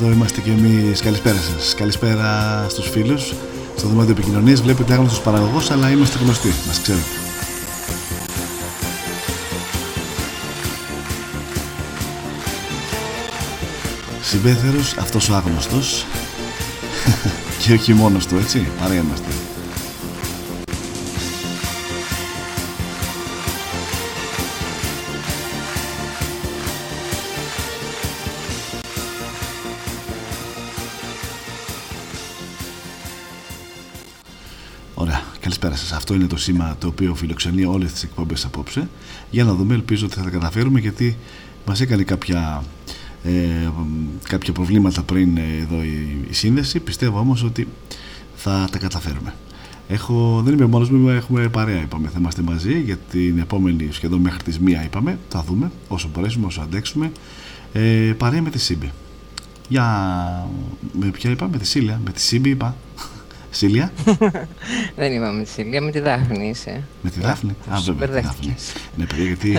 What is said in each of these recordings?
Εδώ είμαστε και εμείς. Καλησπέρα σας. Καλησπέρα στους φίλους. Στο δωμάτιο επικοινωνίας βλέπετε άγνωστος παραγωγός, αλλά είμαστε γνωστοί. Μας ξέρετε. Συμπέθερος αυτός ο άγνωστος. και όχι μόνος του, έτσι. Παρέα είμαστε. Αυτό είναι το σήμα το οποίο φιλοξενεί όλες τις εκπομπές απόψε. Για να δούμε, ελπίζω ότι θα τα καταφέρουμε γιατί μας έκανε κάποια, ε, κάποια προβλήματα πριν ε, εδώ η, η, σύνδεση. Πιστεύω όμως ότι θα τα καταφέρουμε. Έχω, δεν είμαι μόνος μου, έχουμε παρέα είπαμε. Θα είμαστε μαζί για την επόμενη σχεδόν μέχρι τις μία είπαμε. Θα δούμε όσο μπορέσουμε, όσο αντέξουμε. Ε, παρέα με τη Σύμπη. Για... Με ποια είπα, με τη Σίλια, με τη Σύμπη είπα. Σίλια; δεν είπαμε τη Σίλια, με τη Δάφνη είσαι. Με τη Δάφνη; Α, βέβαια. Με Δάφνη. Ναι, παιδιά, γιατί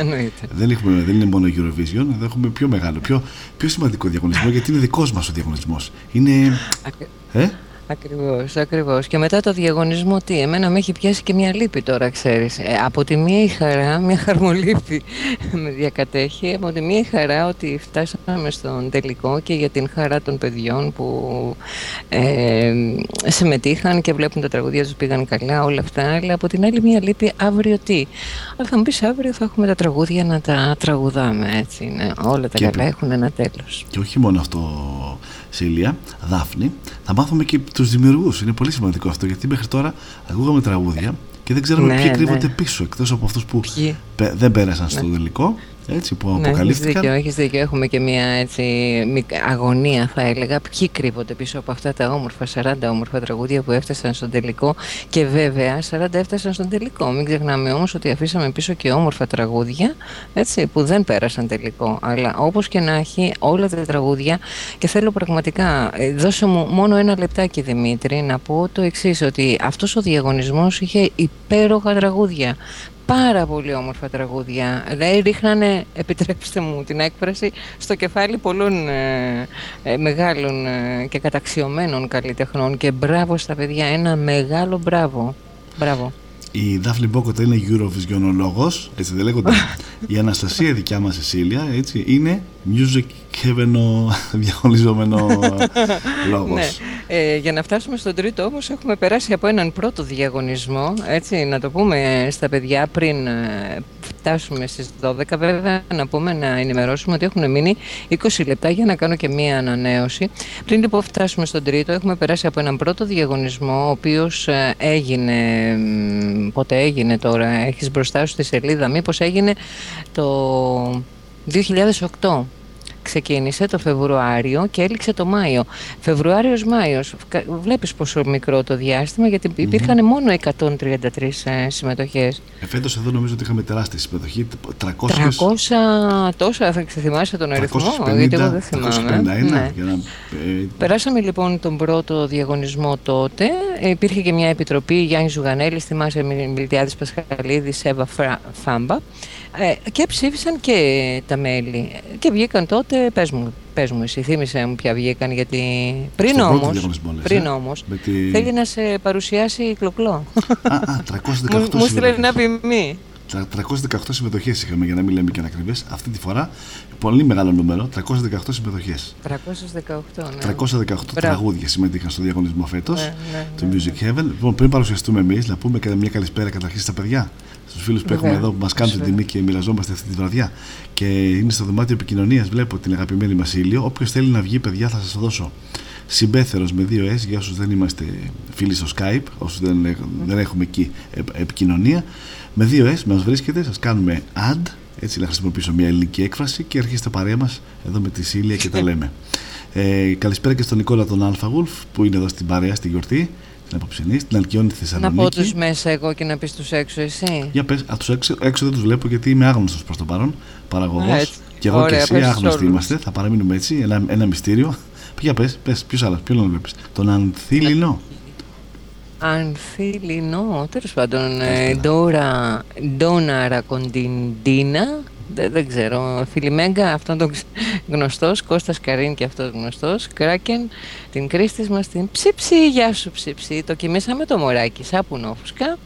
δεν, έχουμε, δεν είναι μόνο Eurovision, εδώ έχουμε πιο μεγάλο, πιο, πιο σημαντικό διαγωνισμό, γιατί είναι δικός μας ο διαγωνισμός. Είναι. Ε; Ακριβώς, ακριβώς. Και μετά το διαγωνισμό, τι, εμένα με έχει πιάσει και μια λύπη τώρα, ξέρεις. Ε, από τη μία η χαρά, μια χαρμολύπη με διακατέχει. Από τη μία η χαρά ότι φτάσαμε στον τελικό και για την χαρά των παιδιών που ε, συμμετείχαν και βλέπουν τα τραγούδια τους πήγαν καλά, όλα αυτά. Αλλά από την άλλη, μια λύπη αύριο τι. Αλλά θα μου πεις αύριο θα έχουμε τα τραγούδια να τα τραγουδάμε, έτσι είναι. Όλα τα καλά έχουν ένα τέλος. Και όχι μόνο αυτό, Σίλια, Δάφνη, θα μάθουμε και τους δημιουργούς. Είναι πολύ σημαντικό αυτό γιατί μέχρι τώρα ακούγαμε τραγούδια και δεν ξέραμε ναι, ποιοι κρύβονται ναι. πίσω εκτός από αυτούς που δεν πέρασαν στο ναι. τελικό έτσι, που ναι, αποκαλύφθηκαν. Έχεις δίκιο, έχεις δίκιο. Έχουμε και μια έτσι, αγωνία θα έλεγα. Ποιοι κρύβονται πίσω από αυτά τα όμορφα, 40 όμορφα τραγούδια που έφτασαν στον τελικό και βέβαια 40 έφτασαν στον τελικό. Μην ξεχνάμε όμως ότι αφήσαμε πίσω και όμορφα τραγούδια έτσι, που δεν πέρασαν τελικό. Αλλά όπως και να έχει όλα τα τραγούδια και θέλω πραγματικά, ε, δώσε μου μόνο ένα λεπτάκι Δημήτρη να πω το εξής ότι αυτός ο διαγωνισμός είχε υπέροχα τραγούδια πάρα πολύ όμορφα τραγούδια. Δηλαδή ρίχνανε, επιτρέψτε μου την έκφραση, στο κεφάλι πολλών ε, ε, μεγάλων ε, και καταξιωμένων καλλιτεχνών και μπράβο στα παιδιά, ένα μεγάλο μπράβο. Μπράβο. Η Δάφνη Μπόκοτα είναι Eurovisionολόγος, έτσι δεν λέγονται. η Αναστασία δικιά μας Σεσίλια, έτσι, είναι music heaven διαχωριζόμενο λόγος. Ναι. Ε, για να φτάσουμε στον τρίτο όμως έχουμε περάσει από έναν πρώτο διαγωνισμό, έτσι, να το πούμε στα παιδιά πριν ε, φτάσουμε στις 12 βέβαια να πούμε να ενημερώσουμε ότι έχουν μείνει 20 λεπτά για να κάνω και μία ανανέωση. Πριν λοιπόν φτάσουμε στον τρίτο έχουμε περάσει από έναν πρώτο διαγωνισμό ο οποίος ε, έγινε, πότε έγινε τώρα, έχεις μπροστά σου τη σελίδα, μήπως έγινε το 2008 ξεκίνησε το Φεβρουάριο και έληξε το Μάιο. Φεβρουάριος-Μάιος, βλέπεις πόσο μικρό το διάστημα γιατί υπήρχαν μόνο 133 ε, συμμετοχές. Ε, φέτος εδώ νομίζω ότι είχαμε τεράστια συμμετοχή, 300... 300 τόσα, θα θυμάσαι τον αριθμό, 350, γιατί εγώ δεν θυμάμαι. ναι. για να, ε, Περάσαμε λοιπόν τον πρώτο διαγωνισμό τότε, ε, υπήρχε και μια επιτροπή, Γιάννης Ζουγανέλης, θυμάσαι Μιλτιάδης Πασχαλίδης, Εύα Φάμπα. Ε, και ψήφισαν και τα μέλη. Και βγήκαν τότε, πες μου, πες μου εσύ, θύμισε μου πια βγήκαν, γιατί πριν όμως, πριν ε, όμως θέλει να σε παρουσιάσει κλοκλό. Α, α 318 Μου στείλε να πει μη. 318 συμμετοχές είχαμε για να μην λέμε και ανακριβές. Αυτή τη φορά πολύ μεγάλο νούμερο, 318 συμμετοχές. 318, ναι. 318 τραγούδια συμμετείχαν στο διαγωνισμό φέτος ναι, ναι, του ναι, Music Heaven. Λοιπόν, πριν παρουσιαστούμε εμείς, να πούμε και μια καλησπέρα καταρχήν στα παιδιά, στους φίλους που έχουμε εδώ που μας κάνουν την τιμή και μοιραζόμαστε αυτή τη βραδιά. Και είναι στο δωμάτιο επικοινωνίας, βλέπω την αγαπημένη μας ήλιο. Όποιος θέλει να βγει, παιδιά, θα σας δώσω συμπέθερος με δύο S για όσους δεν είμαστε φίλοι στο Skype, όσους δεν, δεν έχουμε εκεί επικοινωνία. Με δύο S μας βρίσκεται, σας κάνουμε add, έτσι να χρησιμοποιήσω μια ελληνική έκφραση και αρχίστε παρέα μας εδώ με τη Σίλια και τα λέμε. Ε, καλησπέρα και στον Νικόλα τον Αλφαγούλφ που είναι εδώ στην παρέα στη γιορτή την απόψινή, στην Αλκιόνη Θεσσαλονίκη. Να πω τους μέσα εγώ και να πεις τους έξω εσύ. Για πες, τους έξω, έξω δεν τους βλέπω γιατί είμαι άγνωστος προς το παρόν, παραγωγός. Και εγώ Ωραία, και εσύ άγνωστοι είμαστε, θα παραμείνουμε έτσι, ένα, ένα μυστήριο. Για πες, πες, ποιος άλλος, ποιον άλλο βλέπεις. Τον Ανθίλινο. Ανθίλινο, τέλος πάντων, ε, Ντόρα, Ντόνα Ρακοντιντίνα, δεν, δεν ξέρω, Φιλιμέγκα, αυτόν τον γνωστός, Κώστας Καρίν και αυτός γνωστός, Κράκεν, την Κρίστης μας, την Ψήψη, γεια σου Ψήψη, το κοιμήσαμε το μωράκι, σάπουνόφουσκα,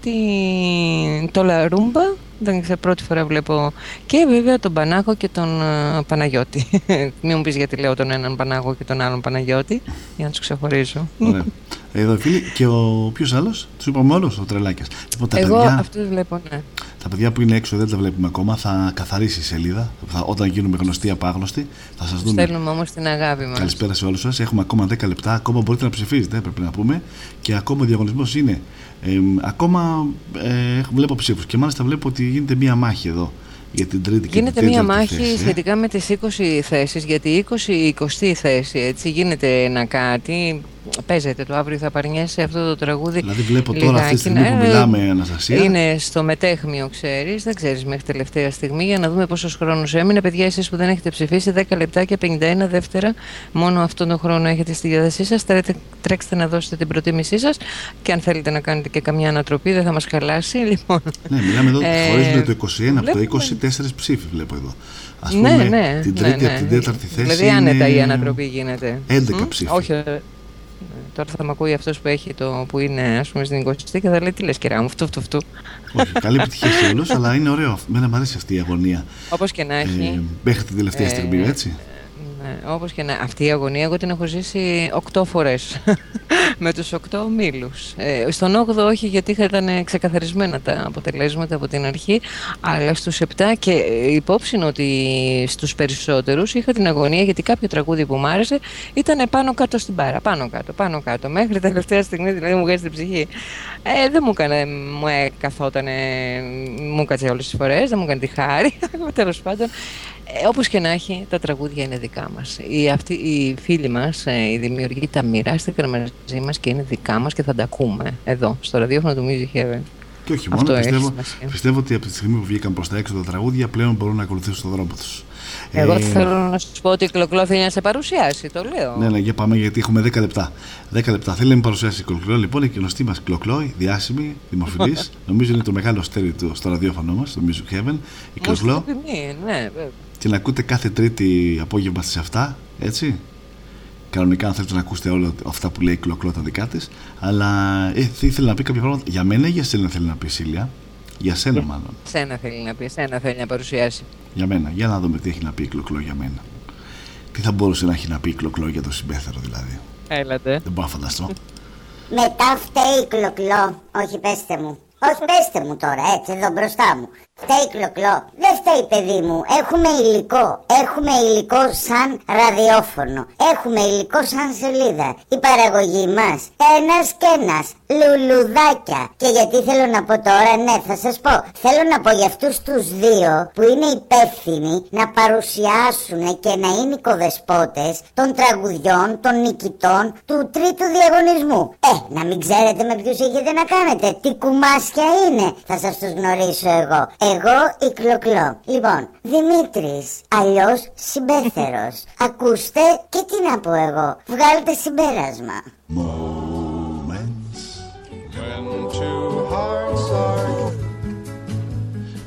την, το Λαρούμπα, δεν ξέρω, πρώτη φορά βλέπω. Και βέβαια τον Πανάγο και τον uh, Παναγιώτη. Μην μου πεις γιατί λέω τον έναν Πανάγο και τον άλλον Παναγιώτη, για να τους ξεχωρίζω. Ωραία. Εδώ φίλοι, και ο ποιο άλλος, τους είπαμε όλους, ο Τρελάκια. Λοιπόν, Εγώ παιδιά, αυτού βλέπω, ναι. Τα παιδιά που είναι έξω δεν τα βλέπουμε ακόμα. Θα καθαρίσει η σελίδα. Θα, όταν γίνουμε γνωστοί απάγνωστοι, θα σας δούμε. Στέλνουμε όμως την αγάπη μας. Καλησπέρα σε όλους σας. Έχουμε ακόμα 10 λεπτά. Ακόμα μπορείτε να ψηφίζετε, πρέπει να πούμε. Και ακόμα ο διαγωνισμός είναι ε, ακόμα ε, βλέπω ψήφους και μάλιστα βλέπω ότι γίνεται μία μάχη εδώ για την τρίτη και γίνεται μία μάχη θέση, ε. σχετικά με τις 20 θέσεις γιατί η 20-20 θέση έτσι γίνεται ένα κάτι παίζεται το αύριο θα παρνιέσει αυτό το τραγούδι. Δηλαδή βλέπω τώρα αυτή τη στιγμή που ε, μιλάμε Αναστασία. Είναι στο μετέχμιο ξέρεις, δεν ξέρεις μέχρι τελευταία στιγμή για να δούμε πόσος χρόνος έμεινε. Παιδιά εσείς που δεν έχετε ψηφίσει 10 λεπτά και 51 δεύτερα μόνο αυτόν τον χρόνο έχετε στη διάθεσή σας. Τρέξτε να δώσετε την προτίμησή σας και αν θέλετε να κάνετε και καμιά ανατροπή δεν θα μας χαλάσει. Λοιπόν. Ναι, μιλάμε εδώ ε, χωρίζουμε το 21 από το 24 ψήφι βλέπω εδώ. Ας ναι, πούμε ναι, την τρίτη ναι, ναι. από την τέταρτη θέση Δηλαδή άνετα η ανατροπή γίνεται. 11 ψήφι. Όχι, Τώρα θα με ακούει αυτός που έχει το που είναι ας πούμε στην 20 και θα λέει τι λες, κυρά μου, αυτού, αυτού, Όχι, καλή επιτυχία σε όλους, αλλά είναι ωραίο. Μένα μου αρέσει αυτή η αγωνία. Όπως και να έχει. Ε, μέχρι την τελευταία ε, στιγμή, έτσι. Ναι, όπως και να... Αυτή η αγωνία εγώ την έχω ζήσει 8 φορές με τους 8 μήλους. Ε, στον 8ο όχι γιατί ήταν ξεκαθαρισμένα τα αποτελέσματα από την αρχή, αλλά στους 7 και υπόψη ότι στους περισσότερους είχα την αγωνία γιατί κάποιο τραγούδι που μου άρεσε ήταν πάνω κάτω στην πάρα, πάνω κάτω, πάνω κάτω, μέχρι τελευταία στιγμή δηλαδή μου βγάζει την ψυχή. Ε, δεν μου έκανε, μου καθότανε, μου κάτσε όλες τις φορές, δεν μου έκανε τη χάρη, τέλος πάντων. Ε, όπως και να έχει, τα τραγούδια είναι δικά μας. Οι, αυτοί, οι φίλοι μας, ε, οι δημιουργοί, τα μοιράστηκαν μαζί μας και είναι δικά μας και θα τα ακούμε εδώ, στο ραδιόφωνο του Music Heaven. Και όχι μόνο, πιστεύω, πιστεύω ότι από τη στιγμή που βγήκαν προς τα έξω τα τραγούδια πλέον μπορούν να ακολουθήσουν τον δρόμο τους. Εγώ ε... θέλω να σου πω ότι η Κλοκλό θέλει να σε παρουσιάσει, το λέω. Ναι, ναι, για πάμε γιατί έχουμε 10 λεπτά. 10 λεπτά. Θέλει να με παρουσιάσει η Κλοκλό. Λοιπόν, η γνωστή μας Κλοκλό, η διάσημη, δημοφιλής. νομίζω είναι το μεγάλο στέρι του στο ραδιόφωνο μας, στο Music Heaven. Η Κλοκλό. Ναι, την ακούτε κάθε τρίτη απόγευμα στις 7, έτσι. Κανονικά αν θέλετε να ακούσετε όλα αυτά που λέει η Κλοκλό τα δικά της. Αλλά ε, ήθελε να πει κάποια πράγματα; Για μένα ή για σένα θέλει να πει Σίλια; Για σένα μάλλον. Σένα θέλει να πει, σένα θέλει να παρουσιάσει. Για μένα. Για να δούμε τι έχει να πει η Κλοκλό για μένα. Τι θα μπορούσε να έχει να πει η Κλοκλό για το συμπέθερο δηλαδή. Έλατε. Δεν μπορώ να φανταστώ. Μετά φταίει η Κλοκλό. Όχι πέστε μου. Όχι πέστε μου τώρα έτσι εδώ μπροστά μου. Φταίει κλοκλό. Δεν φταίει παιδί μου. Έχουμε υλικό. Έχουμε υλικό σαν ραδιόφωνο. Έχουμε υλικό σαν σελίδα. Η παραγωγή μας. Ένας και ένας. Λουλουδάκια. Και γιατί θέλω να πω τώρα, ναι θα σας πω. Θέλω να πω για αυτούς τους δύο που είναι υπεύθυνοι να παρουσιάσουν και να είναι οικοδεσπότες των τραγουδιών, των νικητών του τρίτου διαγωνισμού. Ε, να μην ξέρετε με ποιους έχετε να κάνετε. Τι κουμάσια είναι. Θα σας τους γνωρίσω εγώ. Εγώ η Κλοκλό. Λοιπόν, Δημήτρης, αλλιώς συμπέθερος. Ακούστε και τι να πω εγώ. Βγάλτε συμπέρασμα.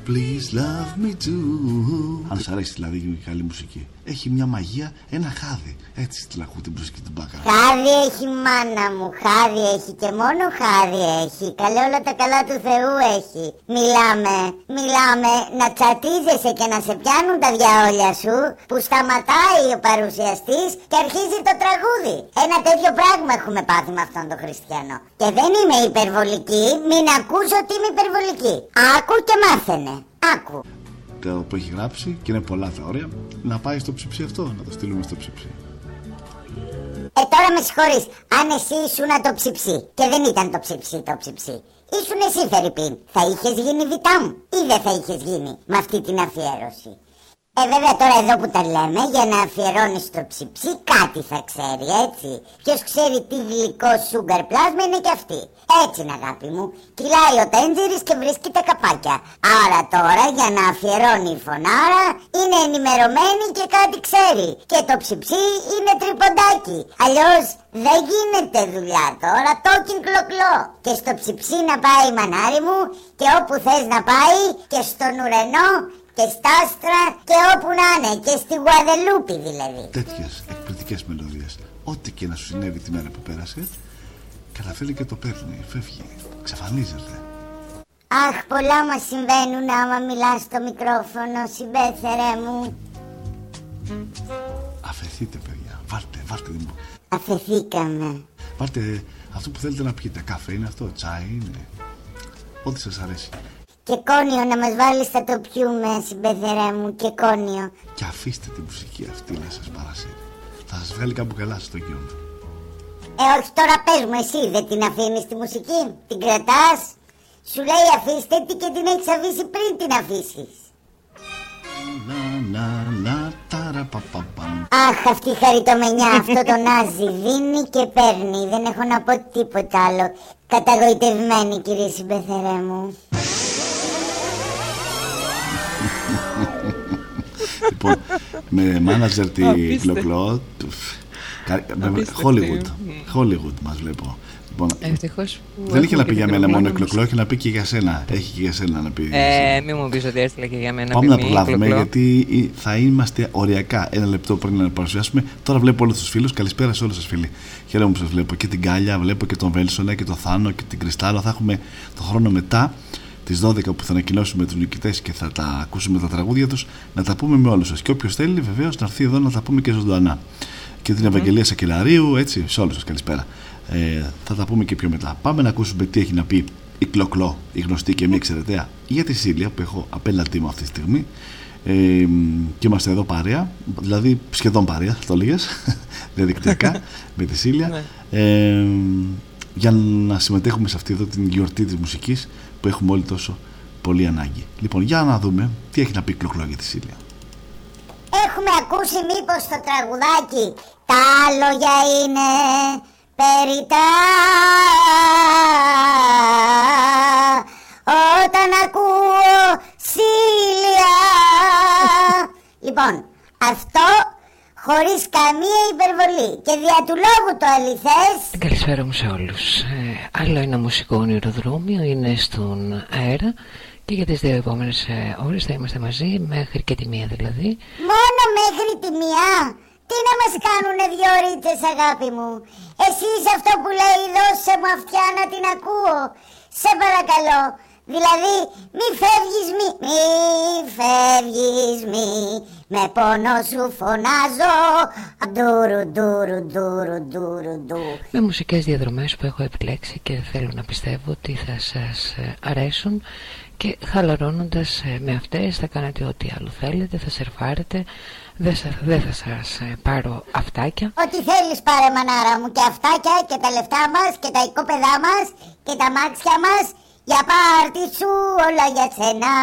please love me too. Αν σ' αρέσει δηλαδή η καλή μουσική. Έχει μια μαγεία, ένα χάδι. Έτσι την ακούω την μουσική του Μπάκα. Χάδι έχει μάνα μου, χάδι έχει και μόνο χάδι έχει. Καλέ όλα τα καλά του Θεού έχει. Μιλάμε, μιλάμε να τσατίζεσαι και να σε πιάνουν τα διαόλια σου που σταματάει ο παρουσιαστής και αρχίζει το τραγούδι. Ένα τέτοιο πράγμα έχουμε πάθει με αυτόν τον χριστιανό. Και δεν είμαι υπερβολική, μην ακούσω ότι είμαι υπερβολική. Άκου και μάθαινε. Άκου. Το που έχει γράψει και είναι πολλά τα ωραία. Να πάει στο ψυψί αυτό, να το στείλουμε στο ψυψί. Ε, τώρα με συγχωρείς, αν εσύ ήσουν το ψυψί και δεν ήταν το ψυψί το ψυψί. Ήσουν εσύ Φερρυπίν, θα είχες γίνει διτά μου ή δεν θα είχες γίνει με αυτή την αφιέρωση; Ε, βέβαια τώρα εδώ που τα λέμε, για να αφιερώνεις το ψιψί κάτι θα ξέρει, έτσι. Ποιος ξέρει τι γλυκό sugar plasma είναι και αυτή. Έτσι είναι αγάπη μου. Κυλάει ο τέντζερης και βρίσκει τα καπάκια. Άρα τώρα για να αφιερώνει η φωνάρα είναι ενημερωμένη και κάτι ξέρει. Και το ψιψί είναι τριποντάκι. Αλλιώς δεν γίνεται δουλειά τώρα, τόκιν κλοκλό. Και στο ψιψί να πάει η μανάρι μου και όπου θες να πάει και στον ουρανό και στα άστρα και όπου να είναι και στη Γουαδελούπη δηλαδή. Τέτοιες εκπληκτικές μελωδίες. Ό,τι και να σου συνέβη τη μέρα που πέρασε, καταφέρει και το παίρνει, φεύγει, εξαφανίζεται. Αχ, πολλά μας συμβαίνουν άμα μιλάς στο μικρόφωνο, συμπέθερε μου. Αφαιθείτε, παιδιά. Βάλτε, βάλτε. Αφαιθήκαμε. Βάλτε αυτό που θέλετε να πιείτε. Καφέ είναι αυτό, τσάι είναι. Ό,τι σας αρέσει. Και κόνιο να μας βάλεις θα το πιούμε συμπεθερέ μου και κόνιο Και αφήστε τη μουσική αυτή να σας παρασύρει Θα σας βγάλει κάπου καλά στο γιο Ε όχι τώρα πες μου εσύ δεν την αφήνεις τη μουσική; Την κρατάς; Σου λέει αφήστε τη και την έχεις αφήσει πριν την αφήσεις Αχ, αυτή η χαριτομενιά, αυτό το νάζι δίνει και παίρνει. Δεν έχω να πω τίποτα άλλο. Καταγοητευμένη, κύριε συμπεθερέ μου. Λοιπόν, με μάνατζερ τη Κλοκλό. Hollywood. Hollywood μας βλέπω. Λοιπόν, Ευτυχώς δεν είχε να πει για μένα μόνο η Κλοκλό, είχε να πει και για σένα. Έχει και για σένα να πει. Ε, μην μου πεις ότι έστειλε και για μένα. Πάμε να προλάβουμε γιατί θα είμαστε οριακά ένα λεπτό πριν να παρουσιάσουμε. Τώρα βλέπω όλους τους φίλους. Καλησπέρα σε όλους σας φίλοι. Χαίρομαι που σας βλέπω. Και την Κάλια, βλέπω και τον Βέλσονα και τον Θάνο και την Κρυστάλλο. Θα έχουμε το χρόνο μετά τις 12 που θα ανακοινώσουμε τους νικητές και θα τα ακούσουμε τα τραγούδια τους, να τα πούμε με όλους σας. Και όποιος θέλει, βεβαίως να έρθει εδώ να τα πούμε και ζωντανά. Και την Ευαγγελία Σακελαρίου, έτσι, σε όλους σας καλησπέρα. Ε, θα τα πούμε και πιο μετά. Πάμε να ακούσουμε τι έχει να πει η Κλοκλό, η γνωστή και μη εξαιρετέα, για τη Σίλια που έχω απέναντί μου αυτή τη στιγμή. Ε, και είμαστε εδώ παρέα, δηλαδή σχεδόν παρέα, το λίγε, διαδικτυακά με τη Σίλια. Ναι. Ε, για να συμμετέχουμε σε αυτή εδώ την γιορτή της μουσικής που έχουμε όλοι τόσο πολύ ανάγκη. Λοιπόν, για να δούμε τι έχει να πει κλοκλό για τη Σίλια. Έχουμε ακούσει μήπως το τραγουδάκι «Τα λόγια είναι περιτά» όταν ακούω Σίλια. Λοιπόν, αυτό χωρίς καμία υπερβολή. Και δια του λόγου το αληθές. Καλησπέρα μου σε όλους. Ε, Άλλο ένα μουσικό ονειροδρόμιο είναι στον αέρα και για τις δύο επόμενες ε, ώρες θα είμαστε μαζί μέχρι και τη μία δηλαδή. Μόνο μέχρι τη μία. Τι να μας κάνουνε δυο ρίτσες αγάπη μου. Εσείς αυτό που λέει δώσε μου αυτιά να την ακούω. Σε παρακαλώ Δηλαδή μη φεύγεις μη, μη φεύγεις μη. Με πόνο σου φωνάζω. Ντουρου ντουρου ντουρου ντουρου ντου. Με μουσικές διαδρομές που έχω επιλέξει και θέλω να πιστεύω ότι θα σας ε, αρέσουν Και χαλαρώνοντας ε, με αυτές θα κάνετε ό,τι άλλο θέλετε, θα σερφάρετε. Δεν θα, δεν θα σας ε, πάρω αυτάκια. Ό,τι θέλεις πάρε μανάρα μου και αυτάκια και τα λεφτά μας και τα οικόπεδά μας και τα μάξια μας για πάρτι σου όλα για σένα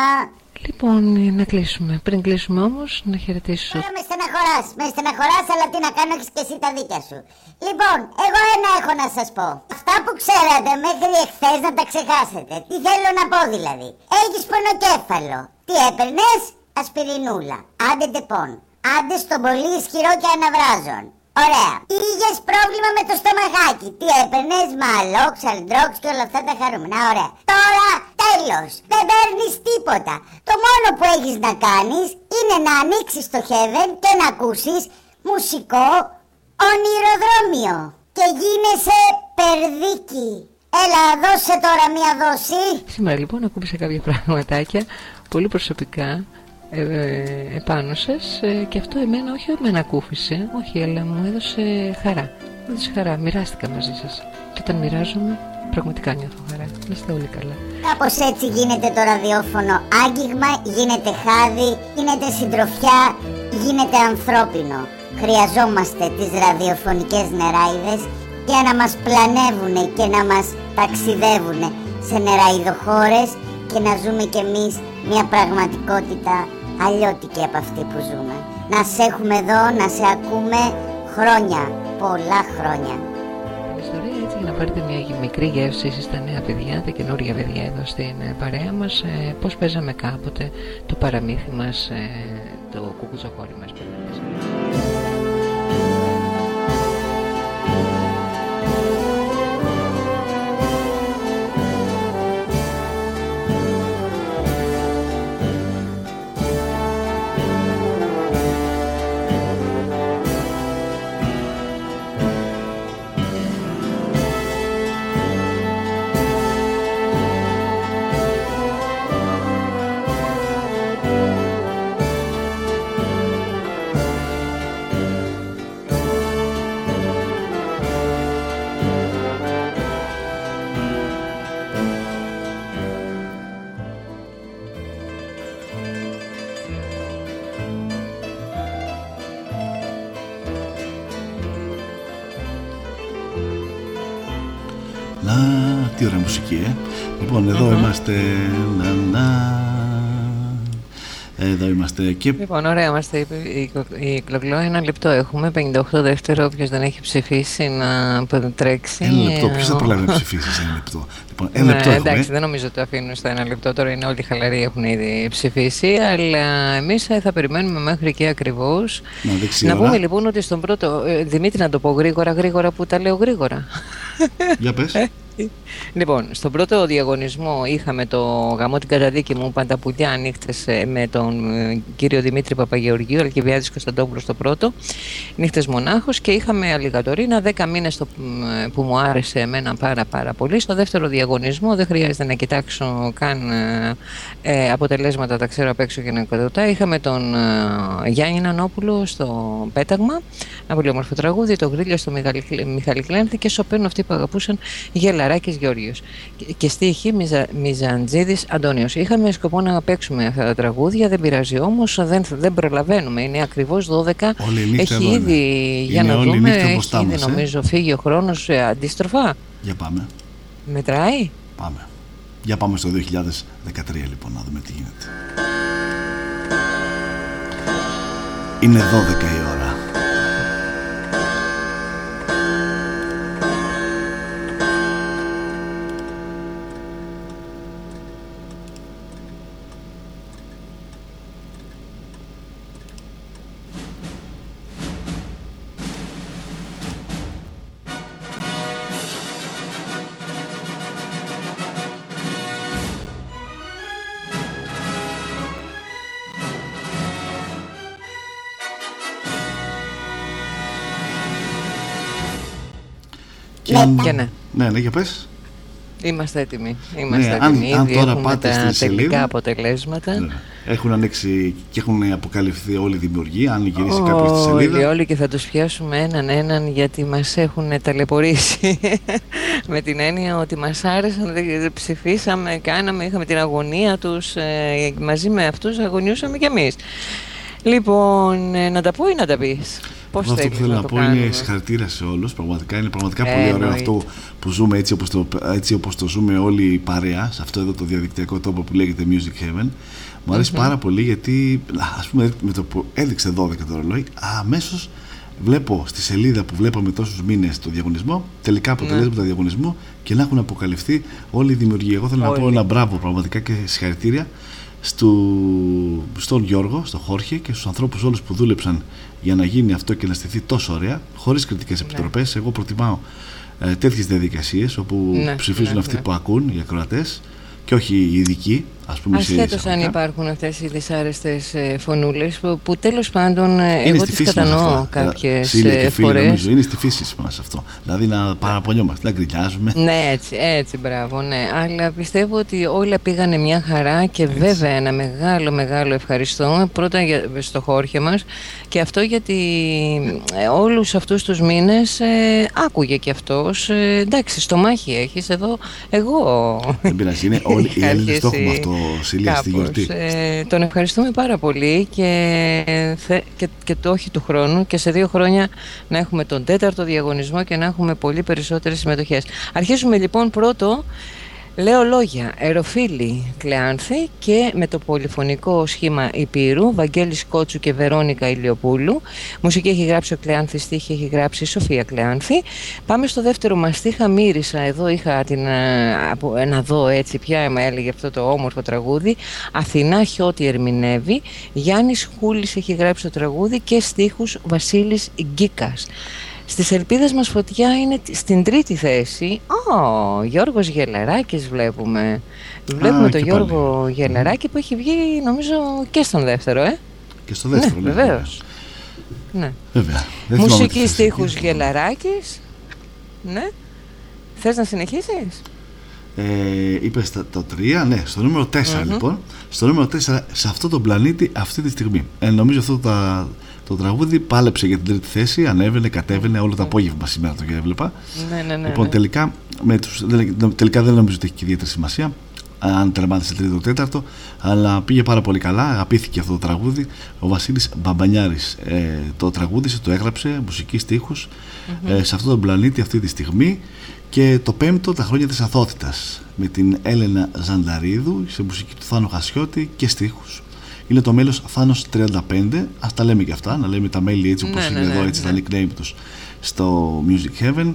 Λοιπόν, να κλείσουμε. Πριν κλείσουμε όμως, να χαιρετήσω. Τώρα με στεναχωράς, με στεναχωράς, αλλά τι να κάνω, έχεις και εσύ τα δίκια σου. Λοιπόν, εγώ ένα έχω να σας πω. Αυτά που ξέρατε μέχρι εχθές να τα ξεχάσετε. Τι θέλω να πω δηλαδή. Έχεις πονοκέφαλο. Τι έπαιρνες, ασπιρινούλα. Άντε Depon. Άντε στον πολύ ισχυρό και αναβράζον. Ωραία. Είχε πρόβλημα με το στομαχάκι. Τι έπαιρνες, Maalox, Aludrox και όλα αυτά τα χαρούμενα. Ωραία. Τώρα τέλος. Δεν παίρνεις τίποτα. Το μόνο που έχεις να κάνεις είναι να ανοίξεις το heaven και να ακούσεις μουσικό ονειροδρόμιο. Και γίνεσαι περδίκι. Έλα, δώσε τώρα μία δόση. Σήμερα λοιπόν ακούμπησα κάποια πραγματάκια πολύ προσωπικά ε, ε, επάνω σας ε, και αυτό εμένα όχι με ανακούφισε, όχι, αλλά μου έδωσε χαρά. Μου έδωσε χαρά, μοιράστηκα μαζί σας. Και όταν μοιράζομαι, πραγματικά νιώθω χαρά. Να είστε όλοι καλά. Κάπως έτσι γίνεται το ραδιόφωνο άγγιγμα, γίνεται χάδι, γίνεται συντροφιά, γίνεται ανθρώπινο. Χρειαζόμαστε τις ραδιοφωνικές νεράιδες για να μας πλανεύουν και να μας ταξιδεύουν σε νεραϊδοχώρες και να ζούμε κι εμείς μια πραγματικότητα αλλιώτικη από αυτή που ζούμε. Να σε έχουμε εδώ, να σε ακούμε χρόνια, πολλά χρόνια. Την ιστορία έτσι για να πάρετε μια μικρή γεύση εσείς τα νέα παιδιά, τα καινούργια παιδιά εδώ στην ε, παρέα μας, ε, πώς παίζαμε κάποτε το παραμύθι μας, ε, το κουκουτσοκόρι μας. Λοιπόν, εδώ είμαστε. Να, να. Εδώ είμαστε και. Λοιπόν, ωραία είμαστε. Η, η κλογλό ένα λεπτό έχουμε. 58 δεύτερο. Όποιος δεν έχει ψηφίσει να τρέξει. Ένα λεπτό. Ποιος θα προλάβει να ψηφίσει ένα λεπτό; Λοιπόν, ένα λεπτό. Ναι, εντάξει, δεν νομίζω ότι το αφήνουν στα ένα λεπτό. Τώρα είναι όλοι χαλαροί, έχουν ήδη ψηφίσει. Αλλά εμείς θα περιμένουμε μέχρι εκεί ακριβώς. Να, να πούμε λοιπόν ότι στον πρώτο. Ε, Δημήτρη, να το πω γρήγορα, γρήγορα που τα λέω γρήγορα. Για πες. Ε, Λοιπόν, στον πρώτο διαγωνισμό είχαμε το γαμό την καταδίκη μου Πανταπουλιά νύχτες με τον ε, κύριο Δημήτρη Παπαγεωργίου, Αλκιβιάδη Κωνσταντόπουλος στο πρώτο, νύχτες μονάχος και είχαμε αλιγατορίνα 10 μήνες που μου άρεσε εμένα πάρα πάρα πολύ. Στο δεύτερο διαγωνισμό δεν χρειάζεται να κοιτάξω καν ε, ε αποτελέσματα, τα ξέρω απ' έξω και να Είχαμε τον ε, Γιάννη Νανόπουλο στο Πέταγμα, ένα πολύ όμορφο τραγούδι, το γρίλιο στο Μιχαλή Κλένθη και σωπαίνουν αυτοί που αγαπούσαν γέλα Καράκης Γεώργιος και, και στίχη Μιζα, Μιζαντζίδης Αντώνιος. Είχαμε σκοπό να παίξουμε αυτά τα τραγούδια, δεν πειράζει όμως, δεν, δεν προλαβαίνουμε. Είναι ακριβώς 12. έχει ήδη, για να δούμε, έχει ήδη ε; νομίζω φύγει ο χρόνος ε, αντίστροφα. Για πάμε. Μετράει; Πάμε. Για πάμε στο 2013 λοιπόν να δούμε τι γίνεται. Είναι 12 η ώρα. Και ναι. Ναι, ναι, για πες. Είμαστε έτοιμοι. Είμαστε ναι, έτοιμοι. Αν, αν τώρα έχουμε πάτε τα στη τελικά αποτελέσματα. Ναι. Έχουν ανοίξει και έχουν αποκαλυφθεί όλοι οι δημιουργοί. Αν γυρίσει oh, κάποιος στη σελίδα. Όλοι, όλοι και θα τους πιάσουμε έναν έναν γιατί μας έχουν ταλαιπωρήσει. με την έννοια ότι μας άρεσαν, ψηφίσαμε, κάναμε, είχαμε την αγωνία τους. Ε, μαζί με αυτούς αγωνιούσαμε κι εμείς. Λοιπόν, ε, να τα πω ή να τα πεις; Πώς αυτό που θέλω να, πω είναι συγχαρητήρια σε όλους. Πραγματικά είναι πραγματικά ε, πολύ ωραίο αυτό που ζούμε έτσι όπως, το, έτσι όπως το ζούμε όλοι η παρέα σε αυτό εδώ το διαδικτυακό τόπο που λέγεται Music Heaven. Μου αρεσει πάρα πολύ γιατί ας πούμε με το που έδειξε 12 το ρολόι αμέσως βλέπω στη σελίδα που βλέπαμε τόσους μήνες το διαγωνισμό τελικά ναι. αποτελέσματα ναι. διαγωνισμού και να έχουν αποκαλυφθεί όλοι οι δημιουργοί. Εγώ θέλω να πω ένα μπράβο πραγματικά και συγχαρητήρια στο, στον Γιώργο, στον Χόρχε και στους ανθρώπους όλους που δούλεψαν για να γίνει αυτό και να στηθεί τόσο ωραία, χωρίς κριτικές ναι. επιτροπές. Εγώ προτιμάω ε, τέτοιες διαδικασίες όπου ναι, ψηφίζουν ναι, αυτοί ναι. που ακούν, οι ακροατές και όχι οι ειδικοί ας πούμε Ασχέτως αν υπάρχουν αυτές οι δυσάρεστες ε, φωνούλες που, που τέλος πάντων ε, είναι εγώ τις κατανοώ κάποιες ε, φορές. νομίζω, είναι στη φύση μας αυτό. Δηλαδή να παραπονιόμαστε, να γκρινιάζουμε. Ναι έτσι, έτσι μπράβο ναι. Αλλά πιστεύω ότι όλα πήγανε μια χαρά και έτσι. βέβαια ένα μεγάλο μεγάλο ευχαριστώ πρώτα για, στο χώρχε μας και αυτό γιατί ε, όλους αυτούς τους μήνες ε, άκουγε και αυτός ε, εντάξει στο μάχη έχεις εδώ εγώ. Δεν πειράζει είναι όλοι οι Έλληνες το έχουμε αυτό Σίλια στη γιορτή. Ε, τον ευχαριστούμε πάρα πολύ και, και, και το όχι του χρόνου και σε δύο χρόνια να έχουμε τον τέταρτο διαγωνισμό και να έχουμε πολύ περισσότερες συμμετοχές. Αρχίζουμε λοιπόν πρώτο Λέω λόγια, Εροφίλη Κλεάνθη και με το πολυφωνικό σχήμα Υπήρου, Βαγγέλης Κότσου και Βερόνικα Ηλιοπούλου. Μουσική έχει γράψει ο Κλεάνθης, στίχη έχει γράψει η Σοφία Κλεάνθη. Πάμε στο δεύτερο μας στίχα, μύρισα, εδώ είχα την, από, να δω έτσι ποια με έλεγε αυτό το όμορφο τραγούδι. Αθηνά Χιώτη ερμηνεύει, Γιάννης Χούλης έχει γράψει το τραγούδι και στίχους Βασίλης Γκίκας. Στις ελπίδες μας φωτιά είναι στην τρίτη θέση. Ο Γιώργος Γελαράκης βλέπουμε. Βλέπουμε τον Γιώργο πάλι. Γελαράκη που έχει βγει νομίζω και στον δεύτερο, ε. Και στο δεύτερο, ναι. Βεβαίως. Ναι. Βέβαια. Μουσική στίχους Γελαράκης. Ναι. Θες να συνεχίσεις; Ε, Είπες το 3, ναι, στο νούμερο 4 λοιπόν. Στο νούμερο 4, σε αυτό το πλανήτη αυτή τη στιγμή. Ε, νομίζω αυτό τα, το τραγούδι πάλεψε για την τρίτη θέση, ανέβαινε, κατέβαινε όλο το απόγευμα σήμερα το έβλεπα. Ναι, ναι, ναι. Λοιπόν, ναι. τελικά, με τους, τελικά δεν νομίζω ότι έχει και ιδιαίτερη σημασία αν τερμάτισε τρίτο τέταρτο, αλλά πήγε πάρα πολύ καλά. Αγαπήθηκε αυτό το τραγούδι. Ο Βασίλης Μπαμπανιάρης ε, το τραγούδισε, το έγραψε, μουσική στίχους, mm-hmm. ε, σε αυτόν τον πλανήτη αυτή τη στιγμή. Και το πέμπτο, τα χρόνια της αθότητας, με την Έλενα Ζανταρίδου, σε μουσική του Θάνο Χασιώτη και στίχους είναι το μέλος Θάνος 35 ας τα λέμε και αυτά, να λέμε τα μέλη έτσι όπως ναι, είναι ναι, εδώ ναι, έτσι τα nickname τους στο Music Heaven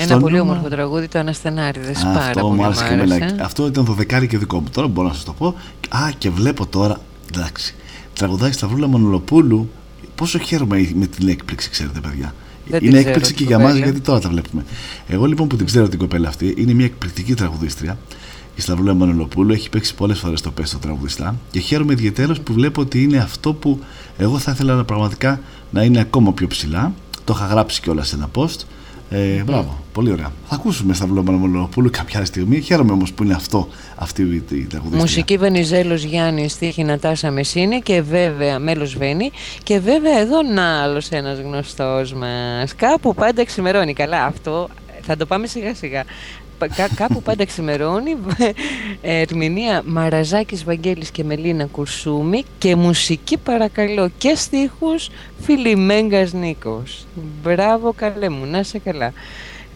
ένα πολύ όμορφο τραγούδι, το Αναστενάριδες, πάρα αυτό πολύ μου άρεσε και εμένα. Αυτό ήταν το δεκάρι και δικό μου. Τώρα μπορώ να σας το πω. Α, και βλέπω τώρα. Εντάξει. Τραγουδάει Σταυρούλα Μονολοπούλου. Πόσο χαίρομαι με την έκπληξη, ξέρετε, παιδιά. Δεν είναι έκπληξη και για μας γιατί τώρα τα βλέπουμε. Εγώ λοιπόν που την ξέρω την κοπέλα αυτή, είναι μια εκπληκτική τραγουδίστρια η Σταυρούλα Μανολοπούλου έχει παίξει πολλές φορές το πέστο τραγουδιστά και χαίρομαι ιδιαίτερω που βλέπω ότι είναι αυτό που εγώ θα ήθελα να πραγματικά να είναι ακόμα πιο ψηλά. Το είχα γράψει κιόλας σε ένα post. Ε, μπράβο, πολύ ωραία. Θα ακούσουμε Σταυρούλα Μανολοπούλου κάποια άλλη στιγμή. Χαίρομαι όμως που είναι αυτό αυτή η τραγουδιστή. Μουσική Βενιζέλος Γιάννης, στίχη Νατάσα Μεσίνη και βέβαια μέλος Βένι. Και βέβαια εδώ να άλλος ένας γνωστός μας. Κάπου πάντα ξημερώνει. Καλά, αυτό θα το πάμε σιγά σιγά κάπου πάντα ξημερώνει ερμηνεία Μαραζάκης Βαγγέλης και Μελίνα Κουρσούμη και μουσική παρακαλώ και στίχους Φιλιμέγκας Νίκος. Μπράβο καλέ μου να σε καλά.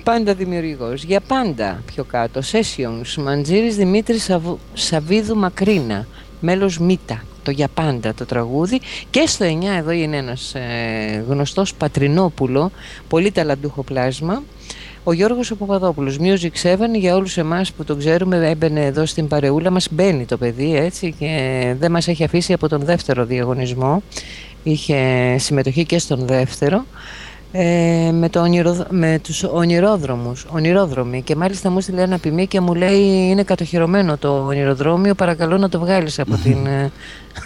Πάντα δημιουργός για πάντα πιο κάτω. Sessions. Μαντζήρης Δημήτρης Σαβίδου Μακρίνα. Μέλος Μίτα το για πάντα το τραγούδι. Και στο 9 εδώ είναι ένας ε, γνωστός Πατρινόπουλο. Πολύ ταλαντούχο πλάσμα ο Γιώργος ο Παπαδόπουλος, Music 7 για όλους εμάς που τον ξέρουμε έμπαινε εδώ στην παρεούλα μας, μπαίνει το παιδί έτσι και δεν μας έχει αφήσει από τον δεύτερο διαγωνισμό. Είχε συμμετοχή και στον δεύτερο. Ε, με, το ονειρο, με τους ονειρόδρομους, ονειρόδρομοι και μάλιστα μου στείλε ένα ποιμί και μου λέει είναι κατοχυρωμένο το ονειροδρόμιο παρακαλώ να το βγάλεις από την ε,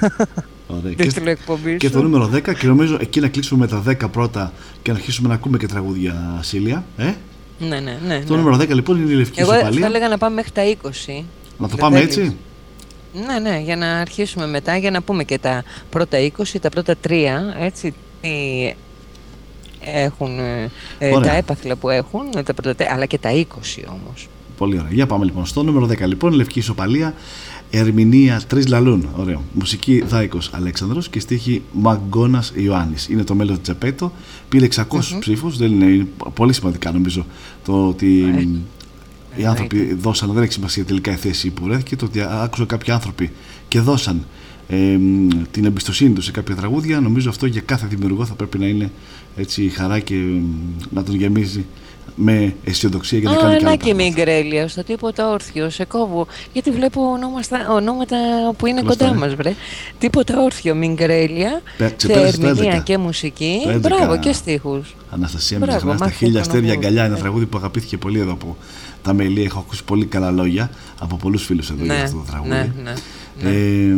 Ωραία. και, και το νούμερο 10 και νομίζω εκεί να κλείσουμε με τα 10 πρώτα και να αρχίσουμε να ακούμε και τραγούδια Σίλια ε; Ναι, ναι, ναι. Το ναι. νούμερο 10 λοιπόν είναι η λευκή Εγώ σοπαλία. θα έλεγα να πάμε μέχρι τα 20. Να το πάμε έτσι; Ναι, ναι, για να αρχίσουμε μετά, για να πούμε και τα πρώτα 20, τα πρώτα 3, έτσι, τι έχουν, ε, τα έπαθλα που έχουν, τα πρώτα, αλλά και τα 20 όμως. Πολύ ωραία. Για πάμε λοιπόν στο νούμερο 10 λοιπόν, λευκή ισοπαλία. Ερμηνεία Τρεις Λαλούν. Ωραίο. Μουσική Δάικος Αλέξανδρος και στίχη Μαγκόνα Ιωάννης. Είναι το μέλο του Τζεπέτο. Πήρε 600 mm-hmm. ψήφους. Δεν είναι, είναι πολύ σημαντικά νομίζω το ότι οι άνθρωποι δώσαν. Δεν έχει σημασία τελικά η θέση που βρέθηκε. Το ότι άκουσα κάποιοι άνθρωποι και δώσαν ε, την εμπιστοσύνη τους σε κάποια τραγούδια νομίζω αυτό για κάθε δημιουργό θα πρέπει να είναι έτσι χαρά και να τον γεμίζει με αισιοδοξία για να κάνει καλά. και μην γκρέλιας στο τίποτα όρθιο, σε κόβω. Γιατί βλέπω ονόματα, ονόματα που είναι κοντά μας, βρε. Τίποτα όρθιο, μην γκρέλια. Σε ερμηνεία και μουσική. Μπράβο, και στίχους. Αναστασία, μην ξεχνά τα χίλια αστέρια αγκαλιά. Ένα τραγούδι που αγαπήθηκε πολύ εδώ από τα μελή. Έχω ακούσει πολύ καλά λόγια από πολλούς φίλους εδώ για ναι, αυτό το τραγούδι. Ναι, ναι, ναι. Ε,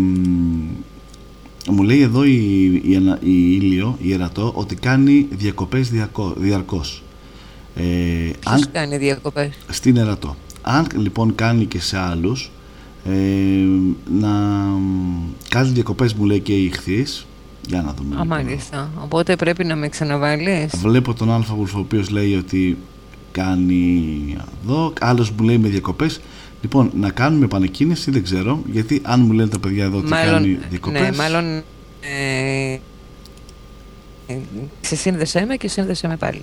μου λέει εδώ η, η, η Ήλιο, η Ερατό, ότι κάνει διακοπές διαρκώς. Ε, αν, κάνει διακοπές; Στην Ερατό. Αν λοιπόν κάνει και σε άλλους, ε, να κάνει διακοπές μου λέει και η Ιχθύς, για να δούμε. Α, μάλιστα. Οπότε πρέπει να με ξαναβάλεις. Βλέπω τον Αλφα ο οποίος λέει ότι κάνει εδώ, άλλος μου λέει με διακοπές. Λοιπόν, να κάνουμε επανεκκίνηση δεν ξέρω, γιατί αν μου λένε τα παιδιά εδώ ότι κάνει διακοπές... Ναι, μάλλον ε, ε, σε σύνδεσέ με και σύνδεσέ με πάλι.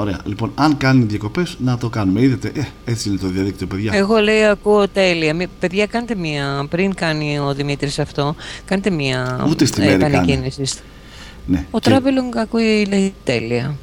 Ωραία. Λοιπόν, αν κάνει διακοπές, να το κάνουμε. Είδατε, ε, έτσι είναι το διαδίκτυο, παιδιά. Εγώ λέει, ακούω τέλεια. Μη, παιδιά, κάντε μία. Πριν κάνει ο Δημήτρης αυτό, κάντε μία Ούτε στη μέρη επανεκκίνησης. Ναι. Ο και... Traveling ακούει, λέει, τέλεια.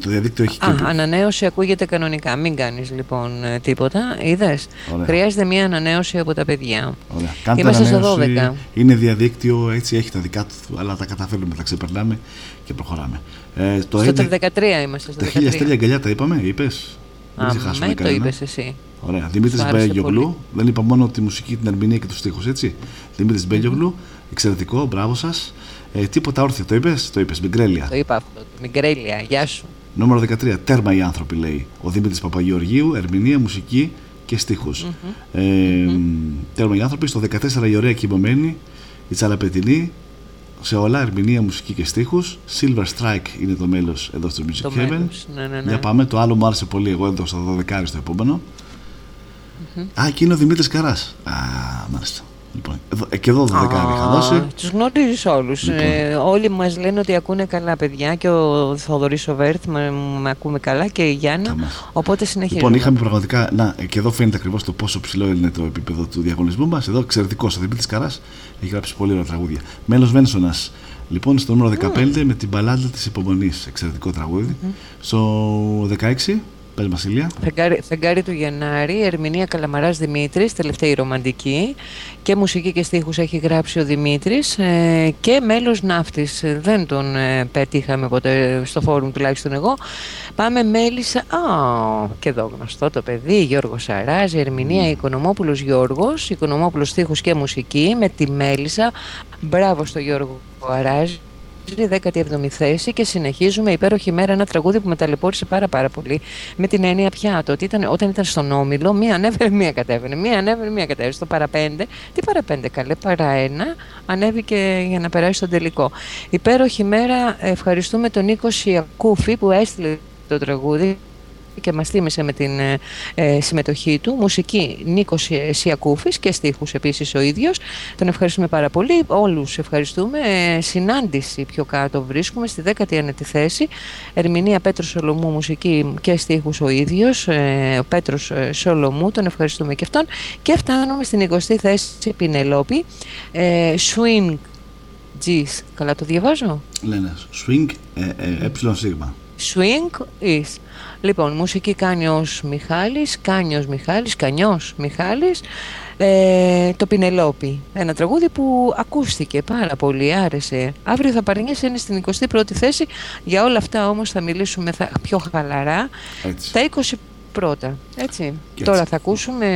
Το διαδίκτυο έχει Α, ανανέωση ακούγεται κανονικά. Μην κάνεις λοιπόν ε, τίποτα. Είδες; Χρειάζεται μια ανανέωση από τα παιδιά. Ωραία. Κάντε Είμαστε στο 12. Είναι διαδίκτυο, έτσι έχει τα δικά του, αλλά τα καταφέρνουμε, τα ξεπερνάμε και προχωράμε. Ε, το στο 13 είμαστε. Στο τα χίλια αστέρια αγκαλιά τα είπαμε, είπες; Δεν ξεχάσουμε το είπες εσύ. Ωραία. Δημήτρης Μπέγιογλου. Δεν είπα μόνο τη μουσική, την ερμηνεία και τους τοίχου, έτσι. Δημήτρης Μπέγιογλου. Εξαιρετικό, μπράβο σας. Ε, τίποτα όρθιο, το είπες, το είπες, Μιγκρέλια. Το είπα αυτό, Μιγκρέλια, γεια σου. Νούμερο 13, τέρμα οι άνθρωποι λέει. Ο Δημήτρης Παπαγεωργίου, ερμηνεία, μουσική και στιχου mm-hmm. Ε, mm-hmm. Τέρμα οι άνθρωποι, στο 14 η ωραία κοιμωμένη, η Τσαλαπετινή, σε όλα, ερμηνεία, μουσική και στίχους Silver Strike είναι το μέλος εδώ στο Music το Heaven. Μέλος, ναι, ναι, ναι. Για πάμε, το άλλο μου άρεσε πολύ. Εγώ έδωσα το 12 στο επόμενο. Mm-hmm. Α, εκεί είναι ο Δημήτρης Καράς. Α, μάλιστα. Λοιπόν, εδώ, και εδώ 12 είχα δώσει. Τους γνωρίζεις όλους. Λοιπόν. Ε, όλοι μας λένε ότι ακούνε καλά παιδιά και ο Θοδωρής Σοβέρτ με, με ακούμε καλά και η Γιάννα. Οπότε συνεχίζουμε. Λοιπόν, είχαμε πραγματικά. Να, και εδώ φαίνεται ακριβώς το πόσο ψηλό είναι το επίπεδο του διαγωνισμού μας. Εδώ εξαιρετικό. Ο Δημήτρης Καράς έχει γράψει πολύ ωραία τραγούδια. Μέλο Βένσονας. Λοιπόν, στο νούμερο 15 mm. με την μπαλάντα της υπομονής. Εξαιρετικό τραγούδι. Mm. Στο 16 Πες Βασιλεία. Φεγγάρι, φεγγάρι του Γενάρη, ερμηνεία Καλαμαράς Δημήτρης, τελευταία ρομαντική και μουσική και στίχους έχει γράψει ο Δημήτρης ε, και μέλος ναύτης. Δεν τον ε, πετύχαμε ποτέ στο φόρουμ τουλάχιστον εγώ. Πάμε μέλισσα, α, και εδώ γνωστό το παιδί, Γιώργος Σαράζ, ερμηνεία mm. Οικονομόπουλος Γιώργος, Οικονομόπουλος στίχους και μουσική με τη μέλισσα. Μπράβο στο Γιώργο Αράζ 17η θέση και συνεχίζουμε υπέροχη μέρα ένα τραγούδι που με ταλαιπώρησε πάρα πάρα πολύ. Με την έννοια πια το ότι ήταν, όταν ήταν στον Όμιλο μία ανέβαινε μία κατέβαινε μία ανέβαινε μία κατέβαινε. Στο παραπέντε τι παραπέντε καλέ παρά ένα ανέβηκε για να περάσει στον τελικό. Υπέροχη μέρα ευχαριστούμε τον Νίκο Σιακούφη που έστειλε το τραγούδι και μας θύμισε με την ε, ε, συμμετοχή του. Μουσική Νίκος Σιακούφης και στίχους επίσης ο ίδιος. Τον ευχαριστούμε πάρα πολύ. Όλους ευχαριστούμε. Ε, συνάντηση πιο κάτω βρίσκουμε στη 19η θέση. Ερμηνεία Πέτρος Σολομού, μουσική και στίχους ο ίδιος. Ε, ο Πέτρος ε, Σολομού, τον ευχαριστούμε και αυτόν. Και φτάνουμε στην 20η θέση Πινελόπη. Ε, swing G's. Καλά το διαβάζω. Λένε Swing ε, ε, ε, Swing is. Λοιπόν, μουσική κάνει ο Μιχάλης, κάνει ο Μιχάλης, Κανιός Μιχάλης, ε, το Πινελόπι. Ένα τραγούδι που ακούστηκε πάρα πολύ, άρεσε. Αύριο θα παρνιέσαι είναι στην 21η θέση. Για όλα αυτά όμως θα μιλήσουμε πιο χαλαρά. Έτσι. Τα 20 πρώτα, έτσι. Τώρα θα ακούσουμε,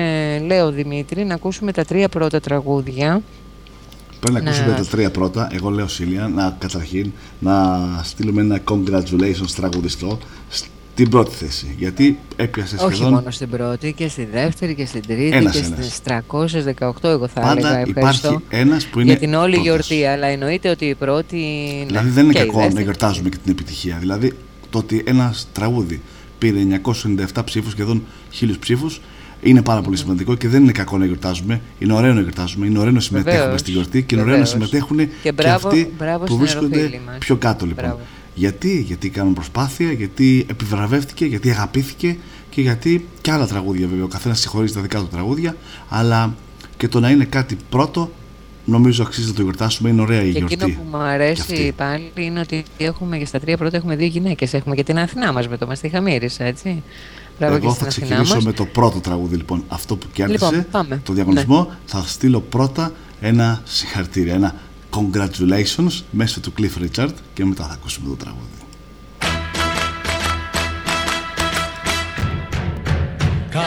λέω Δημήτρη, να ακούσουμε τα τρία πρώτα τραγούδια Πρέπει να ακούσουμε τα τρία πρώτα. Εγώ λέω Σίλια, να καταρχήν να στείλουμε ένα congratulations τραγουδιστό στην πρώτη θέση. Γιατί έπιασε σχεδόν. Όχι μόνο στην πρώτη και στη δεύτερη και στην τρίτη ένας, και στις 318 εγώ θα Πάντα έλεγα. Υπάρχει ένας που είναι. Για την όλη πρώτος. γιορτή, αλλά εννοείται ότι η πρώτη. Δηλαδή δεν είναι κακό να γιορτάζουμε και την επιτυχία. Δηλαδή το ότι ένας τραγούδι πήρε 997 ψήφους, σχεδόν 1000 ψήφους, είναι πάρα πολύ σημαντικό και δεν είναι κακό να γιορτάζουμε. Είναι ωραίο να γιορτάζουμε, είναι ωραίο να συμμετέχουμε Βεβαίως. στη γιορτή και είναι ωραίο να συμμετέχουν και, μπράβο, και αυτοί μπράβο που βρίσκονται πιο κάτω λοιπόν. Μπράβο. Γιατί, γιατί κάνουν προσπάθεια, γιατί επιβραβεύτηκε, γιατί αγαπήθηκε και γιατί και άλλα τραγούδια βέβαια. Ο καθένας συγχωρεί τα δικά του τραγούδια, αλλά και το να είναι κάτι πρώτο νομίζω αξίζει να το γιορτάσουμε. Είναι ωραία η και γιορτή. εκείνο που μου αρέσει πάλι είναι ότι έχουμε και στα τρία πρώτα έχουμε δύο γυναίκες. Έχουμε και την Αθηνά μας με το Μαστίχα Μύρισα, έτσι. Μπράβο Εγώ θα ξεκινήσω με το πρώτο τραγούδι λοιπόν. Αυτό που κέρδισε λοιπόν, πάμε. το διαγωνισμό. Ναι. Θα στείλω πρώτα ένα συγχαρητήρια, ένα congratulations μέσω του Cliff Richard και μετά θα ακούσουμε το τραγούδι.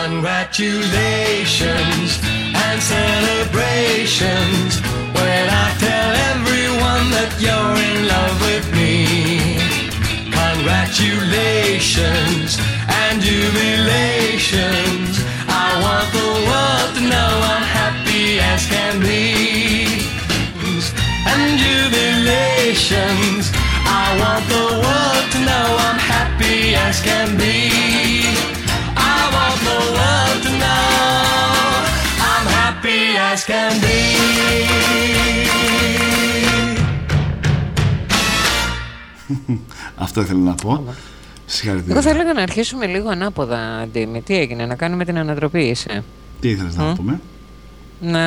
Congratulations and celebrations when I tell everyone that you're in love with me. Congratulations and jubilations. I want the world to know I'm happy as can be. And jubilations. I want the world to know I'm happy as can be. I want the world to know I'm happy as can be. Αυτό ήθελα να πω. Συγχαρητήρια. Εγώ θα έλεγα να αρχίσουμε λίγο ανάποδα, Αντίμη. Τι έγινε, να κάνουμε την ανατροπή, είσαι; Τι ήθελες να πούμε; Να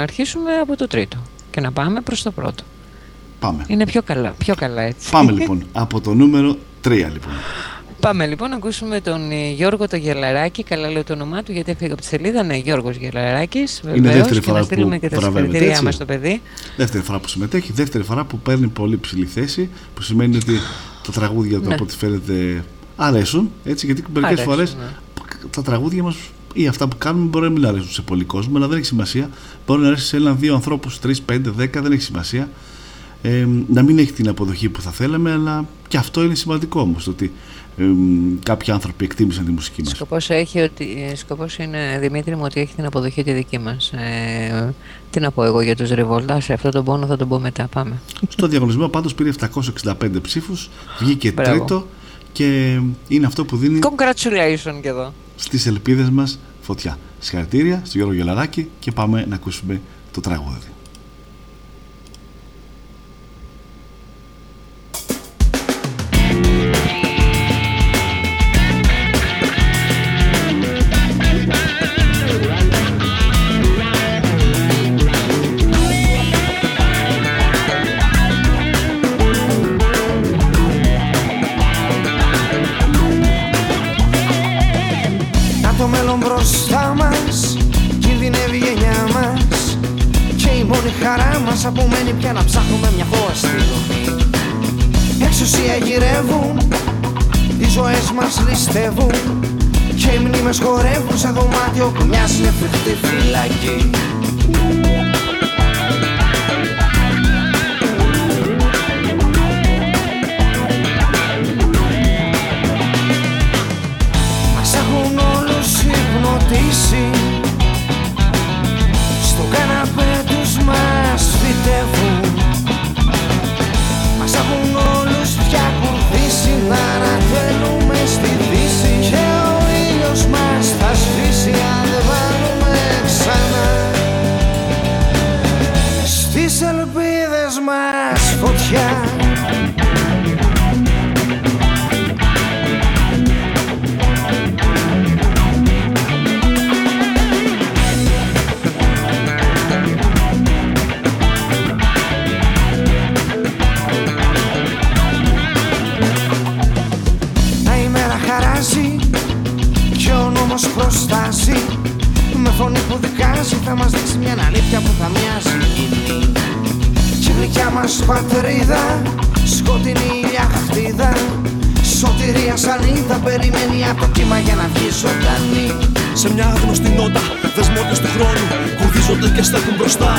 αρχίσουμε από το τρίτο και να πάμε προς το πρώτο. Πάμε. Είναι πιο καλά, πιο καλά έτσι. Πάμε λοιπόν, από το νούμερο 3 λοιπόν. Πάμε λοιπόν να ακούσουμε τον ε, Γιώργο το Γελαράκη. Καλά λέω το όνομά του γιατί έφυγε από τη σελίδα. Ναι, Γιώργος Γελαράκης. Είναι δεύτερη φορά και να που και τα συγχαρητήριά μας στο παιδί. Δεύτερη φορά που συμμετέχει, δεύτερη φορά που παίρνει πολύ ψηλή θέση. Που σημαίνει ότι τα τραγούδια του ναι. από ό,τι φαίνεται αρέσουν. Έτσι, γιατί μερικές φορές ναι. τα τραγούδια μας ή αυτά που κάνουμε μπορεί να μην αρέσουν σε πολύ κόσμο, αλλά δεν έχει σημασία. Μπορεί να αρέσει σε έναν-δύο ανθρώπους, τρεις, πέντε, δέκα, δεν έχει σημασία. Ε, να μην έχει την αποδοχή που θα θέλαμε, αλλά και αυτό είναι σημαντικό όμως. Ότι ε, κάποιοι άνθρωποι εκτίμησαν τη μουσική μας. Σκοπός, έχει ότι, σκοπός είναι, Δημήτρη μου, ότι έχει την αποδοχή τη δική μας. Ε, τι να πω εγώ για τους Revolta, σε αυτό τον πόνο θα τον πω μετά, πάμε. Στο διαγωνισμό πάντως πήρε 765 ψήφους, βγήκε τρίτο και είναι αυτό που δίνει... Congratulations και εδώ. Στις ελπίδες μας φωτιά. Συγχαρητήρια στον Γιώργο Γελαράκη και πάμε να ακούσουμε το τραγούδι. Μας ληστεύουν Και οι μνήμες χορεύουν σε δωμάτιο που μοιάζει φρικτή φυλακή θα μας δείξει μια αλήθεια που θα μοιάζει. Κι η γλυκιά μας πατρίδα Σκοτεινή ηλιαχτίδα Σωτηρία σανίδα Περιμένει από το κύμα για να βγει ζωντανή. Σε μια άγνωστη νότα Δεσμότες του χρόνου Κουρδίζονται και στέκουν μπροστά.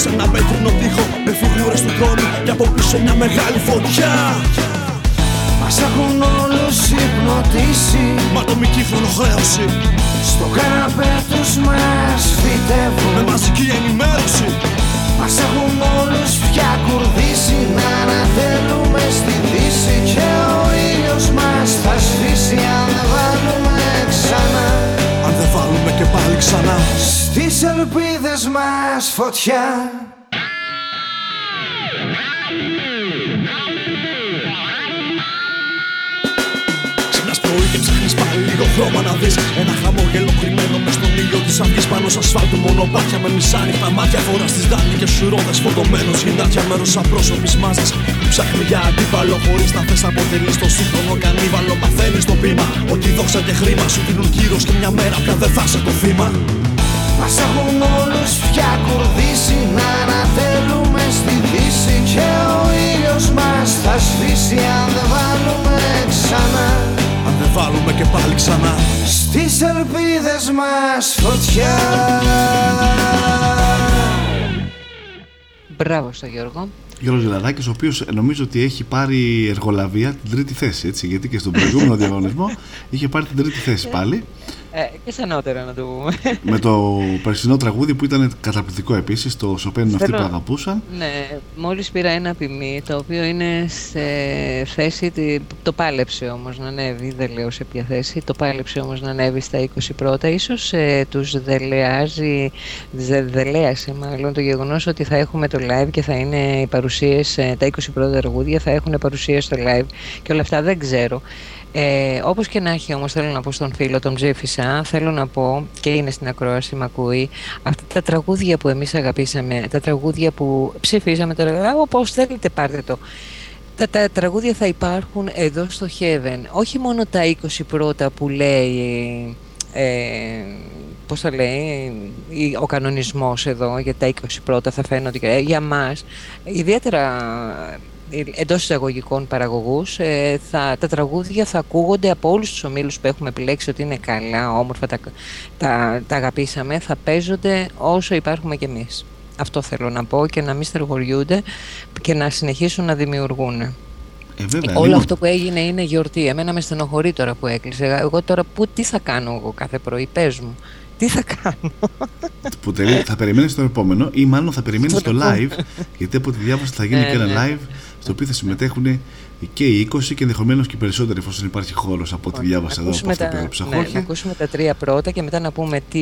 Σε ένα πέτρινο τοίχο Με φιγούρες του τρόνου Και από πίσω μια μεγάλη φωτιά μας έχουν όλους υπνοτίσει Μα ατομική χρονοχρέωση Στο καναπέ τους μας φυτεύουν. Με μαζική ενημέρωση. Μας έχουν όλους πια κουρδίσει. Να ανατέλουμε στη δύση. Και ο ήλιος μας θα σβήσει Αν δεν βάλουμε ξανά. Αν δεν βάλουμε και πάλι ξανά. Στις ελπίδες μας φωτιά και ψάχνεις πάλι λίγο χρώμα να δεις. Ένα χαμόγελο κρυμμένο μες στον ήλιο της αυγής. Πάνω σ' ασφάλτου μονοπάτια με μισάνυχτα μάτια. Φορά στις δάνεικες σου ρόδες φορτωμένος γυνάτια. Μέρος απρόσωπης μάζας Ψάχνει για αντίπαλο χωρίς να θες αποτελείς το σύγχρονο κανίβαλο. Μαθαίνεις το πείμα ότι δόξα και χρήμα σου δίνουν κύρος και μια μέρα πια δεν θα σε το θύμα. Μας έχουν όλους πια κουρδίσει να ανατέλουμε στη δύση. Και ο ήλιος μας θα σβήσει αν δεν βάλουμε ξανά Αν δεν βάλουμε και πάλι ξανά Στις ελπίδες μας φωτιά Μπράβο στο Γιώργο. Γιώργος Γελαδάκης, ο οποίος νομίζω ότι έχει πάρει εργολαβία την τρίτη θέση, έτσι, γιατί και στον προηγούμενο διαγωνισμό είχε πάρει την τρίτη θέση πάλι. Ε, και σαν να το πούμε. με το περσινό τραγούδι που ήταν καταπληκτικό επίσης, το Σοπαίνουν αυτοί που αγαπούσαν. Ναι, μόλις πήρα ένα ποιμί το οποίο είναι σε θέση. Το πάλεψε όμως να ανέβει, δεν λέω σε ποια θέση. Το πάλεψε όμως να ανέβει στα 20 πρώτα. σω ε, τους δελεάζει, δελέασε μάλλον το γεγονός ότι θα έχουμε το live και θα είναι οι παρουσίες, ε, τα 20 πρώτα τραγούδια θα έχουν παρουσία στο live και όλα αυτά δεν ξέρω. Ε, όπως και να έχει όμως θέλω να πω στον φίλο, τον ψήφισα, θέλω να πω και είναι στην ακρόαση, με ακούει, αυτά τα τραγούδια που εμείς αγαπήσαμε, τα τραγούδια που ψηφίσαμε, τώρα, όπως θέλετε πάρτε το. Τα, τα τραγούδια θα υπάρχουν εδώ στο Heaven, όχι μόνο τα 20 πρώτα που λέει... Ε, πώς θα λέει, ο κανονισμός εδώ για τα 20 πρώτα θα φαίνονται για μας, ιδιαίτερα εντός εισαγωγικών παραγωγούς, ε, τα τραγούδια θα ακούγονται από όλους τους ομίλους που έχουμε επιλέξει ότι είναι καλά, όμορφα, τα, τα, τα αγαπήσαμε, θα παίζονται όσο υπάρχουμε κι εμείς. Αυτό θέλω να πω και να μην στεργοριούνται και να συνεχίσουν να δημιουργούν. Ε, βέβαια, Όλο αυτό που έγινε είναι γιορτή. Εμένα με στενοχωρεί τώρα που έκλεισε. Εγώ τώρα που, τι θα κάνω εγώ κάθε πρωί, πες μου. Τι θα κάνω; Που θα περιμένεις το επόμενο ή μάλλον θα περιμένεις το live. γιατί από τη διάβαση θα γίνει ναι, και ένα ναι. live στο οποίο θα συμμετέχουν και οι 20 και ενδεχομένως και οι περισσότεροι, εφόσον υπάρχει χώρος από ό,τι διάβασα εδώ. Από τα, ναι, να ακούσουμε τα τρία πρώτα και μετά να πούμε τι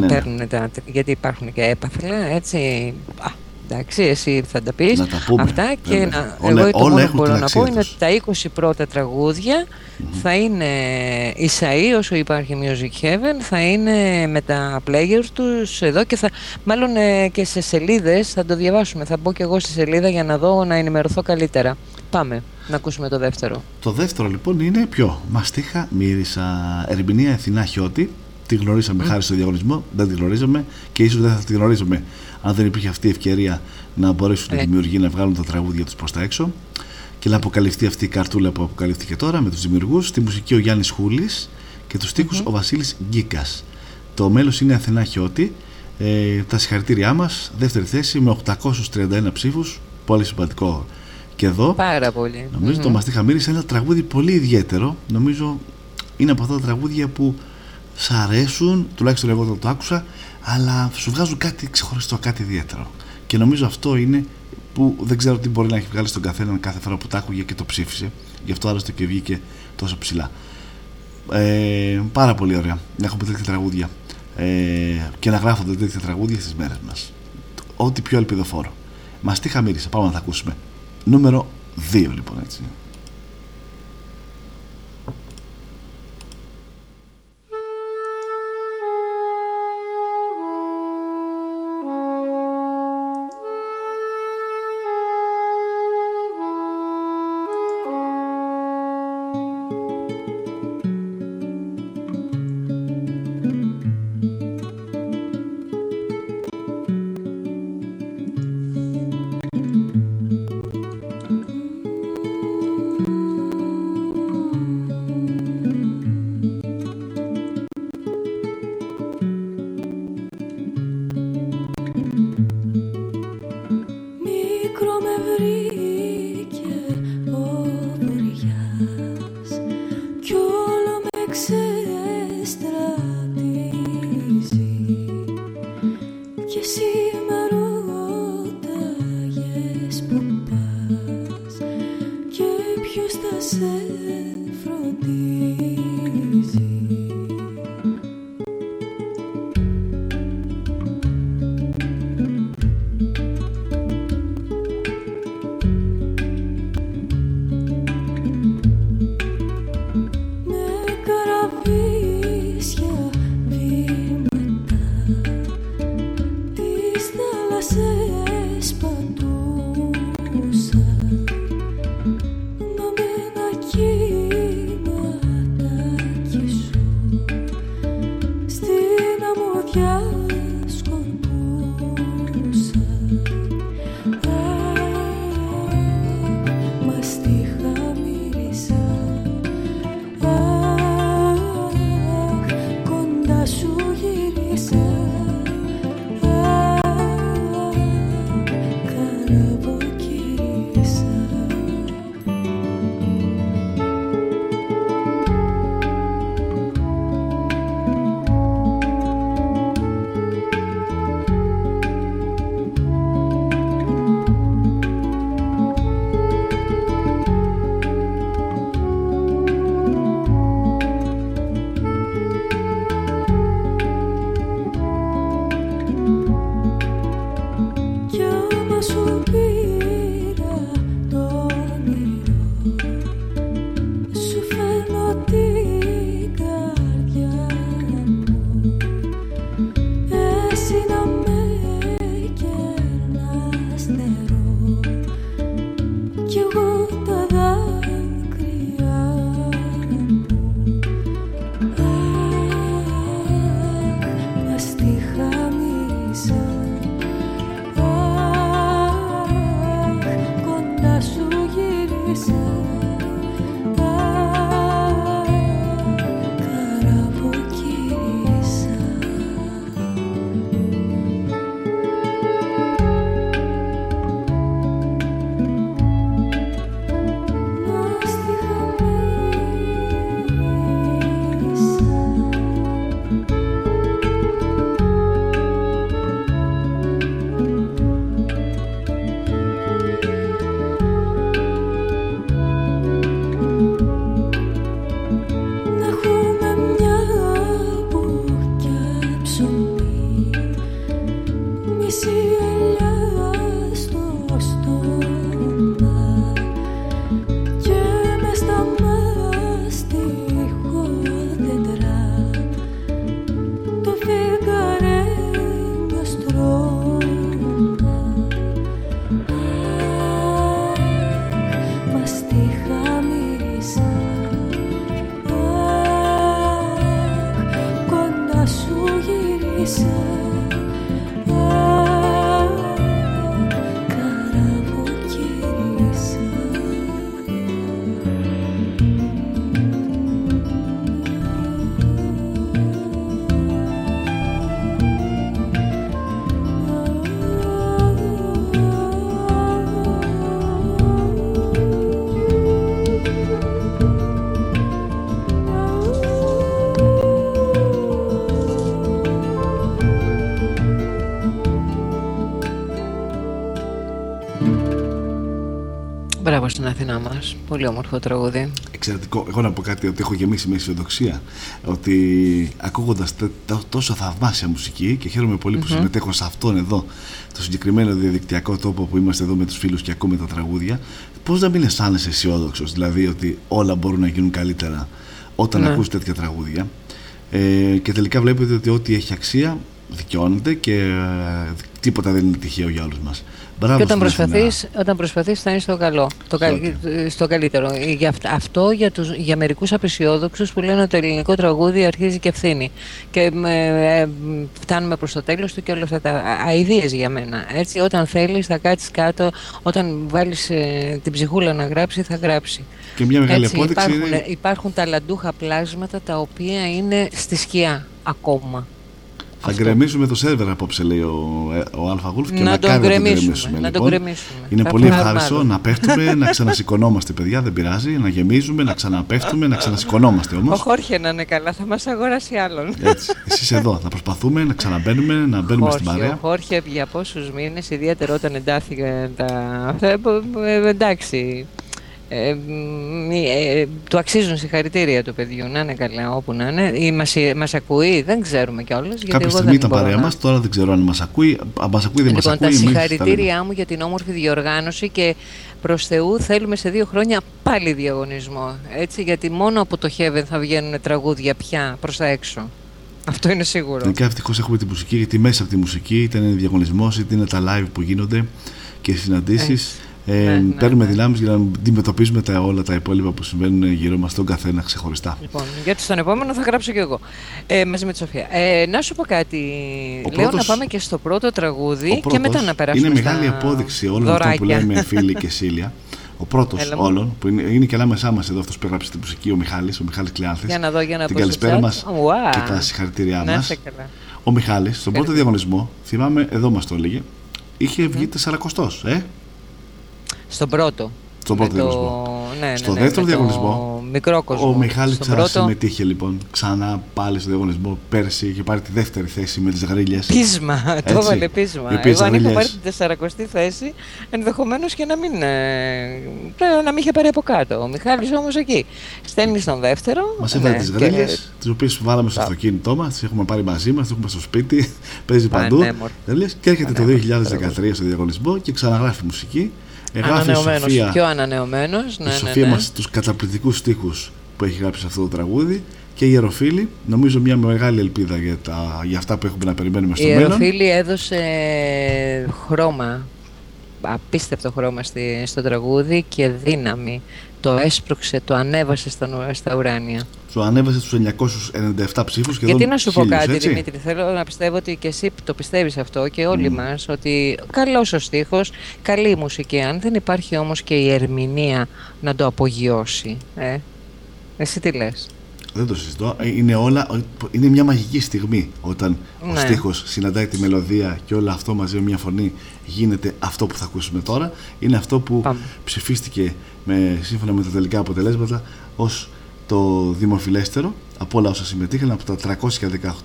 ναι, παίρνουν τα. Γιατί υπάρχουν και έπαθλα, έτσι. Α, Εντάξει, εσύ θα τα πεις αυτά και να, όλα, εγώ το μόνο που μπορώ να πω είναι ότι τα 20 πρώτα τραγούδια θα είναι Ισαΐ όσο υπάρχει Music Heaven, θα είναι με τα players τους εδώ και θα, μάλλον ε, και σε σελίδες θα το διαβάσουμε. Θα μπω και εγώ στη σελίδα για να δω, να ενημερωθώ καλύτερα. Πάμε να ακούσουμε το δεύτερο. Το δεύτερο λοιπόν είναι ποιο; Μαστίχα μύρισα Ερμηνεία Εθνά Χιώτη. Τη γνωρίσαμε χάρη στο διαγωνισμό, δεν τη γνωρίζαμε και ίσως δεν θα τη γνωρίζαμε αν δεν υπήρχε αυτή η ευκαιρία να μπορέσουν οι ε. δημιουργοί να βγάλουν τα τραγούδια τους προς τα έξω και να αποκαλυφθεί αυτή η καρτούλα που αποκαλύφθηκε τώρα με τους δημιουργούς. Στη μουσική ο Γιάννης Χούλης και τους τοίχου ο Βασίλης Γκίκας. Το μέλος είναι Αθηνά Χιώτη. Ε, τα συγχαρητήριά μας, δεύτερη θέση με 831 ψήφους. Πολύ συμπατικό και εδώ. Πάρα πολύ. Νομίζω το Μαστίχα Μύρης είναι ένα τραγούδι πολύ ιδιαίτερο. Νομίζω είναι από αυτά τα τραγούδια που σ' αρέσουν, τουλάχιστον εγώ δεν το άκουσα, αλλά σου βγάζουν κάτι ξεχωριστό, κάτι ιδιαίτερο. Και νομίζω αυτό είναι που δεν ξέρω τι μπορεί να έχει βγάλει στον καθέναν κάθε φορά που τα άκουγε και το ψήφισε. Γι' αυτό άρεσε και βγήκε τόσο ψηλά. Ε, πάρα πολύ ωραία να έχουμε τέτοια τραγούδια ε, και να γράφονται τέτοια τραγούδια στις μέρες μας. Ό,τι πιο ελπιδοφόρο. Μας τι χαμήρισε, πάμε να τα ακούσουμε. Νούμερο 2 λοιπόν έτσι. Στην Αθηνά μας. Πολύ όμορφο τραγούδι. Εξαιρετικό. Εγώ να πω κάτι ότι έχω γεμίσει με αισιοδοξία. Ότι ακούγοντας τόσο θαυμάσια μουσική και χαίρομαι πολύ που συμμετέχω σε αυτόν εδώ, το συγκεκριμένο διαδικτυακό τόπο που είμαστε εδώ με τους φίλους και ακούμε τα τραγούδια, πώς να μην αισθάνεσαι αισιόδοξος, δηλαδή ότι όλα μπορούν να γίνουν καλύτερα όταν ναι. ακούς τέτοια τραγούδια. Ε, και τελικά βλέπετε ότι ό,τι έχει αξία δικαιώνεται και ε, τίποτα δεν είναι τυχαίο για όλους μας. Μπράβο και όταν προσπαθείς, όταν προσπαθείς θα είναι στο καλό, το στο καλύτερο. Για αυτό για, τους, για μερικούς απεσιόδοξους που λένε ότι το ελληνικό τραγούδι αρχίζει και ευθύνει και ε, φτάνουμε προς το τέλος του και όλα αυτά τα αηδίες για μένα. Έτσι, όταν θέλεις θα κάτσεις κάτω, όταν βάλεις ε, την ψυχούλα να γράψει θα γράψει. Και μια μεγάλη Έτσι, απόδειξη υπάρχουν, είναι... υπάρχουν ταλαντούχα πλάσματα τα οποία είναι στη σκιά ακόμα. Θα γκρεμίσουμε το σερβερ απόψε, λέει ο, ε, ο Αλφα Γουλφ και να, να τον γκρεμίσουμε. Να λοιπόν. Είναι θα πολύ ευχάριστο να πέφτουμε, να ξανασηκωνόμαστε, παιδιά, δεν πειράζει. Να γεμίζουμε, να ξαναπέφτουμε, να ξανασηκωνόμαστε όμως. Ο Χόρχε να είναι καλά, θα μας αγοράσει άλλον. Έτσι. Εσείς εδώ θα προσπαθούμε να ξαναμπαίνουμε, να μπαίνουμε στην παρέα. Ο Χόρχε για πόσους μήνες, ιδιαίτερα όταν εντάθηκαν τα. Ε, ε, εντάξει. Ε, ε, του αξίζουν συγχαρητήρια του παιδιού, να είναι καλά όπου να είναι. Ή μας, μας ακούει, δεν ξέρουμε κιόλας. Κάποια στιγμή ήταν παρέα μας, τώρα δεν ξέρω αν μας ακούει. Αν μας ακούει δεν λοιπόν, μας ακούει. τα συγχαρητήριά μου για την όμορφη διοργάνωση και προς Θεού θέλουμε σε δύο χρόνια πάλι διαγωνισμό. Έτσι, γιατί μόνο από το Heaven θα βγαίνουν τραγούδια πια προς τα έξω. Αυτό είναι σίγουρο. Τελικά ευτυχώς έχουμε τη μουσική, γιατί μέσα από τη μουσική είτε διαγωνισμός, είτε είναι τα live που γίνονται και συναντήσεις. Ε, ναι, ναι, παίρνουμε ναι. δυνάμεις για να αντιμετωπίζουμε τα, όλα τα υπόλοιπα που συμβαίνουν γύρω μας τον καθένα ξεχωριστά. Λοιπόν, γιατί στον επόμενο θα γράψω κι εγώ ε, μαζί με τη Σοφία. Ε, να σου πω κάτι. Ο Λέω πρώτος, να πάμε και στο πρώτο τραγούδι και μετά να περάσουμε. Είναι μεγάλη απόδειξη όλων αυτών που λέμε φίλοι και Σίλια. Ο πρώτος όλων, που είναι, είναι και ανάμεσά μας εδώ αυτός που έγραψε την μουσική, ο Μιχάλης, ο Μιχάλης Κλεάνθης. Για να δω, για να Την καλησπέρα μας wow. και τα συγχαρητήριά μας. Ο Μιχάλης, στον πρώτο διαγωνισμό, θυμάμαι, εδώ μας το έλεγε, είχε βγει 40 ε. Στον πρώτο. Στον πρώτο διαγωνισμό. Ναι, ναι, στο ναι, δεύτερο διαγωνισμό. Μικρό κόσμο. Ο Μιχάλης ξανασυμμετείχε λοιπόν ξανά πάλι στο διαγωνισμό πέρσι. Είχε πάρει τη δεύτερη θέση με τις γρίλε. Πείσμα, το έβαλε πείσμα. Εγώ αν είχα πάρει την 40η θέση, ενδεχομένως και να μην. Ε, να μην είχε πάρει από κάτω. Ο Μιχάλης όμως εκεί. Στέλνει στον δεύτερο. Μας έβαλε ναι, τις γρίλε, τις οποίες βάλαμε στο αυτοκίνητό μας, τις έχουμε πάρει μαζί μας, τις έχουμε στο σπίτι, παίζει παντού. Και έρχεται το 2013 στο διαγωνισμό και ξαναγράφει μουσική. Εγγράφει η Σοφία, πιο ανανεωμένος. Ναι, η Σοφία ναι, ναι. μας τους καταπληκτικούς στίχους που έχει γράψει αυτό το τραγούδι και η Ιεροφίλη, νομίζω μια μεγάλη ελπίδα για, τα, για αυτά που έχουμε να περιμένουμε στο η μέλλον. Η Ιεροφίλη έδωσε χρώμα απίστευτο χρώμα στη, στο τραγούδι και δύναμη. Το έσπρωξε, το ανέβασε στα, στα ουράνια. Σου ανέβασε στους 997 ψήφους και Γιατί να σου πω κάτι έτσι; Δημήτρη, θέλω να πιστεύω ότι και εσύ το πιστεύεις αυτό και όλοι mm. μας ότι καλός ο στίχος, καλή η μουσική, αν δεν υπάρχει όμως και η ερμηνεία να το απογειώσει. Ε; Εσύ τι λες; Δεν το συζητώ. Ε, είναι, όλα, είναι μια μαγική στιγμή όταν ναι. ο στίχος συναντάει τη μελωδία και όλο αυτό μαζί με μια φωνή γίνεται αυτό που θα ακούσουμε τώρα. Είναι αυτό που ψηφίστηκε με, σύμφωνα με τα τελικά αποτελέσματα ως το δημοφιλέστερο από όλα όσα συμμετείχαν από τα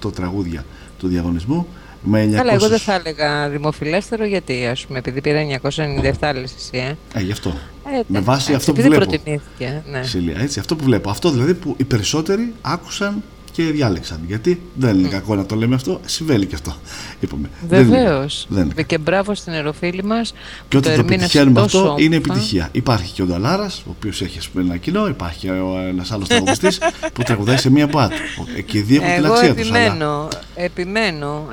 318 τραγούδια του διαγωνισμού με 900... Καλά, εγώ δεν θα έλεγα δημοφιλέστερο γιατί ας πούμε επειδή πήρα 997 λες εσύ ε. ε γι' αυτό ε, με βάση αυτό που βλέπω ναι. Σιλία, έτσι, αυτό που βλέπω αυτό δηλαδή που οι περισσότεροι άκουσαν και διάλεξαν. Γιατί δεν είναι mm. κακό να το λέμε αυτό, συμβαίνει και αυτό. Βεβαίως. Και μπράβο στην αεροφίλη μας. Και όταν το, το πετυχαίνουμε αυτό, είναι επιτυχία. Υπάρχει και ο Νταλάρας, ο οποίος έχει πούμε, ένα κοινό, υπάρχει και ένας άλλος τραγουδιστής που τραγουδάει σε μία μπάτ. Και οι δύο έχουν την αξία τους. Επιμένω, επιμένω.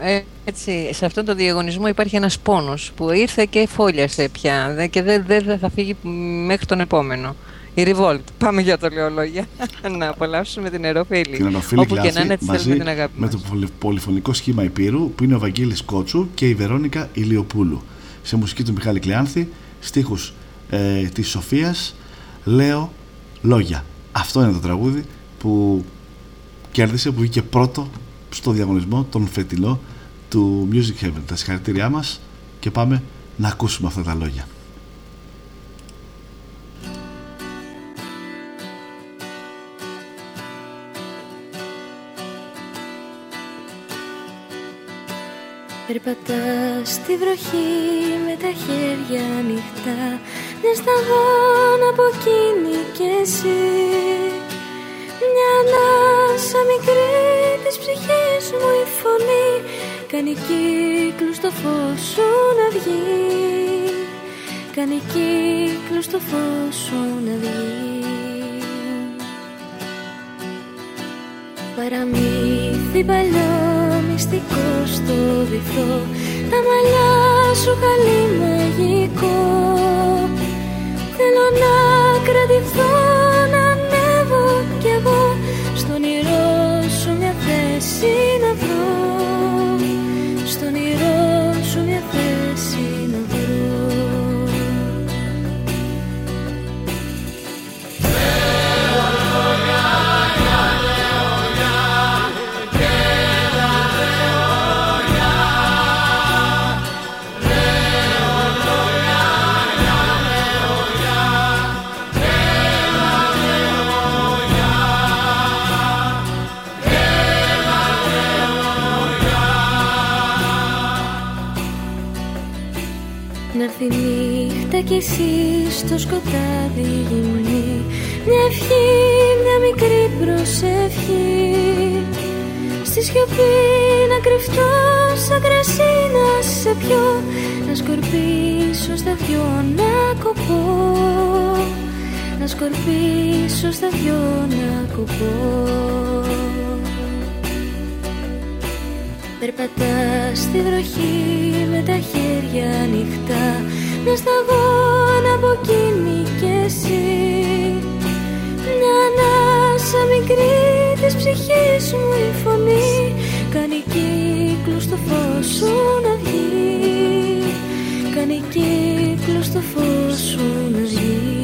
Ε, έτσι, σε αυτόν τον διαγωνισμό υπάρχει ένας πόνος που ήρθε και φόλιασε πια και δεν, δεν θα φύγει μέχρι τον επόμενο. Η Revolt. Πάμε για το λεωλόγια. να απολαύσουμε την αεροφίλη. Την αεροφίλη Όπου και να είναι, μαζί την αγάπη με το πολυφωνικό σχήμα Υπήρου που είναι ο Βαγγέλης Κότσου και η Βερόνικα Ηλιοπούλου. Σε μουσική του Μιχάλη Κλειάνθη, στίχους ε, της Σοφίας, λέω λόγια. Αυτό είναι το τραγούδι που κέρδισε, που βγήκε πρώτο στο διαγωνισμό τον φετινό του Music Heaven. Τα συγχαρητήριά μας και πάμε να ακούσουμε αυτά τα λόγια. Περπατάς στη βροχή με τα χέρια ανοιχτά Μια σταγόνα από εκείνη κι εσύ Μια ανάσα μικρή της ψυχής μου η φωνή Κάνει κύκλου στο φως σου να βγει. Κάνει κύκλου στο φως σου να βγει. Παραμύθι παλιό μυστικό στο βυθό. Τα μαλλιά σου καλή μαγικό. Θέλω να κρατηθώ να ανέβω κι εγώ. Στον όνειρό σου μια θέση να βρω στο σκοτάδι γυμνή. Μια ευχή, μια μικρή προσευχή. Στη σιωπή να κρυφτώ σαν κρασί να σε πιω. Να σκορπίσω στα δυο να κοπώ. Να σκορπίσω στα δυο να κοπώ. Περπατάς στη βροχή με τα χέρια ανοιχτά μια σταγόνα από εκείνη κι εσύ. Μια ανάσα μικρή της ψυχής μου η φωνή. Κάνει κύκλο στο φως σου να βγει. Κάνει κύκλο στο φως σου να βγει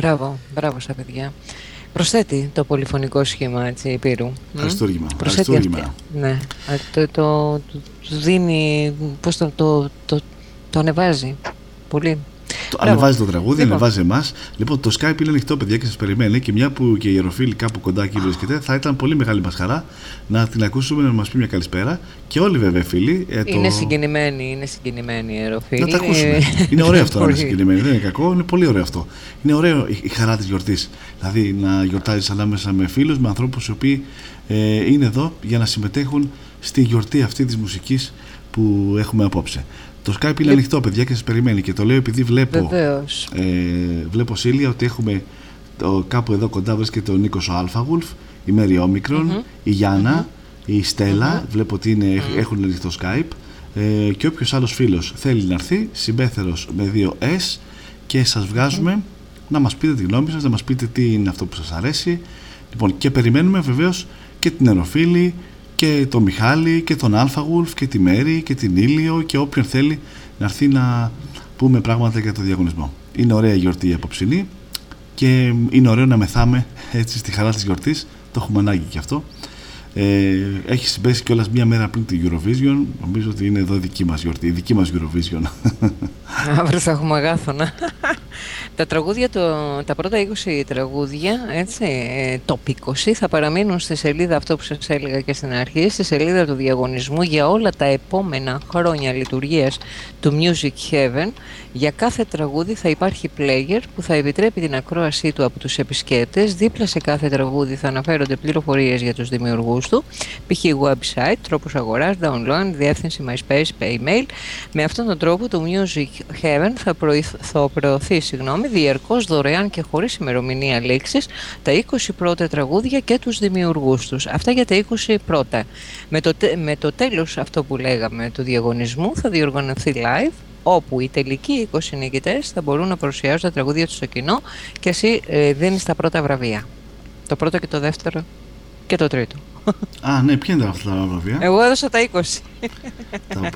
Μπράβο, μπράβο στα παιδιά. Προσθέτει το πολυφωνικό σχήμα έτσι, Πύρου. Αριστούργημα. Προσθέτει αυτή. Ναι, το, το, το, δίνει, πώς το, το, το, το ανεβάζει. Πολύ. Το ανεβάζει το τραγούδι, λοιπόν. ανεβάζει εμάς. Λοιπόν, το Skype είναι ανοιχτό, παιδιά, και σας περιμένει. Και μια που και η Ιεροφίλη κάπου κοντά εκεί βρίσκεται, θα ήταν πολύ μεγάλη μας χαρά να την ακούσουμε να μας πει μια καλησπέρα. Και όλοι βέβαια φίλοι. Ε, το... Είναι συγκινημένη, είναι συγκινημένη η Ιεροφίλη. Να τα ακούσουμε. είναι ωραίο αυτό να είναι συγκινημένη. Δεν είναι κακό, είναι πολύ ωραίο αυτό. Είναι ωραίο η χαρά της γιορτής. Δηλαδή να γιορτάζεις ανάμεσα με φίλους, με ανθρώπους οι οποίοι ε, είναι εδώ για να συμμετέχουν στη γιορτή αυτή της μουσικής που έχουμε απόψε. Το Skype είναι ανοιχτό, παιδιά, και σας περιμένει. Και το λέω επειδή βλέπω, ε, βλέπω Σίλια ότι έχουμε το, κάπου εδώ κοντά βρίσκεται ο Νίκος ο Αλφαγουλφ, η Μέρι ομικρον η Γιάννα, η Στέλλα. Βλέπω ότι είναι, έχουν ανοιχτό Skype. Ε, και όποιος άλλος φίλος θέλει να έρθει, συμπέθερος με δύο S και σας βγάζουμε να μας πείτε τη γνώμη σας, να μας πείτε τι είναι αυτό που σας αρέσει. Λοιπόν, και περιμένουμε βεβαίως και την Εροφίλη και τον Μιχάλη και τον Αλφαγουλφ και τη Μέρη και την Ήλιο και όποιον θέλει να έρθει να πούμε πράγματα για το διαγωνισμό. Είναι ωραία η γιορτή η απόψινή και είναι ωραίο να μεθάμε έτσι στη χαρά της γιορτής, το έχουμε ανάγκη και αυτό. Ε, έχει συμπέσει κιόλας μία μέρα πριν την Eurovision. Νομίζω ότι είναι εδώ η δική μας γιορτή, η δική μας Eurovision. Αύριο θα έχουμε αγάθωνα. τα τραγούδια, το, τα πρώτα 20 τραγούδια, έτσι, ε, top 20, θα παραμείνουν στη σελίδα αυτό που σας έλεγα και στην αρχή, στη σελίδα του διαγωνισμού για όλα τα επόμενα χρόνια λειτουργίας του Music Heaven. Για κάθε τραγούδι θα υπάρχει player που θα επιτρέπει την ακρόασή του από τους επισκέπτες. Δίπλα σε κάθε τραγούδι θα αναφέρονται πληροφορίες για τους δημιουργούς του, π.χ. website, τρόπος αγοράς, download, διεύθυνση MySpace, email. Με αυτόν τον τρόπο το Music Heaven θα, θα προωθεί συγγνώμη, διαρκώς δωρεάν και χωρίς ημερομηνία λήξης τα 20 πρώτα τραγούδια και τους δημιουργούς τους. Αυτά για τα 20 πρώτα. Με το, με το τέλος αυτό που λέγαμε του διαγωνισμού θα διοργανωθεί live όπου οι τελικοί 20 νικητές θα μπορούν να παρουσιάζουν τα τραγούδια τους στο κοινό και εσύ ε, δίνεις τα πρώτα βραβεία. Το πρώτο και το δεύτερο και το τρίτο. Α, ναι, ποια είναι αυτά τα βραβεία; Εγώ έδωσα τα 20. τα,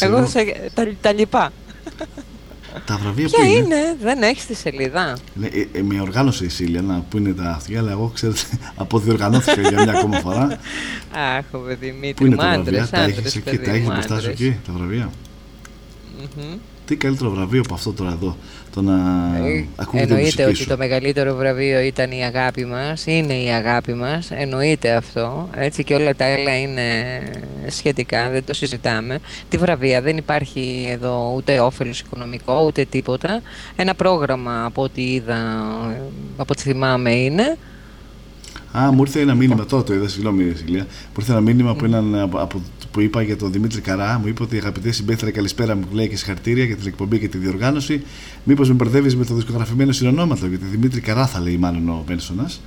Εγώ έδωσα τα, τα λοιπά. Τα βραβεία Ποια που είναι. είναι, δεν έχεις τη σελίδα; Ναι, ε, ε, με οργάνωσε η Σίλια να που είναι τα αυτιά, αλλά εγώ ξέρετε, αποδιοργανώθηκα για μια ακόμα φορά. Αχ, ο Δημήτρη, Πού είναι τα βραβεία, τα έχεις εκεί, τα έχεις μπροστά σου εκεί, τα βραβεία; Mm-hmm. Τι καλύτερο βραβείο από αυτό τώρα εδώ, το να ε, ακούγεται Εννοείται ότι σου. το μεγαλύτερο βραβείο ήταν η αγάπη μας, είναι η αγάπη μας, εννοείται αυτό, έτσι και όλα τα άλλα είναι σχετικά, δεν το συζητάμε. Τη βραβεία δεν υπάρχει εδώ ούτε όφελος οικονομικό, ούτε τίποτα. Ένα πρόγραμμα από ό,τι είδα, από ό,τι θυμάμαι είναι, Α, μου ήρθε ένα μήνυμα τότε, το είδα, συγγνώμη, Σιλία. Μου ήρθε ένα μήνυμα από έναν, από, που είπα για τον Δημήτρη Καρά. Μου είπε ότι αγαπητέ συμπέθρα, καλησπέρα μου λέει και συγχαρητήρια για την εκπομπή και τη διοργάνωση. Μήπως με μπερδεύεις με το δισκογραφημένο συνονόματο, γιατί Δημήτρη Καρά θα λέει μάλλον ο Βένσονας.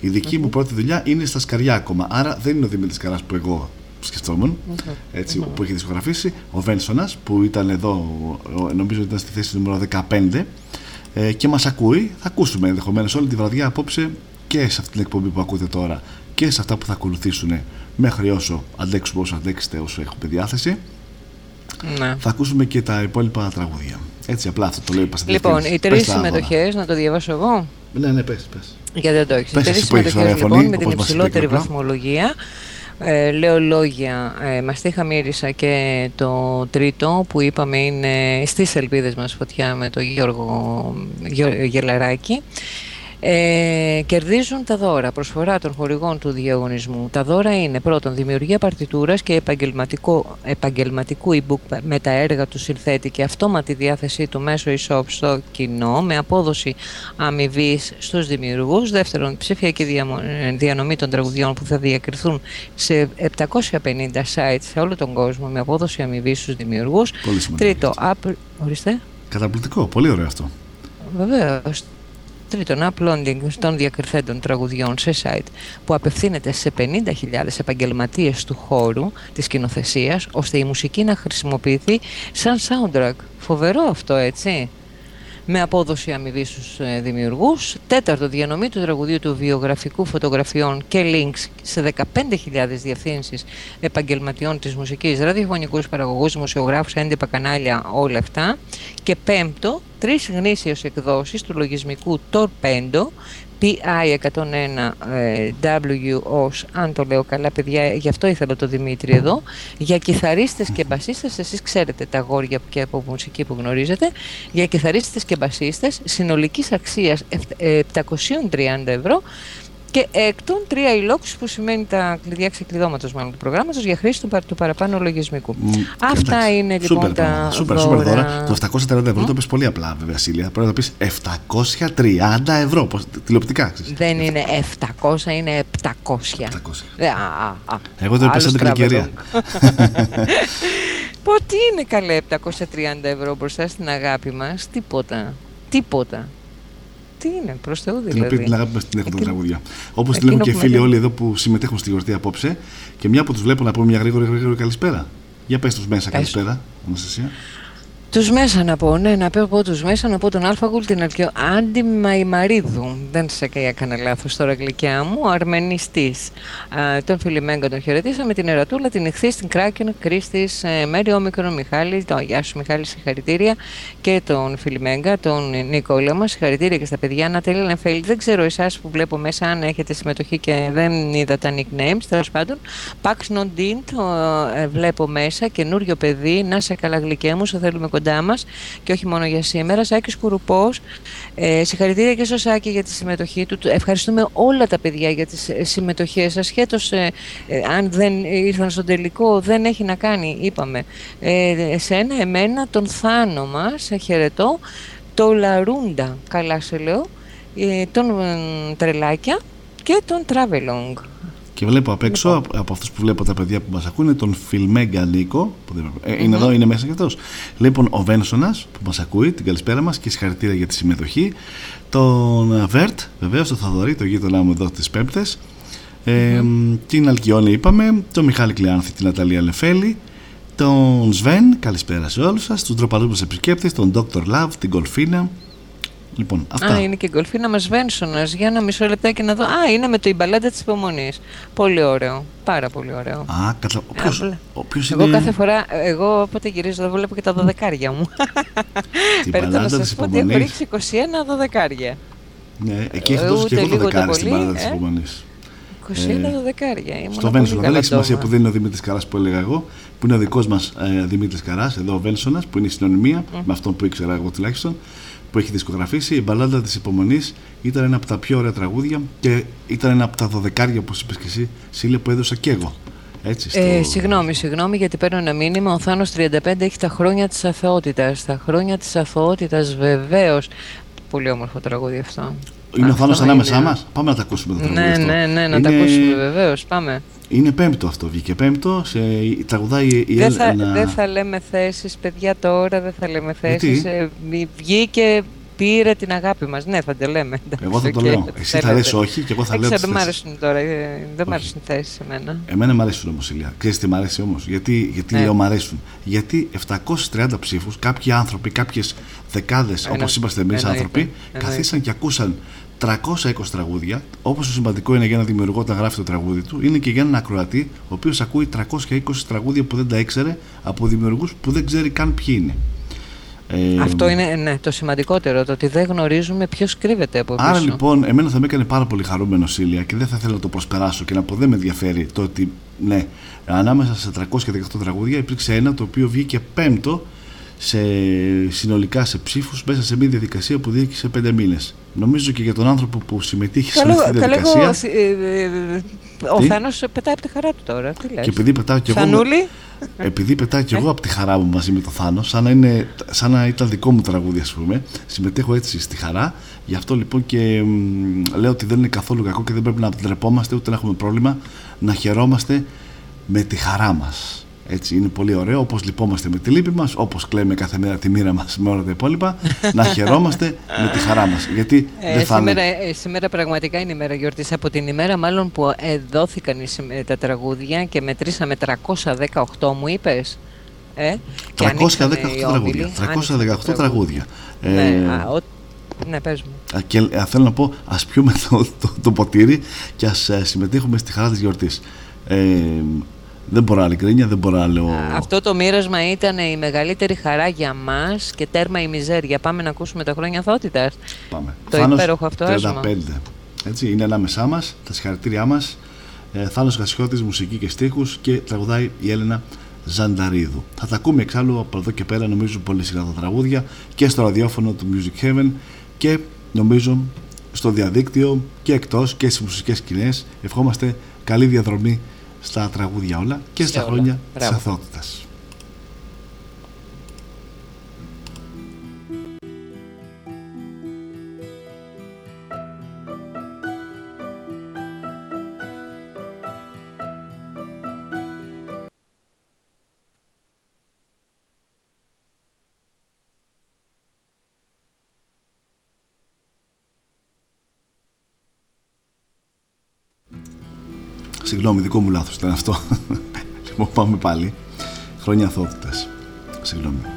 Η δική μου πρώτη δουλειά είναι στα σκαριά ακόμα. Άρα δεν είναι ο Δημήτρης Καράς που εγώ σκεφτόμουν, έτσι, που έχει δισκογραφήσει. Ο Βένσονας που ήταν εδώ, νομίζω ότι ήταν στη θέση νούμερο 15 ε, και μας ακούει. Θα ακούσουμε ενδεχομένως όλη τη βραδιά απόψε και σε αυτή την εκπομπή που ακούτε τώρα και σε αυτά που θα ακολουθήσουν μέχρι όσο αντέξουμε όσο αντέξετε όσο έχουμε διάθεση ναι. θα ακούσουμε και τα υπόλοιπα τραγούδια. Έτσι απλά αυτό το λέω Λοιπόν, οι τρεις συμμετοχές, να το διαβάσω εγώ; Ναι, ναι, πες, πες. Γιατί δεν το έχεις. Οι τρεις συμμετοχές λοιπόν με την υψηλότερη βαθμολογία ε, λέω λόγια, ε, μαστίχα μύρισα και το τρίτο που είπαμε είναι στις ελπίδες μας φωτιά με τον Γιώργο Γελαράκη ε, κερδίζουν τα δώρα, προσφορά των χορηγών του διαγωνισμού. Τα δώρα είναι πρώτον δημιουργία παρτιτούρας και επαγγελματικό, επαγγελματικού e-book με τα έργα του συνθέτη και αυτόματη διάθεσή του μέσω e-shop στο κοινό με απόδοση αμοιβής στους δημιουργούς. Δεύτερον, ψηφιακή διανομή των τραγουδιών που θα διακριθούν σε 750 sites σε όλο τον κόσμο με απόδοση αμοιβής στους δημιουργούς. Τρίτο, Ορίστε. Καταπληκτικό, πολύ ωραίο αυτό. Βεβαίως. Τρίτον, uploading των διακριθέντων τραγουδιών σε site που απευθύνεται σε 50.000 επαγγελματίες του χώρου της σκηνοθεσίας ώστε η μουσική να χρησιμοποιηθεί σαν soundtrack. Φοβερό αυτό, έτσι. Με απόδοση αμοιβή στους ε, δημιουργούς. Τέταρτο, διανομή του τραγουδίου του βιογραφικού φωτογραφιών και links σε 15.000 διευθύνσεις επαγγελματιών της μουσικής, ραδιοφωνικούς παραγωγούς, δημοσιογράφους, έντυπα κανάλια, όλα αυτά. Και πέμπτο, τρεις γνήσιες εκδόσεις του λογισμικού Torpendo PI101 WOS, αν το λέω καλά παιδιά, γι' αυτό ήθελα το Δημήτρη εδώ, για κιθαρίστες και μπασίστες, εσείς ξέρετε τα αγόρια και από μουσική που γνωρίζετε, για κιθαρίστες και μπασίστες συνολικής αξίας 730 ευρώ και έκτον, τρία υλόξου που σημαίνει τα κλειδιά ξεκλειδώματος μάλλον του προγράμματος για χρήση του, του παραπάνω λογισμικού. Αυτά εντάξει. είναι λοιπόν σούπερ, τα. Σούπερ, σούπερ δώρα. Το 730 ευρώ mm. το πεις πολύ απλά, βέβαια, Σίλια. Πρέπει να πεις 730 ευρώ. Πώς, τηλεοπτικά, ξέρεις. Δεν είναι 700, είναι 700. 700. Ε, α, α, α. Εγώ το είπα σαν την κακερία. Πότε είναι καλέ 730 ευρώ μπροστά στην αγάπη μας, τίποτα. Τίποτα. Τι είναι, προς Θεού δηλαδή. Την αγάπη μας την έχουν τα τραγούδια. Όπως τη λέμε και φίλοι όλοι εδώ που συμμετέχουν στη γιορτή απόψε και μια που τους βλέπω να πούμε μια γρήγορη, γρήγορη καλησπέρα. Για πες τους μέσα, καλησπέρα, Αναστασία. Τους μέσα να πω, ναι, να πω τους μέσα, να πω τον Αλφαγούλ την Αρκιο. Άντι Μαϊμαρίδου. Δεν σε έκανε λάθος τώρα, γλυκιά μου. Αρμενιστής. Τον Φιλιμέγκα τον χαιρετήσαμε, την Ερατούλα, την Ιχθής, την Κράκεν, Κρίστης, ε, Μέρι Όμικρον, Μιχάλης. Το Γεια σου, Μιχάλη, συγχαρητήρια. Και τον Φιλιμέγκα, τον Νικόλα μας. Συγχαρητήρια και στα παιδιά. Νατέλη Λεμφέλη. Δεν ξέρω εσάς που βλέπω μέσα αν έχετε συμμετοχή και δεν είδα τα nicknames. Τέλος πάντων, Παξ Νοντίν, το ε, βλέπω μέσα. Καινούριο παιδί. Να σε καλά, γλυκιά μου, θέλουμε κοντά κοντά μας και όχι μόνο για σήμερα. Σάκης Κουρουπός, ε, συγχαρητήρια και στο Σάκη για τη συμμετοχή του. Ευχαριστούμε όλα τα παιδιά για τις ε, συμμετοχές. Ασχέτως ε, ε, αν δεν ήρθαν στον τελικό, δεν έχει να κάνει, είπαμε. Ε, εσένα, εμένα, τον Θάνο μας, χαιρετώ, το Λαρούντα, καλά σε λέω, τον Τρελάκια και τον Travelong. Και βλέπω απ' έξω λοιπόν. από αυτούς που βλέπω τα παιδιά που μας ακούνε τον Φιλμέγκα Νίκο. Που ε, είναι εδώ, είναι μέσα και αυτός. Λοιπόν, ο Βένσονας που μας ακούει, την καλησπέρα μας και συγχαρητήρια για τη συμμετοχή. Τον Βέρτ, βεβαίως, τον Θαδωρή, τον γείτονά μου εδώ τι Πέμπτες. Ε, Την Αλκιόνη είπαμε, τον Μιχάλη Κλεάνθη, την Ναταλία Λεφέλη, τον Σβέν, καλησπέρα σε όλους σας, του ντροπαλού μα επισκέπτε, τον Dr. Love, την Κολφίνα, Λοιπόν, αυτά. Α, είναι και η γκολφίνα μας Βένσονα. Για ένα μισό λεπτάκι να δω. Α, είναι με το Ιμπαλάντα της υπομονής. Πολύ ωραίο. Πάρα πολύ ωραίο. Α, κατα... ο ποιος, εγώ κάθε φορά, εγώ όποτε γυρίζω εδώ βλέπω και τα δωδεκάρια μου. Πρέπει να σας πω ότι έχω ρίξει 21 δωδεκάρια. Ναι, εκεί έχει δώσει και εγώ το δεκάρι στην παράδα της υπομονής. 21 δωδεκάρια. Στο Βένσονα. Δεν έχει σημασία που δεν είναι ο Δημήτρης Καράς που έλεγα εγώ, που είναι ο δικός μας ε, Δημήτρης Καράς, εδώ ο Βένσονας, που είναι η συνωνυμία με αυτόν που ήξερα εγώ τουλάχιστον που έχει δισκογραφήσει. Η μπαλάντα της υπομονής ήταν ένα από τα πιο ωραία τραγούδια και ήταν ένα από τα δωδεκάρια, όπως είπες και εσύ, Σίλε, που έδωσα και εγώ. Έτσι, στο... ε, συγγνώμη, συγγνώμη γιατί παίρνω ένα μήνυμα. Ο Θάνος 35 έχει τα χρόνια της αθωότητας. Τα χρόνια της αθωότητας βεβαίως. Πολύ όμορφο τραγούδι αυτό. Είναι ο Θάνος ανάμεσά μας. Πάμε να τα ακούσουμε το τραγούδι ναι, αυτό. Ναι, ναι, να τα ακούσουμε βεβαίως. Πάμε. Είναι πέμπτο αυτό, βγήκε πέμπτο. Σε, τραγουδάει η Δεν θα, ένα... θα λέμε θέσεις, παιδιά τώρα, δεν θα λέμε θέσεις. Ε, βγήκε πήρε την αγάπη μας. Ναι, θα το λέμε. Εγώ θα το λέω. Εσύ θα λες όχι και εγώ θα λέω Δεν μ' αρέσουν τώρα. Ε, δεν μ' αρέσουν οι θέσεις εμένα. Εμένα μ' αρέσουν όμως, Ηλία. Ξέρεις τι μ' αρέσει όμως; Γιατί, γιατί ναι. λέω μ' αρέσουν; Γιατί 730 ψήφους, κάποιοι άνθρωποι, κάποιες δεκάδες, όπως είμαστε εμείς άνθρωποι, καθίσαν και ακούσαν 320 τραγούδια, όπως το σημαντικό είναι για ένα δημιουργό όταν γράφει το τραγούδι του, είναι και για έναν ακροατή, ο οποίος ακούει 320 τραγούδια που δεν τα ήξερε από δημιουργούς που δεν ξέρει καν ποιοι είναι. Ε, Αυτό είναι ναι, το σημαντικότερο, το ότι δεν γνωρίζουμε ποιος κρύβεται από πίσω. Άρα λοιπόν, εμένα θα με έκανε πάρα πολύ χαρούμενο Σίλια και δεν θα θέλω να το προσπεράσω και να πω δεν με ενδιαφέρει το ότι ναι, ανάμεσα σε 318 τραγούδια υπήρξε ένα το οποίο βγήκε πέμπτο σε, συνολικά σε ψήφους μέσα σε μια διαδικασία που διήρκησε πέντε μήνες. Νομίζω και για τον άνθρωπο που συμμετείχε σε αυτή τη διαδικασία. Ε, ε, ε, ο Θάνος πετάει από τη χαρά του τώρα. Τι λες; Και επειδή πετάω και εγώ, επειδή πετάω και εγώ από τη χαρά μου μαζί με τον Θάνο, σαν να, είναι, σαν να ήταν δικό μου τραγούδι, ας πούμε, συμμετέχω έτσι στη χαρά. Γι' αυτό λοιπόν και μ, λέω ότι δεν είναι καθόλου κακό και δεν πρέπει να ντρεπόμαστε ούτε να έχουμε πρόβλημα να χαιρόμαστε με τη χαρά μας. Έτσι, είναι πολύ ωραίο, όπως λυπόμαστε με τη λύπη μας, όπως κλαίμε κάθε μέρα τη μοίρα μας με όλα τα υπόλοιπα, να χαιρόμαστε με τη χαρά μας. Γιατί ε, δεν σήμερα, ε, σήμερα πραγματικά είναι η μέρα γιορτής. Από την ημέρα μάλλον που δόθηκαν τα τραγούδια και μετρήσαμε 318 μου είπες. Ε, 318 τραγούδια. 318 τραγούδια. Ναι, ε, α, ο, ναι, πες μου. Και α, θέλω να πω, ας πιούμε το, το, το ποτήρι και ας ε, συμμετέχουμε στη χαρά της γιορτής. Ε, δεν μπορώ άλλη κρίνια, δεν μπορώ άλλο... Αυτό το μοίρασμα ήταν η μεγαλύτερη χαρά για μας και τέρμα η μιζέρια. Πάμε να ακούσουμε τα χρόνια θότητας. Πάμε. Το Φάνος υπέροχο αυτό 35. Έτσι, είναι ανάμεσά μας, τα συγχαρητήριά μας. Ε, Θάνος Κασιώτης, μουσική και στίχους και τραγουδάει η Έλενα Ζανταρίδου. Θα τα ακούμε εξάλλου από εδώ και πέρα νομίζω πολύ σιγά τα τραγούδια και στο ραδιόφωνο του Music Heaven και νομίζω στο διαδίκτυο και εκτός και στις μουσικές σκηνές. Ευχόμαστε καλή διαδρομή στα τραγούδια όλα και στα χρόνια της αθότητας. Συγγνώμη, δικό μου λάθος ήταν αυτό. λοιπόν, πάμε πάλι. Χρόνια αθότητας. Συγγνώμη.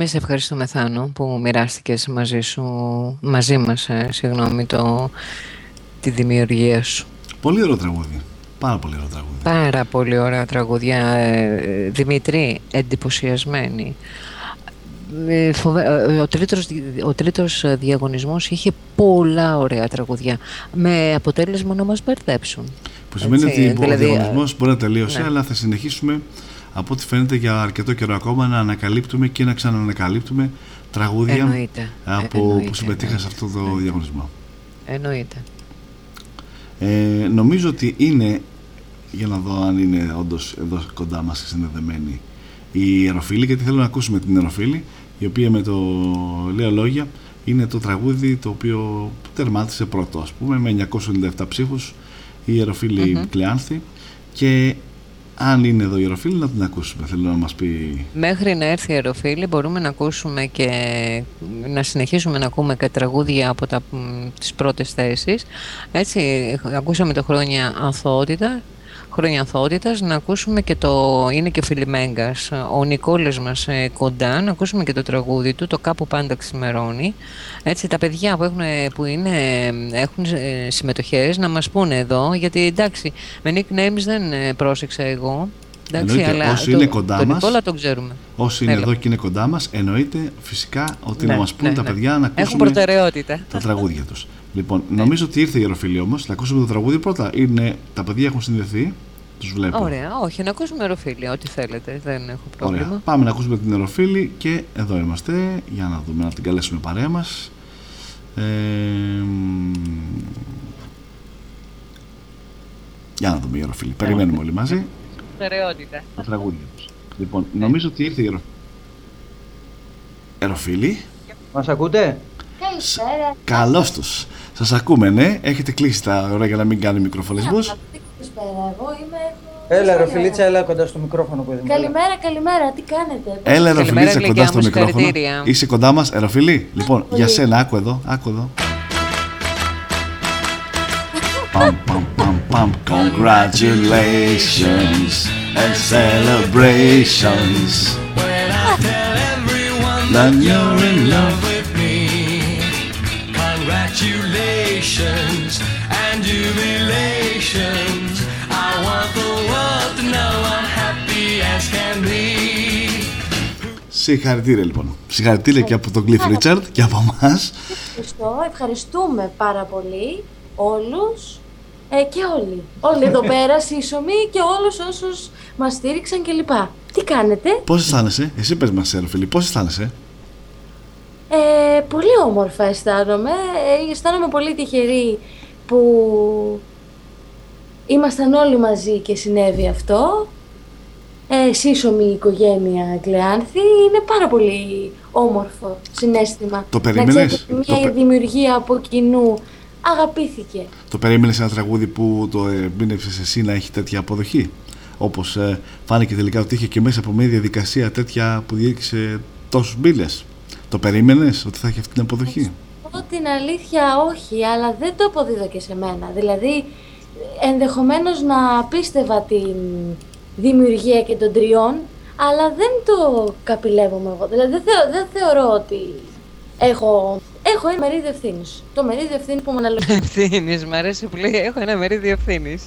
Εμείς ευχαριστούμε Θάνο που μοιράστηκες μαζί σου, μαζί μας, ε, συγγνώμη, το, τη δημιουργία σου. Πολύ ωραίο τραγούδι. Πάρα πολύ ωραίο τραγούδι. Πάρα πολύ ωραία τραγούδια. Ε, Δημήτρη, εντυπωσιασμένη. Ε, ο, τρίτος, ο τρίτος διαγωνισμός είχε πολλά ωραία τραγουδιά με αποτέλεσμα να μας μπερδέψουν. Που σημαίνει ότι δηλαδή, ο διαγωνισμός μπορεί να τελείωσε ναι. αλλά θα συνεχίσουμε από ό,τι φαίνεται για αρκετό καιρό ακόμα να ανακαλύπτουμε και να ξαναανακαλύπτουμε τραγούδια Εννοείται. από, Εννοείται, που συμμετείχαν σε αυτό το διαγωνισμό. Εννοείται. Ε, νομίζω ότι είναι, για να δω αν είναι όντως εδώ κοντά μας συνδεδεμένη η Ιεροφίλη, γιατί θέλω να ακούσουμε την Ιεροφίλη, η οποία με το λέω λόγια είναι το τραγούδι το οποίο τερμάτισε πρώτο, ας πούμε, με 997 ψήφους η ιεροφιλη mm Κλεάνθη και αν είναι εδώ η Ιεροφίλη να την ακούσουμε, θέλω να μας πει... Μέχρι να έρθει η Ιεροφίλη μπορούμε να ακούσουμε και να συνεχίσουμε να ακούμε και τραγούδια από τα, τις πρώτες θέσεις. Έτσι, ακούσαμε το χρόνια αθωότητα χρόνια αθωότητας να ακούσουμε και το είναι και ο Φιλιμέγκας ο Νικόλας μας ε, κοντά να ακούσουμε και το τραγούδι του το κάπου πάντα ξημερώνει έτσι τα παιδιά που έχουν, που είναι, έχουν ε, συμμετοχές να μας πούνε εδώ γιατί εντάξει με nicknames δεν ε, πρόσεξα εγώ Εντάξει, αλλά όσοι το, είναι κοντά το μας, Νικόλα τον ξέρουμε. Όσοι είναι εδώ και είναι κοντά μας, εννοείται φυσικά ότι ναι, να μας πούν ναι, τα ναι. παιδιά να ακούσουμε Έχουν προτεραιότητα. τα τραγούδια τους. Λοιπόν, νομίζω ότι ήρθε η Ιεροφίλη όμως. Θα ακούσουμε το τραγούδι πρώτα. Είναι, τα παιδιά έχουν συνδεθεί. Τους βλέπω. Ωραία, όχι, να ακούσουμε Ιεροφίλη, ό,τι θέλετε. Δεν έχω πρόβλημα. Ωραία. Πάμε να ακούσουμε την Ιεροφίλη και εδώ είμαστε. Για να δούμε, να την καλέσουμε παρέα μας. Ε, για να δούμε η Ιεροφίλη. Περιμένουμε όλοι μαζί. Προτεραιότητα. Τα τραγούδια τους. Λοιπόν, νομίζω ότι ήρθε η Ιεροφίλη. Ιεροφίλη. Μας ακούτε; Καλησπέρα. Καλώς τους. Σας ακούμε, ναι. Έχετε κλείσει τα ώρα για να μην κάνει μικροφωνισμούς. Καλησπέρα. Εγώ είμαι. Έλα, Ροφιλίτσα, έλα κοντά στο μικρόφωνο που Καλημέρα, καλημέρα. Τι κάνετε. Έλα, Ροφιλίτσα, κοντά στο μικρόφωνο. Είσαι κοντά μας, Ροφιλί. Λοιπόν, για σένα, άκου εδώ, άκου εδώ. Pam, pam, pam, pam, congratulations and celebrations. When I tell everyone that you're in love Συγχαρητήρια λοιπόν. Συγχαρητήρια και από τον Cliff Richard και από εμάς. Ευχαριστώ. Ευχαριστούμε πάρα πολύ όλους ε, και όλοι. Όλοι εδώ πέρα, σύσσωμοι και όλους όσους μας στήριξαν κλπ. Τι κάνετε; Πώς αισθάνεσαι, εσύ πες μας φίλοι, πώς αισθάνεσαι; Ε, πολύ όμορφα αισθάνομαι. Ε, αισθάνομαι πολύ τυχερή που ήμασταν όλοι μαζί και συνέβη αυτό. Ε, σύσσωμη οικογένεια Κλεάνθη. Είναι πάρα πολύ όμορφο συνέστημα. Το περίμενες; μια το... δημιουργία από κοινού αγαπήθηκε. Το περίμενες ένα τραγούδι που το εμπνεύσες εσύ να έχει τέτοια αποδοχή; Όπως ε, φάνηκε τελικά ότι είχε και μέσα από μια διαδικασία τέτοια που διήρκησε τόσους μπύλε. Το περίμενες ότι θα έχει αυτή την αποδοχή; πω την αλήθεια όχι, αλλά δεν το αποδίδω και σε μένα. Δηλαδή, ενδεχομένως να πίστευα την δημιουργία και των τριών, αλλά δεν το καπηλεύομαι εγώ. Δηλαδή, δεν, δεν θεωρώ ότι έχω Έχω ένα μερίδιο ευθύνης. Το μερίδιο ευθύνης που μου αναλογεί. Ευθύνης, μου αρέσει που λέει: Έχω ένα μερίδιο ευθύνης.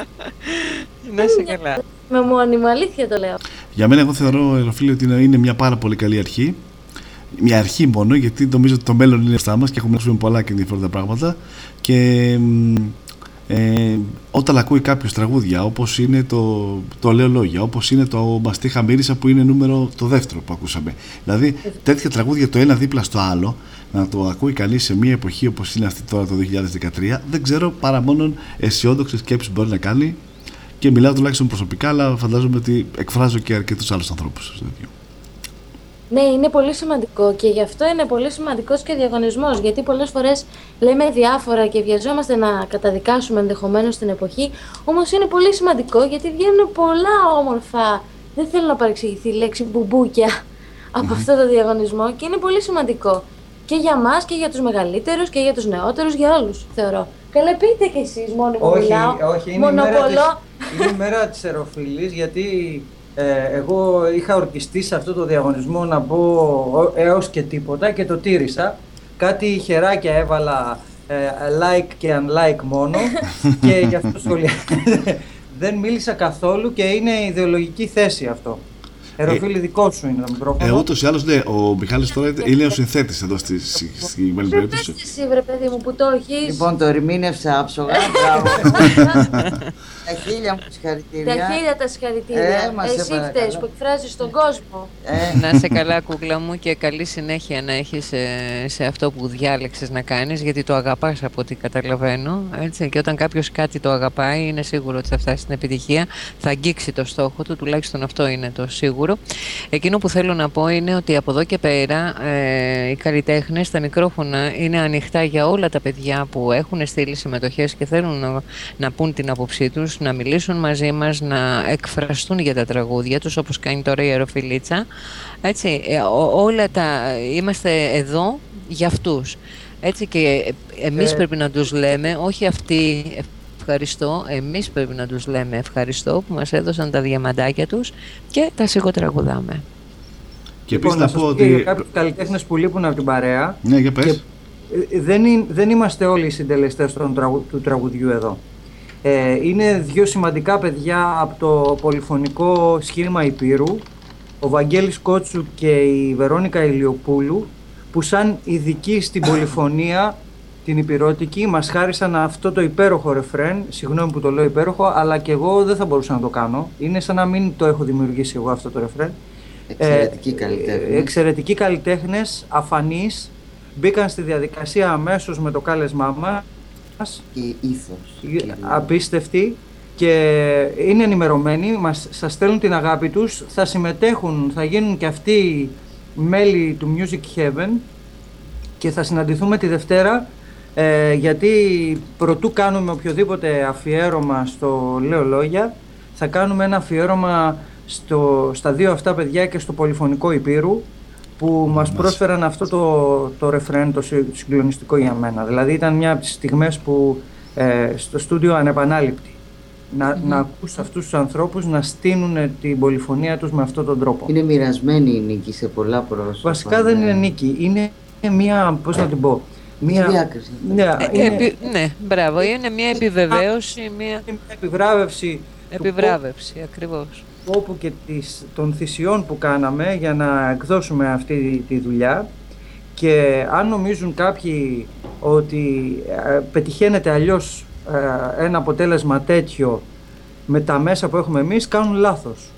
Να είσαι καλά. Με μόνιμο, αλήθεια το λέω. Για μένα, εγώ θεωρώ, φίλε, ότι είναι μια πάρα πολύ καλή αρχή. Μια αρχή μόνο, γιατί νομίζω ότι το μέλλον είναι μπροστά μας και έχουμε να πολλά και ενδιαφέροντα πράγματα. Και ε, όταν ακούει κάποιος τραγούδια όπως είναι το, το λέω λόγια όπως είναι το Μαστίχα Μύρισα που είναι νούμερο το δεύτερο που ακούσαμε δηλαδή τέτοια τραγούδια το ένα δίπλα στο άλλο να το ακούει κανείς σε μια εποχή όπως είναι αυτή τώρα το 2013 δεν ξέρω παρά μόνο αισιόδοξες σκέψεις μπορεί να κάνει και μιλάω τουλάχιστον προσωπικά αλλά φαντάζομαι ότι εκφράζω και αρκετούς άλλους ανθρώπους στο ίδιο. Ναι, είναι πολύ σημαντικό και γι' αυτό είναι πολύ σημαντικός και διαγωνισμός. Γιατί πολλές φορές λέμε διάφορα και βιαζόμαστε να καταδικάσουμε ενδεχομένως την εποχή. Όμως είναι πολύ σημαντικό γιατί βγαίνουν πολλά όμορφα. Δεν θέλω να παρεξηγηθεί η λέξη μπουμπούκια από αυτό το διαγωνισμό και είναι πολύ σημαντικό. Και για μας και για τους μεγαλύτερους και για τους νεότερους, για όλους θεωρώ. Καλά, πείτε κι εσείς μόνο που μιλάω. Όχι, είναι η μέρα τη γιατί ε, εγώ είχα ορκιστεί σε αυτό το διαγωνισμό να μπω έως και τίποτα και το τήρησα. Κάτι χεράκια έβαλα ε, like και unlike μόνο και γι' αυτό σχολεία. Δεν μίλησα καθόλου και είναι ιδεολογική θέση αυτό. Εροφίλη, δικό σου είναι το μικρόφωνο. Ε, Ούτως ή άλλως, ναι, ο Μιχάλης τώρα είναι ο συνθέτης εδώ στη συγκεκριμένη Πες περίπτωση. εσύ βρε παιδί μου που το έχεις. Λοιπόν, το ερμήνευσα άψογα. Μπράβο. Τα χίλια μου συγχαρητήρια. Τα χίλια τα συγχαρητήρια. Ε, μας σε Εσύ παρακαλώ. φταίς που εκφράζεις τον κόσμο. Ε, Να σε καλά κούκλα μου και καλή συνέχεια να έχεις ε, σε αυτό που διάλεξες να κάνεις γιατί το αγαπάς από ό,τι καταλαβαίνω έτσι, και όταν κάποιος κάτι το αγαπάει είναι σίγουρο ότι θα φτάσει στην επιτυχία θα αγγίξει το στόχο του, τουλάχιστον αυτό είναι το σίγουρο Εκείνο που θέλω να πω είναι ότι από εδώ και πέρα ε, οι καλλιτέχνες, τα μικρόφωνα είναι ανοιχτά για όλα τα παιδιά που έχουν στείλει συμμετοχές και θέλουν να, να πούν την άποψή τους, να μιλήσουν μαζί μας, να εκφραστούν για τα τραγούδια τους όπως κάνει τώρα η Αεροφιλίτσα. Έτσι, ε, ό- όλα τα, είμαστε εδώ για αυτούς. Έτσι και ε, εμείς Ε. πρέπει να τους λέμε, όχι αυτοί ευχαριστώ, εμείς πρέπει να τους λέμε ευχαριστώ που μας έδωσαν τα διαμαντάκια τους και τα σιγοτραγουδάμε. Και Λοιπόν, επίση να να πω σας πω για ότι. κάποιους καλλιτέχνες που λείπουν από την παρέα. Ναι, για πες. Και, ε, δεν, είναι, δεν είμαστε όλοι οι συντελεστές των τραγου- του τραγουδιού εδώ. Ε, είναι δύο σημαντικά παιδιά από το πολυφωνικό σχήμα Υπήρου, ο Βαγγέλης Κότσου και η Βερόνικα Ηλιοπούλου, που σαν ειδικοί στην πολυφωνία, την υπηρώτικη, μας χάρισαν αυτό το υπέροχο ρεφρέν, συγγνώμη που το λέω υπέροχο, αλλά και εγώ δεν θα μπορούσα να το κάνω. Είναι σαν να μην το έχω δημιουργήσει εγώ αυτό το ρεφρέν. Εξαιρετικοί Ε, καλλιτέχνες. Εξαιρετικοί καλλιτέχνες, αφανείς, μπήκαν στη διαδικασία αμέσως με το κάλεσμά μας, Και ήθος. Και- απίστευτοι και είναι ενημερωμένοι, μας, σας στέλνουν την αγάπη τους, θα συμμετέχουν, θα γίνουν και αυτοί μέλη του Music Heaven. Και θα συναντηθούμε τη Δευτέρα ε, γιατί προτού κάνουμε οποιοδήποτε αφιέρωμα στο Λέω Λόγια θα κάνουμε ένα αφιέρωμα στο, στα δύο αυτά παιδιά και στο πολυφωνικό Υπήρου που μας πρόσφεραν αυτό το, το ρεφρέν το συ- συγκλονιστικό για μένα. Δηλαδή ήταν μια από τις στιγμές που ε, στο στούντιο ανεπανάληπτη. Να, να ακούς αυτούς τους ανθρώπους να στείνουν την πολυφωνία τους με αυτόν τον τρόπο. Είναι μοιρασμένη η νίκη σε πολλά πρόσωπα. Βασικά δεν είναι νίκη, είναι μια, πώς να την πω, μια, διάκριση. Ναι, Ε, είναι επι- ναι, μπράβο, είναι μια επιβεβαίωση, μια μια επιβράβευση του επιβράβευση ακριβώς. Τόπου και της, των θυσιών που κάναμε για να εκδώσουμε αυτή τη δουλειά και αν νομίζουν κάποιοι ότι ε, πετυχαίνεται αλλιώς ε, ένα αποτέλεσμα τέτοιο με τα μέσα που έχουμε εμείς κάνουν λάθος.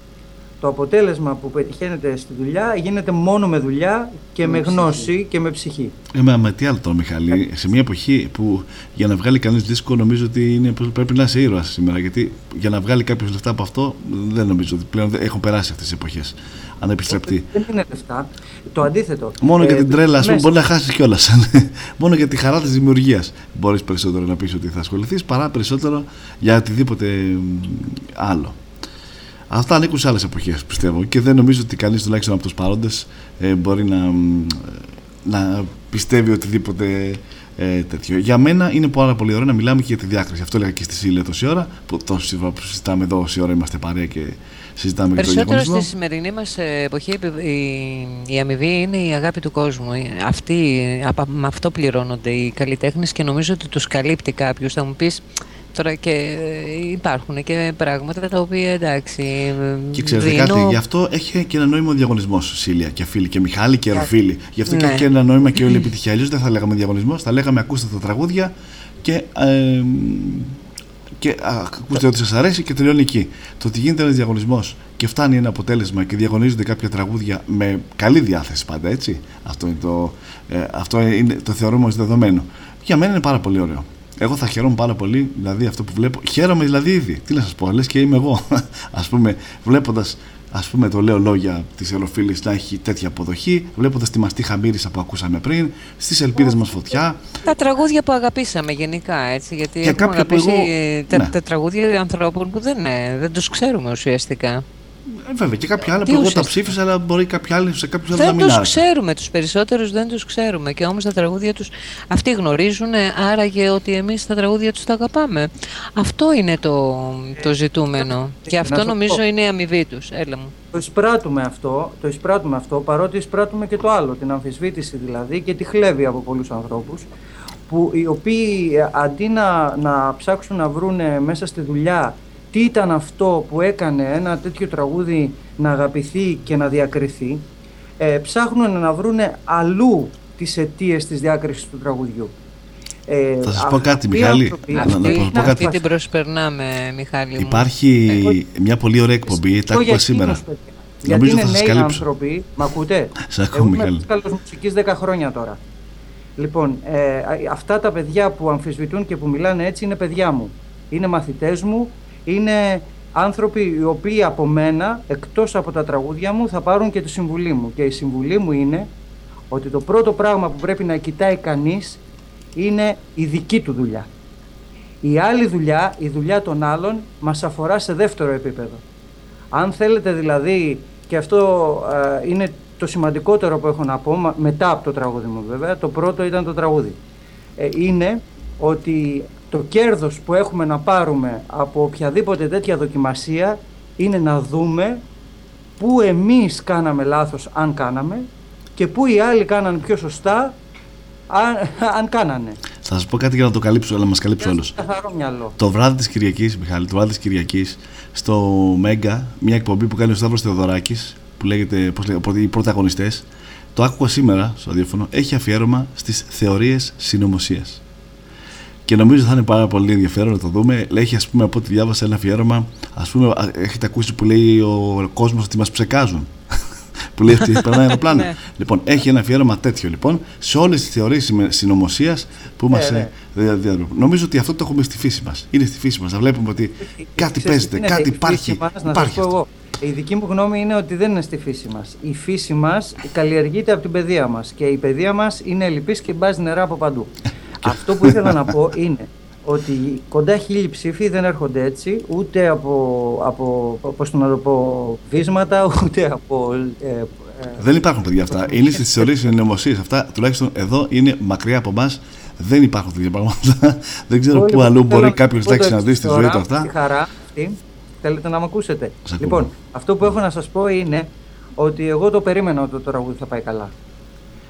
Το αποτέλεσμα που πετυχαίνεται στη δουλειά γίνεται μόνο με δουλειά και με, γνώση και με ψυχή. Ε, μα, με τι άλλο τώρα, Μιχάλη, σε μια εποχή που για να βγάλει κανείς δίσκο νομίζω ότι είναι, πρέπει να είσαι ήρωας σήμερα. Γιατί για να βγάλει κάποιος λεφτά από αυτό δεν νομίζω ότι πλέον δεν- έχουν περάσει αυτές τις εποχές. Αν επιστρεπτεί. Δεν είναι λεφτά. Το αντίθετο. Μόνο για Ε, την τρέλα, ας πούμε, μέσα- μπορεί να χάσεις κιόλας. Μόνο για τη χαρά της δημιουργίας μπορείς περισσότερο να πεις ότι θα ασχοληθείς παρά περισσότερο για οτιδήποτε μ, άλλο. Αυτά ανήκουν σε άλλες εποχές, πιστεύω. Και δεν νομίζω ότι κανείς τουλάχιστον από τους παρόντες ε, μπορεί να, μ, να πιστεύει οτιδήποτε ε, τέτοιο. Για μένα είναι πάρα πολύ ωραίο να μιλάμε και για τη διάκριση. Αυτό έλεγα και στη Σίλια τόση ώρα, που τόση ώρα που συζητάμε εδώ, όση ώρα είμαστε παρέα και συζητάμε για το Περισσότερο διαγωνισμό. στη σημερινή μας ε, εποχή η- η, η αμοιβή είναι η αγάπη του κόσμου. Ε, Αυτοί, απα- με αυτό πληρώνονται οι καλλιτέχνες και νομίζω ότι τους καλύπτει κάποιος. Θα μου πεις τώρα και ε, υπάρχουν και πράγματα τα οποία εντάξει ε, Και ξέρετε δίνω- κάτι, γι' αυτό έχει και ένα νόημα ο διαγωνισμός, Σίλια και φίλοι και Μιχάλη και Ροφίλη. Γι' αυτό και Ναι. έχει και ένα νόημα και όλη η επιτυχία. Αλλιώ δεν θα λέγαμε διαγωνισμός, θα λέγαμε ακούστε τα τραγούδια και, ε, και α, ακούστε ότι σας αρέσει και τελειώνει εκεί. Το ότι γίνεται ένας διαγωνισμός και φτάνει ένα αποτέλεσμα και διαγωνίζονται κάποια τραγούδια με καλή διάθεση πάντα, έτσι. Αυτό, είναι το, ε, αυτό είναι, το θεωρούμε ως δεδομένο. Για μένα είναι πάρα πολύ ωραίο. Εγώ θα χαιρόμαι πάρα πολύ, δηλαδή αυτό που βλέπω. Χαίρομαι δηλαδή ήδη. Τι να σας πω, λες και είμαι εγώ. Α πούμε, βλέποντας ας πούμε το λέω λόγια της Ελοφίλης να έχει τέτοια αποδοχή, βλέποντας τη μαστίχα μύρισα που ακούσαμε πριν, στις ελπίδες μας φωτιά. Τα τραγούδια που αγαπήσαμε γενικά, έτσι, γιατί Και έχουμε κάποια που αγαπήσει εγώ- ε, τα, ναι. τα τραγούδια ανθρώπων που δεν, ε, δεν τους ξέρουμε ουσιαστικά. Ε, βέβαια και κάποια άλλα Τι που εγώ τα ουσιαστικά. ψήφισα, αλλά μπορεί κάποια άλλη σε κάποιους άλλους να Δεν μην τους άρεσαν. ξέρουμε, τους περισσότερους δεν τους ξέρουμε και όμως τα τραγούδια τους αυτοί γνωρίζουν ε, άραγε ότι εμείς τα τραγούδια τους τα αγαπάμε. Αυτό είναι το, το ζητούμενο και να αυτό σου πω. νομίζω είναι η αμοιβή τους. Έλα μου. Το εισπράττουμε αυτό, το εισπράττουμε αυτό, παρότι εισπράττουμε και το άλλο, την αμφισβήτηση δηλαδή και τη χλέβη από πολλούς ανθρώπους, που οι οποίοι ε, αντί να, να ψάξουν να βρούνε μέσα στη δουλειά τι ήταν αυτό που έκανε ένα τέτοιο τραγούδι να αγαπηθεί και να διακριθεί, ε, ψάχνουν να βρούνε αλλού τις αιτίες της διάκρισης του τραγουδιού. Ε, θα σας πω κάτι Μιχάλη. να, Αυτή την προσπερνάμε Μιχάλη Υπάρχει μια πολύ ωραία εκπομπή Τα άκουγα σήμερα. Γιατί είναι νέοι άνθρωποι Μ' ακούτε; Σας ακούω Μιχάλη. Είμαι καλός μουσικής 10 χρόνια τώρα. Λοιπόν, ε, αυτά τα παιδιά που αμφισβητούν και που μιλάνε έτσι είναι παιδιά μου. Είναι μαθητές μου, είναι άνθρωποι οι οποίοι από μένα, εκτός από τα τραγούδια μου, θα πάρουν και τη συμβουλή μου. Και η συμβουλή μου είναι ότι το πρώτο πράγμα που πρέπει να κοιτάει κανείς είναι η δική του δουλειά. Η άλλη δουλειά, η δουλειά των άλλων, μας αφορά σε δεύτερο επίπεδο. Αν θέλετε δηλαδή, και αυτό ε, είναι το σημαντικότερο που έχω να πω, μετά από το τραγούδι μου βέβαια, το πρώτο ήταν το τραγούδι, ε, είναι ότι το κέρδος που έχουμε να πάρουμε από οποιαδήποτε τέτοια δοκιμασία είναι να δούμε πού εμείς κάναμε λάθος αν κάναμε και πού οι άλλοι κάνανε πιο σωστά αν, αν κάνανε. Θα σας πω κάτι για να το καλύψω, αλλά μας καλύψω όλους. Το βράδυ της Κυριακής, Μιχάλη, το βράδυ της Κυριακής, στο Μέγκα, μια εκπομπή που κάνει ο Σταύρος Θεοδωράκης, που λέγεται πώς λέγεται, οι πρωταγωνιστές, το άκουγα σήμερα στο ραδιόφωνο, έχει αφιέρωμα στις θεωρίες συνωμοσίας. Και νομίζω θα είναι πάρα πολύ ενδιαφέρον να το δούμε. Έχει, ας πούμε, από ό,τι διάβασα ένα αφιέρωμα, ας πούμε, έχετε ακούσει που λέει ο κόσμος ότι μας ψεκάζουν που λέει ότι περνάει αεροπλάνο. Ναι. λοιπόν, έχει ένα αφιέρωμα τέτοιο λοιπόν σε όλες τις θεωρίες συνωμοσίας που μας. Ναι, ναι. Νομίζω ότι αυτό το έχουμε στη φύση μας. Είναι στη φύση μας. Να βλέπουμε ότι κάτι παίζεται, κάτι υπάρχει. υπάρχει εγώ. Η δική μου γνώμη είναι ότι δεν είναι στη φύση μας. Η φύση μας καλλιεργείται από την παιδεία μας και η παιδεία μας είναι ελλειπή και μπάζει νερά από παντού. Αυτό που ήθελα να πω είναι ότι κοντά χίλιοι ψήφοι δεν έρχονται έτσι, ούτε από, από πώς να το πω, βίσματα, ούτε από... Ε, ε, δεν υπάρχουν παιδιά αυτά. Είναι στις θεωρίε συνωμοσίε. Αυτά τουλάχιστον εδώ είναι μακριά από εμάς. Δεν υπάρχουν τέτοια πράγματα. δεν ξέρω πού αλλού μπορεί κάποιος να ξαναδεί τη ζωή του αυτά. Τη χαρά αυτή. Θέλετε να με ακούσετε; Λοιπόν, αυτό που έχω να σας πω είναι ότι εγώ το περίμενα ότι το τραγούδι θα πάει καλά.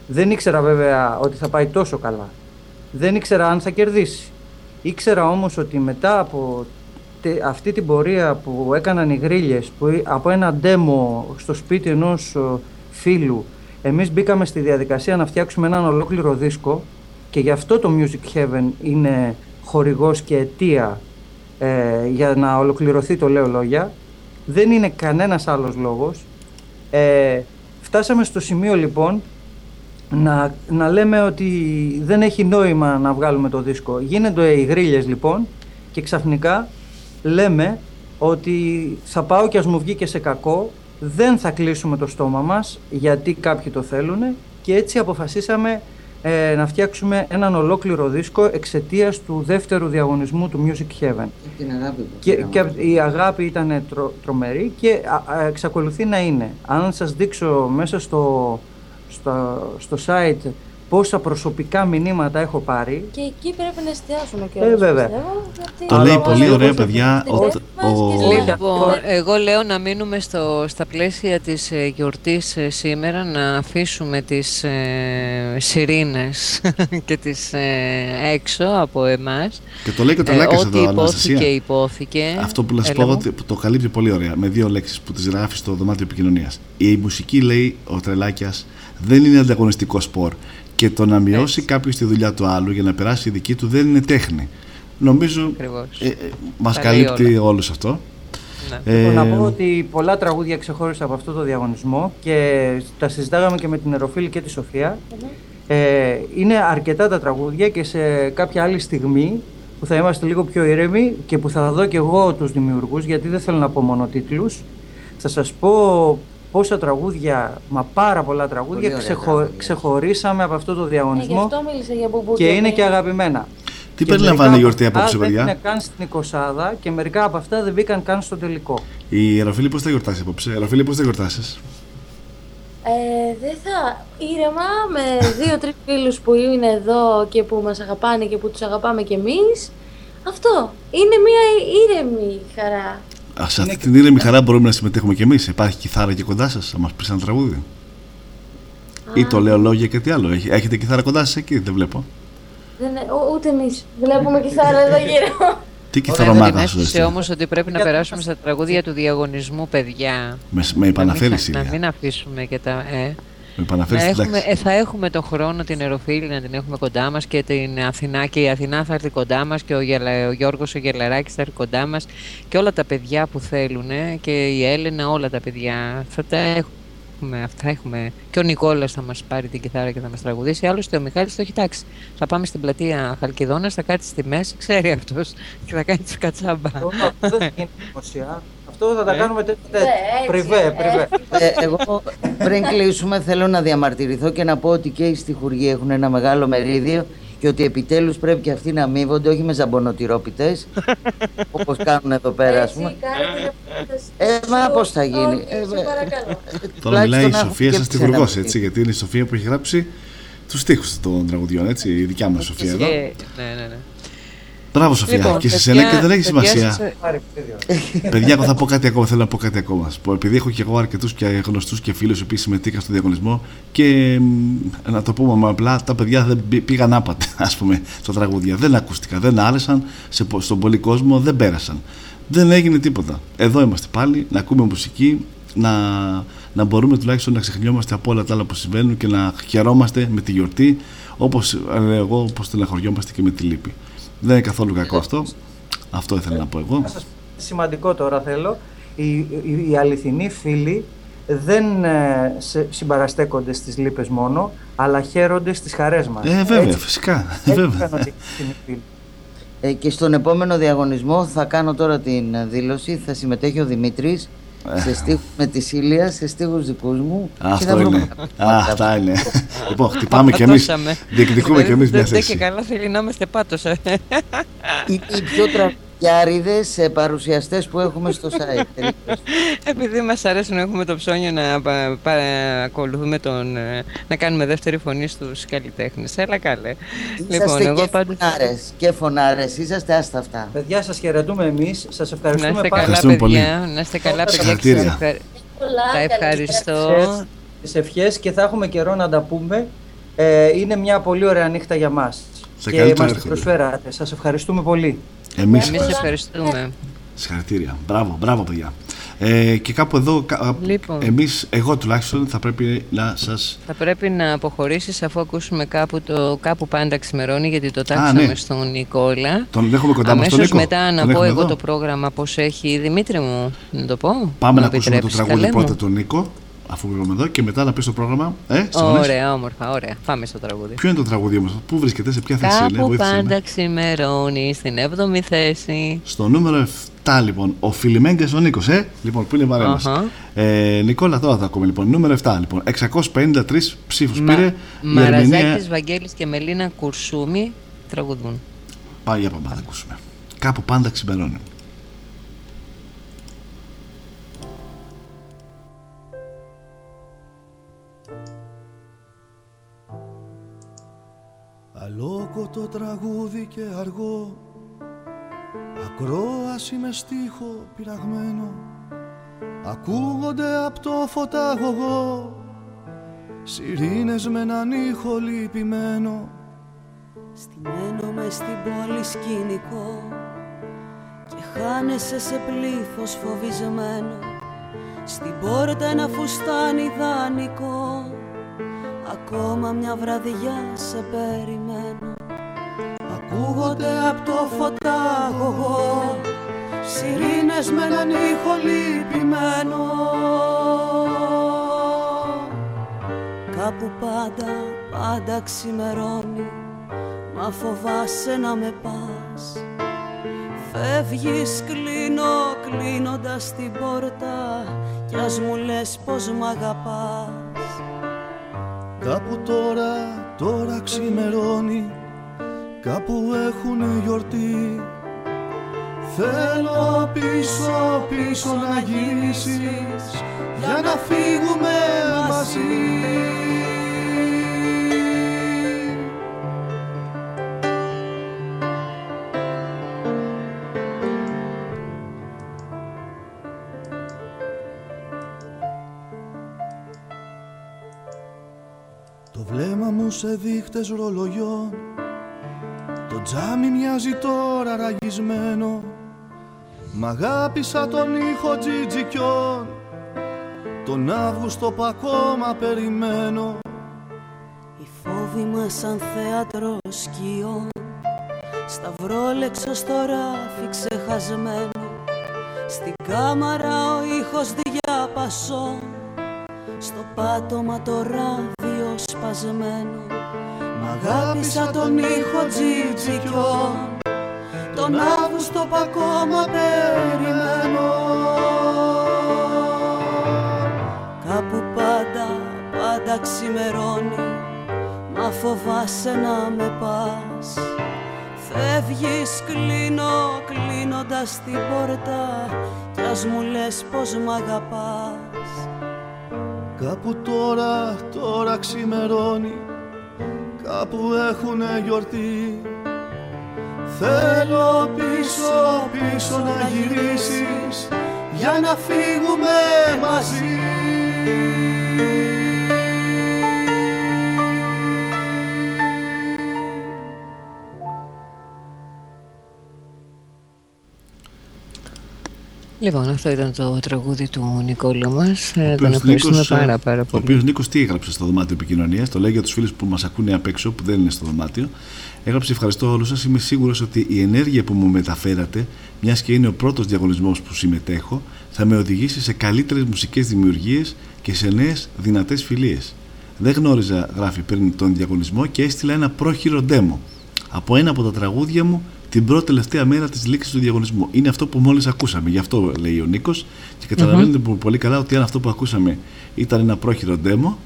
Δεν ήξερα βέβαια ότι θα πάει τόσο καλά. Δεν ήξερα αν θα κερδίσει. Ήξερα όμως ότι μετά από αυτή την πορεία που έκαναν οι γρίλες, που από ένα demo στο σπίτι ενός φίλου, εμείς μπήκαμε στη διαδικασία να φτιάξουμε έναν ολόκληρο δίσκο και γι' αυτό το Music Heaven είναι χορηγός και αιτία ε, για να ολοκληρωθεί το λέω λόγια. Δεν είναι κανένας άλλος λόγος. Ε, φτάσαμε στο σημείο λοιπόν να, να λέμε ότι δεν έχει νόημα να βγάλουμε το δίσκο. Γίνονται οι γρίλες λοιπόν και ξαφνικά λέμε ότι θα πάω και ας μου βγει και σε κακό, δεν θα κλείσουμε το στόμα μας γιατί κάποιοι το θέλουν και έτσι αποφασίσαμε ε, να φτιάξουμε έναν ολόκληρο δίσκο εξαιτίας του δεύτερου διαγωνισμού του Music Heaven. Την αγάπη και, και η αγάπη ήταν τρομερή και εξακολουθεί να είναι. Αν σας δείξω μέσα στο, στο, στο site πόσα προσωπικά μηνύματα έχω πάρει. Και εκεί πρέπει να εστιάσουμε και ε, βέβαια. Πιστεύω, το λέει πολύ ωραία παιδιά. Ο, ο... Λοιπόν, εγώ λέω να μείνουμε στο, στα πλαίσια της ε, γιορτής ε, σήμερα να αφήσουμε τις ε, σιρήνες και τις ε, έξω από εμάς. Και το λέει και ο Τρελάκας εδώ, υπόθηκε, υπόθηκε. Αυτό που λες πω το καλύπτει πολύ ωραία με δύο λέξεις που τις γράφεις στο δωμάτιο επικοινωνίας. Η μουσική λέει ο Τρελάκιας δεν είναι ανταγωνιστικό σπορ. Και το να μειώσει κάποιος τη δουλειά του άλλου για να περάσει η δική του δεν είναι τέχνη. Νομίζω ε, ε, μας καλύπτει όλος αυτό. Ναι. Ε, να πω ότι πολλά τραγούδια ξεχώρισα από αυτό το διαγωνισμό και τα συζητάγαμε και με την Εροφίλη και τη Σοφία. Ε, είναι αρκετά τα τραγούδια και σε κάποια άλλη στιγμή που θα είμαστε λίγο πιο ήρεμοι και που θα δω και εγώ τους δημιουργούς γιατί δεν θέλω να πω μόνο τίτλους θα σας πω πόσα τραγούδια, μα πάρα πολλά τραγούδια ξεχω... ξεχωρίσαμε από αυτό το διαγωνισμό ε, για και είναι και αγαπημένα. Τι περιλαμβάνει η γιορτή απόψε, παιδιά; Δεν είναι καν στην 20 και μερικά από αυτά δεν μπήκαν καν στο τελικό. Η Εραφίλη πώς θα γιορτάσει απόψε, Εραφίλη πώς θα γιορτάσεις; Ε, δεν θα. ήρεμα με δύο-τρει φίλους που είναι εδώ και που μας αγαπάνε και που τους αγαπάμε κι εμείς. Αυτό. Είναι μια ήρεμη χαρά. Σε αυτή την ήρεμη χαρά μπορούμε να συμμετέχουμε κι εμείς. Υπάρχει κιθάρα και κοντά σας, να μας πεις ένα τραγούδι. Ή το λέω λόγια και τι άλλο. Έχετε κιθάρα κοντά σας εκεί, δεν βλέπω. Δεν, ούτε εμείς. Βλέπουμε κιθάρα εδώ γύρω. Τι Την κυθαρομάγα σου αίσθηση έτσι. όμως ότι πρέπει να περάσουμε στα τραγούδια του διαγωνισμού, παιδιά. Με, με επαναφέρεις να, μην, Ηλία. να μην αφήσουμε και τα... Ε. Με επαναφέρεις Να την έχουμε, τάξη. ε, θα έχουμε τον χρόνο την Εροφίλη να την έχουμε κοντά μας και την Αθηνά και η Αθηνά θα έρθει κοντά μας και ο, Γελα, ο Γιώργος ο Γελαράκης θα έρθει κοντά μας και όλα τα παιδιά που θέλουν ε, και η Έλενα όλα τα παιδιά. Θα τα έχουμε αυτά έχουμε. Και ο Νικόλας θα μας πάρει την κιθάρα και θα μας τραγουδήσει. Άλλωστε ο Μιχάλης το έχει τάξει. Θα πάμε στην πλατεία Χαλκιδόνας θα κάτσει στη μέση ξέρει αυτός και θα κάνει τις κατσάμπα. Αυτό δεν θα γίνει δημοσία. Αυτό θα τα Ε. κάνουμε τέτοια. Ναι, έτσι, Πριβέ, ε. πριβέ. Ε, εγώ πριν κλείσουμε θέλω να διαμαρτυρηθώ και να πω ότι και οι στιχουργοί έχουν ένα μεγάλο μερίδιο και ότι επιτέλους πρέπει και αυτοί να αμείβονται όχι με ζαμπονοτυρόπιτες όπως κάνουν εδώ πέρα ας πούμε. Έτσι, κάνε την επίθεση Ε, μα σου. πώς θα γίνει. Όχι, Ε, σε ε, παρακαλώ. Τώρα τουλάχιστον μιλάει η να έχουν Σοφία και σαν τις τυχουργός, ένα έτσι, γιατί είναι η Σοφία που έχει γράψει τους στίχους των τραγουδιών, έτσι, η δικιά μας Σοφία εδώ. Ε, ναι, ναι, ναι. Μπράβο Σοφία, Λοιπόν, και σε παιδιά- σένα και δεν έχει παιδιά, σημασία. σας- Πάρει πίδιο. Παιδιά, εγώ θα πω κάτι ακόμα. Θέλω να πω κάτι ακόμα. Ας πω, Επειδή έχω και εγώ αρκετούς και γνωστούς και φίλους οι οποίοι συμμετείχαν στο διαγωνισμό και μ, να το πούμε με απλά, τα παιδιά δεν πή- πήγαν άπατα, ας πούμε, στα τραγούδια. Δεν ακούστηκαν, δεν άρεσαν, σε, πο- στον πολύ κόσμο δεν πέρασαν. Δεν έγινε τίποτα. Εδώ είμαστε πάλι, να ακούμε μουσική, να, να μπορούμε τουλάχιστον να ξεχνιόμαστε από όλα τα άλλα που συμβαίνουν και να χαιρόμαστε με τη γιορτή, όπως εγώ, όπω στεναχωριόμαστε και με τη λύπη. Δεν είναι καθόλου κακό αυτό. Αυτό ήθελα να πω εγώ. Να σας πω σημαντικό τώρα θέλω. Οι, οι, οι αληθινοί φίλοι δεν ε, σε, συμπαραστέκονται στις λύπες μόνο, αλλά χαίρονται στις χαρές μας. Ε, βέβαια, Έτσι- φυσικά. έτσι βέβαια. φαίνονται οι αληθινοί φίλοι. Ε, και στον επόμενο διαγωνισμό θα κάνω τώρα την ε, δήλωση. Θα συμμετέχει ο Δημήτρης σε στίχους με τη Σίλια, σε στίχους δικούς μου. και θα Αυτό βρούμε είναι. κάποια Α, πράγματα. αυτά είναι. λοιπόν, χτυπάμε κι εμείς. Πατώσαμε. Διεκδικούμε κι εμείς μια Δεν και θέση. καλά θέλει να είμαστε πάτος. ε. Οι, οι πιο τραγιάριδες ε, παρουσιαστές που έχουμε στο site. τελείως. Επειδή μας αρέσει να έχουμε το ψώνιο να πα- πα- ακολουθούμε τον... ε, να κάνουμε δεύτερη φωνή στους καλλιτέχνες. Έλα καλέ. Λοιπόν, Είσαστε εγώ και πάντως... φωνάρες, και φωνάρες, είσαστε άστα αυτά. Παιδιά, σας χαιρετούμε εμείς, σας Να ευχαριστούμε είστε πάρα καλά Ευχαριστούμε πολύ. παιδιά, να είστε καλά παιδιά και σας Συγχαρητήρια. ευχα- Πολλά, τα καλή ευχαριστώ. πολύ. τις ευχές και θα έχουμε καιρό να τα πούμε. Ε, είναι μια πολύ ωραία νύχτα για μας. Σε και καλύτερα μας την έρχονται. προσφέρατε. Σας ευχαριστούμε πολύ. Εμείς. Εμείς ευχαριστούμε. Συγχαρητήρια. Μπράβο, μπράβο, παιδιά. Ε, και κάπου εδώ, Λοιπόν. εμείς, εγώ τουλάχιστον, θα πρέπει να σα. Θα πρέπει να αποχωρήσεις αφού ακούσουμε κάπου το κάπου πάντα ξημερώνει γιατί το τάξαμε ναι. στον Νικόλα. Τον έχουμε κοντά μας τον Αμέσως Νίκο. μετά να Τον πω έχουμε εγώ εδώ. το πρόγραμμα πώς έχει Δημήτρη μου. Να το πω. Πάμε να Μου ακούσουμε το επιτρέπεις, τραγούδι καλέ μου; πρώτα τον Νίκο, αφού βγούμε εδώ, και μετά να πεις το πρόγραμμα. Ε, συμφωνείς; Ωραία, όμορφα, ωραία. Πάμε στο τραγούδι. Ποιο είναι το τραγούδι όμως, πού βρίσκεται, σε ποια θέση είναι, Κάπου βοήθησε με. πάντα ξημερώνει στην 7η θέση. Στο νούμερο 7 λοιπόν, ο Φιλιμέγκα ο Νίκος, ε, λοιπόν, που είναι βαρέ μας. Αχα. Ε, Νικόλα, τώρα θα ακούμε λοιπόν. Νούμερο 7 λοιπόν. 653 ψήφους Μα- πήρε. Η Μαραζάκης, ερμηνεία. Βαγγέλης και Μελίνα Κουρσούμη τραγουδούν. Πάει για πάμε να ακούσουμε. Κάπου πάντα ξημερώνει. Αλόκοτο τραγούδι και αργό. Ακρόαση με στίχο πειραγμένο. Ακούγονται απ' το φωταγωγό. Σιρήνες με έναν ήχο λυπημένο. Στημένο μες στην πόλη σκηνικό. Και χάνεσαι σε πλήθος φοβισμένο. Στην πόρτα ένα φουστάνι δανεικό Ακόμα μια βραδιά σε περιμένω. Ακούγονται απ' το φωταγωγό Σιρήνες με έναν ήχο λυπημένο. Κάπου πάντα, πάντα ξημερώνει. Μα φοβάσαι να με πας. Φεύγεις, κλείνω, κλείνοντας την πόρτα. Κι ας μου λες πως μ' αγαπάς Κάπου τώρα, τώρα ξημερώνει Κάπου έχουνε γιορτή. Θέλω πίσω, πίσω να γυρίσεις Για να φύγουμε μαζί σε δείχτες ρολογιών. Το τζάμι μοιάζει τώρα ραγισμένο. Μ' αγάπησα τον ήχο τζιτζικιών. Τον Αύγουστο που ακόμα περιμένω. Οι φόβοι μας σαν θέατρο σκιών. Σταυρόλεξος στο ράφι ξεχασμένο Στην κάμαρα ο ήχος διάπασο Στο πάτωμα το ράβιο σπασμένο. Μ' αγάπησα τον ήχο τζιτζικιών Τον Αύγουστο που ακόμα περιμένω Κάπου πάντα, πάντα ξημερώνει Μα φοβάσαι να με πας. Φεύγεις κλείνω, κλείνοντας την πόρτα Κι ας μου λες πως μ' αγαπάς Κάπου τώρα, τώρα ξημερώνει Κάπου έχουνε γιορτή. Θέλω πίσω, πίσω να γυρίσεις Για να φύγουμε μαζί Λοιπόν, αυτό ήταν το τραγούδι του Νικόλου μας. Ε, τον οποίος ευχαριστούμε Νίκος, πάρα, ε, πάρα Ο πολύ. οποίος Νίκος τι έγραψε στο δωμάτιο επικοινωνίας, το λέει για τους φίλους που μας ακούνε απ' έξω, που δεν είναι στο δωμάτιο. Έγραψε ευχαριστώ όλους σας. Είμαι σίγουρος ότι η ενέργεια που μου μεταφέρατε, μιας και είναι ο πρώτος διαγωνισμός που συμμετέχω, θα με οδηγήσει σε καλύτερες μουσικές δημιουργίες και σε νέες δυνατές φιλίες. Δεν γνώριζα, γράφει πριν τον διαγωνισμό και έστειλα ένα πρόχειρο demo από ένα από τα τραγούδια μου την πρώτη τελευταία μέρα της λήξης του διαγωνισμού. Είναι αυτό που μόλις ακούσαμε. Γι' αυτό λέει ο Νίκος. Και καταλαβαίνετε που- πολύ καλά ότι αν αυτό που ακούσαμε ήταν ένα πρόχειρο demo, Κοντά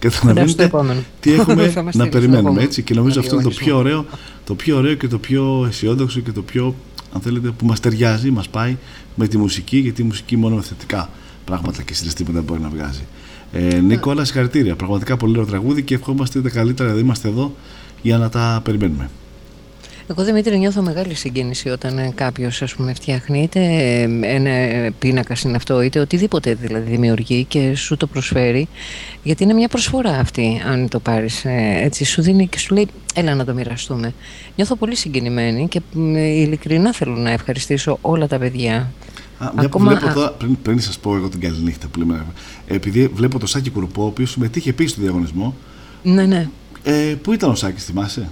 στο καταλαβαίνετε επόμενο. τι έχουμε Θα μας να στείλει στο περιμένουμε. επόμενο Έτσι. Και νομίζω αυτό είναι το πιο, διαγωνισμό. ωραίο, το πιο ωραίο και το πιο αισιόδοξο και το πιο, αν θέλετε, που μας ταιριάζει, μας πάει με τη μουσική, γιατί η μουσική μόνο με θετικά πράγματα και συναισθήματα μπορεί να βγάζει. Ε, Νίκο, όλα συγχαρητήρια. Πραγματικά πολύ ωραίο τραγούδι και ευχόμαστε τα καλύτερα. Δηλαδή είμαστε εδώ για να τα περιμένουμε. Εγώ Δημήτρη νιώθω μεγάλη συγκίνηση όταν κάποιος ας πούμε φτιάχνει είτε ε, ένα πίνακα είναι αυτό είτε οτιδήποτε δηλαδή δημιουργεί και σου το προσφέρει γιατί είναι μια προσφορά αυτή αν το πάρεις ε, έτσι σου δίνει και σου λέει έλα να το μοιραστούμε. Νιώθω πολύ συγκινημένη και μ, ειλικρινά θέλω να ευχαριστήσω όλα τα παιδιά. Α, μια Ακόμα- που βλέπω α- τώρα, πριν, πριν σας πω εγώ την καληνύχτα που λέμε, επειδή βλέπω το Σάκη Κουρουπό, ο οποίος συμμετείχε επίσης στο διαγωνισμό. Ναι, ναι. Ε, πού ήταν ο Σάκης, θυμάσαι;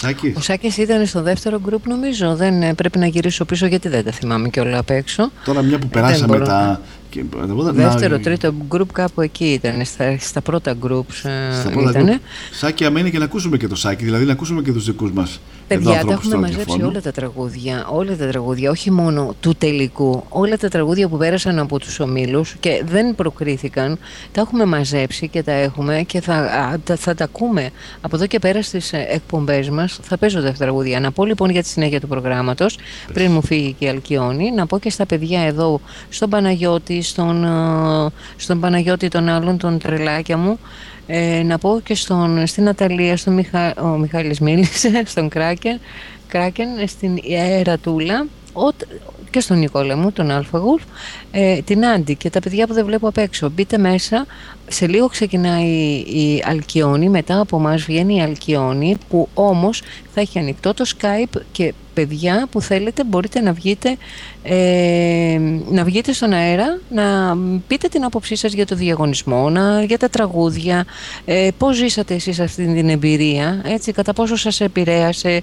Σάκη. Ο Σάκης ήταν στο δεύτερο γκρουπ νομίζω. Δεν ε, πρέπει να γυρίσω πίσω γιατί δεν τα θυμάμαι και όλα απ' έξω. Τώρα μια που Ε, δεν περάσαμε μπορώ τα. Να- Και, να- Δεύτερο, τρίτο γκρουπ κάπου εκεί ήταν. Στα, στα πρώτα γκρουπ Στα πρώτα ήταν. group. Σάκη, αμένει και να ακούσουμε και το Σάκη, δηλαδή να ακούσουμε και τους δικούς μας. Παιδιά, τα έχουμε μαζέψει όλα τα τραγούδια, όλα τα τραγούδια, όχι μόνο του τελικού, όλα τα τραγούδια που πέρασαν από τους ομίλους και δεν προκρίθηκαν, τα έχουμε μαζέψει και τα έχουμε και θα, α, τα, θα τα ακούμε από εδώ και πέρα στις ε, εκπομπές μας, θα παίζονται αυτά τα τραγούδια. Να πω λοιπόν για τη συνέχεια του προγράμματος, πριν μου φύγει και η Αλκιόνη, να πω και στα παιδιά εδώ, στον Παναγιώτη, στον, ε, στον Παναγιώτη των άλλων, τον τρελάκια μου, ε, να πω και στον, στην Ναταλία, στον Μιχα, ο Μιχάλης μίλησε, στον Κράκεν, Κράκεν στην Ερατούλα ο, και στον Νικόλα μου, τον Αλφαγούλφ, ε, την Άντι και τα παιδιά που δεν βλέπω απ' έξω. Μπείτε μέσα, σε λίγο ξεκινάει η Αλκιόνη, μετά από μας βγαίνει η Αλκιόνη που όμως θα έχει ανοιχτό το Skype και παιδιά που θέλετε μπορείτε να βγείτε, ε, να βγείτε στον αέρα, να πείτε την άποψή σας για το διαγωνισμό, να, για τα τραγούδια, ε, πώς ζήσατε εσείς αυτή την εμπειρία, έτσι, κατά πόσο σας επηρέασε,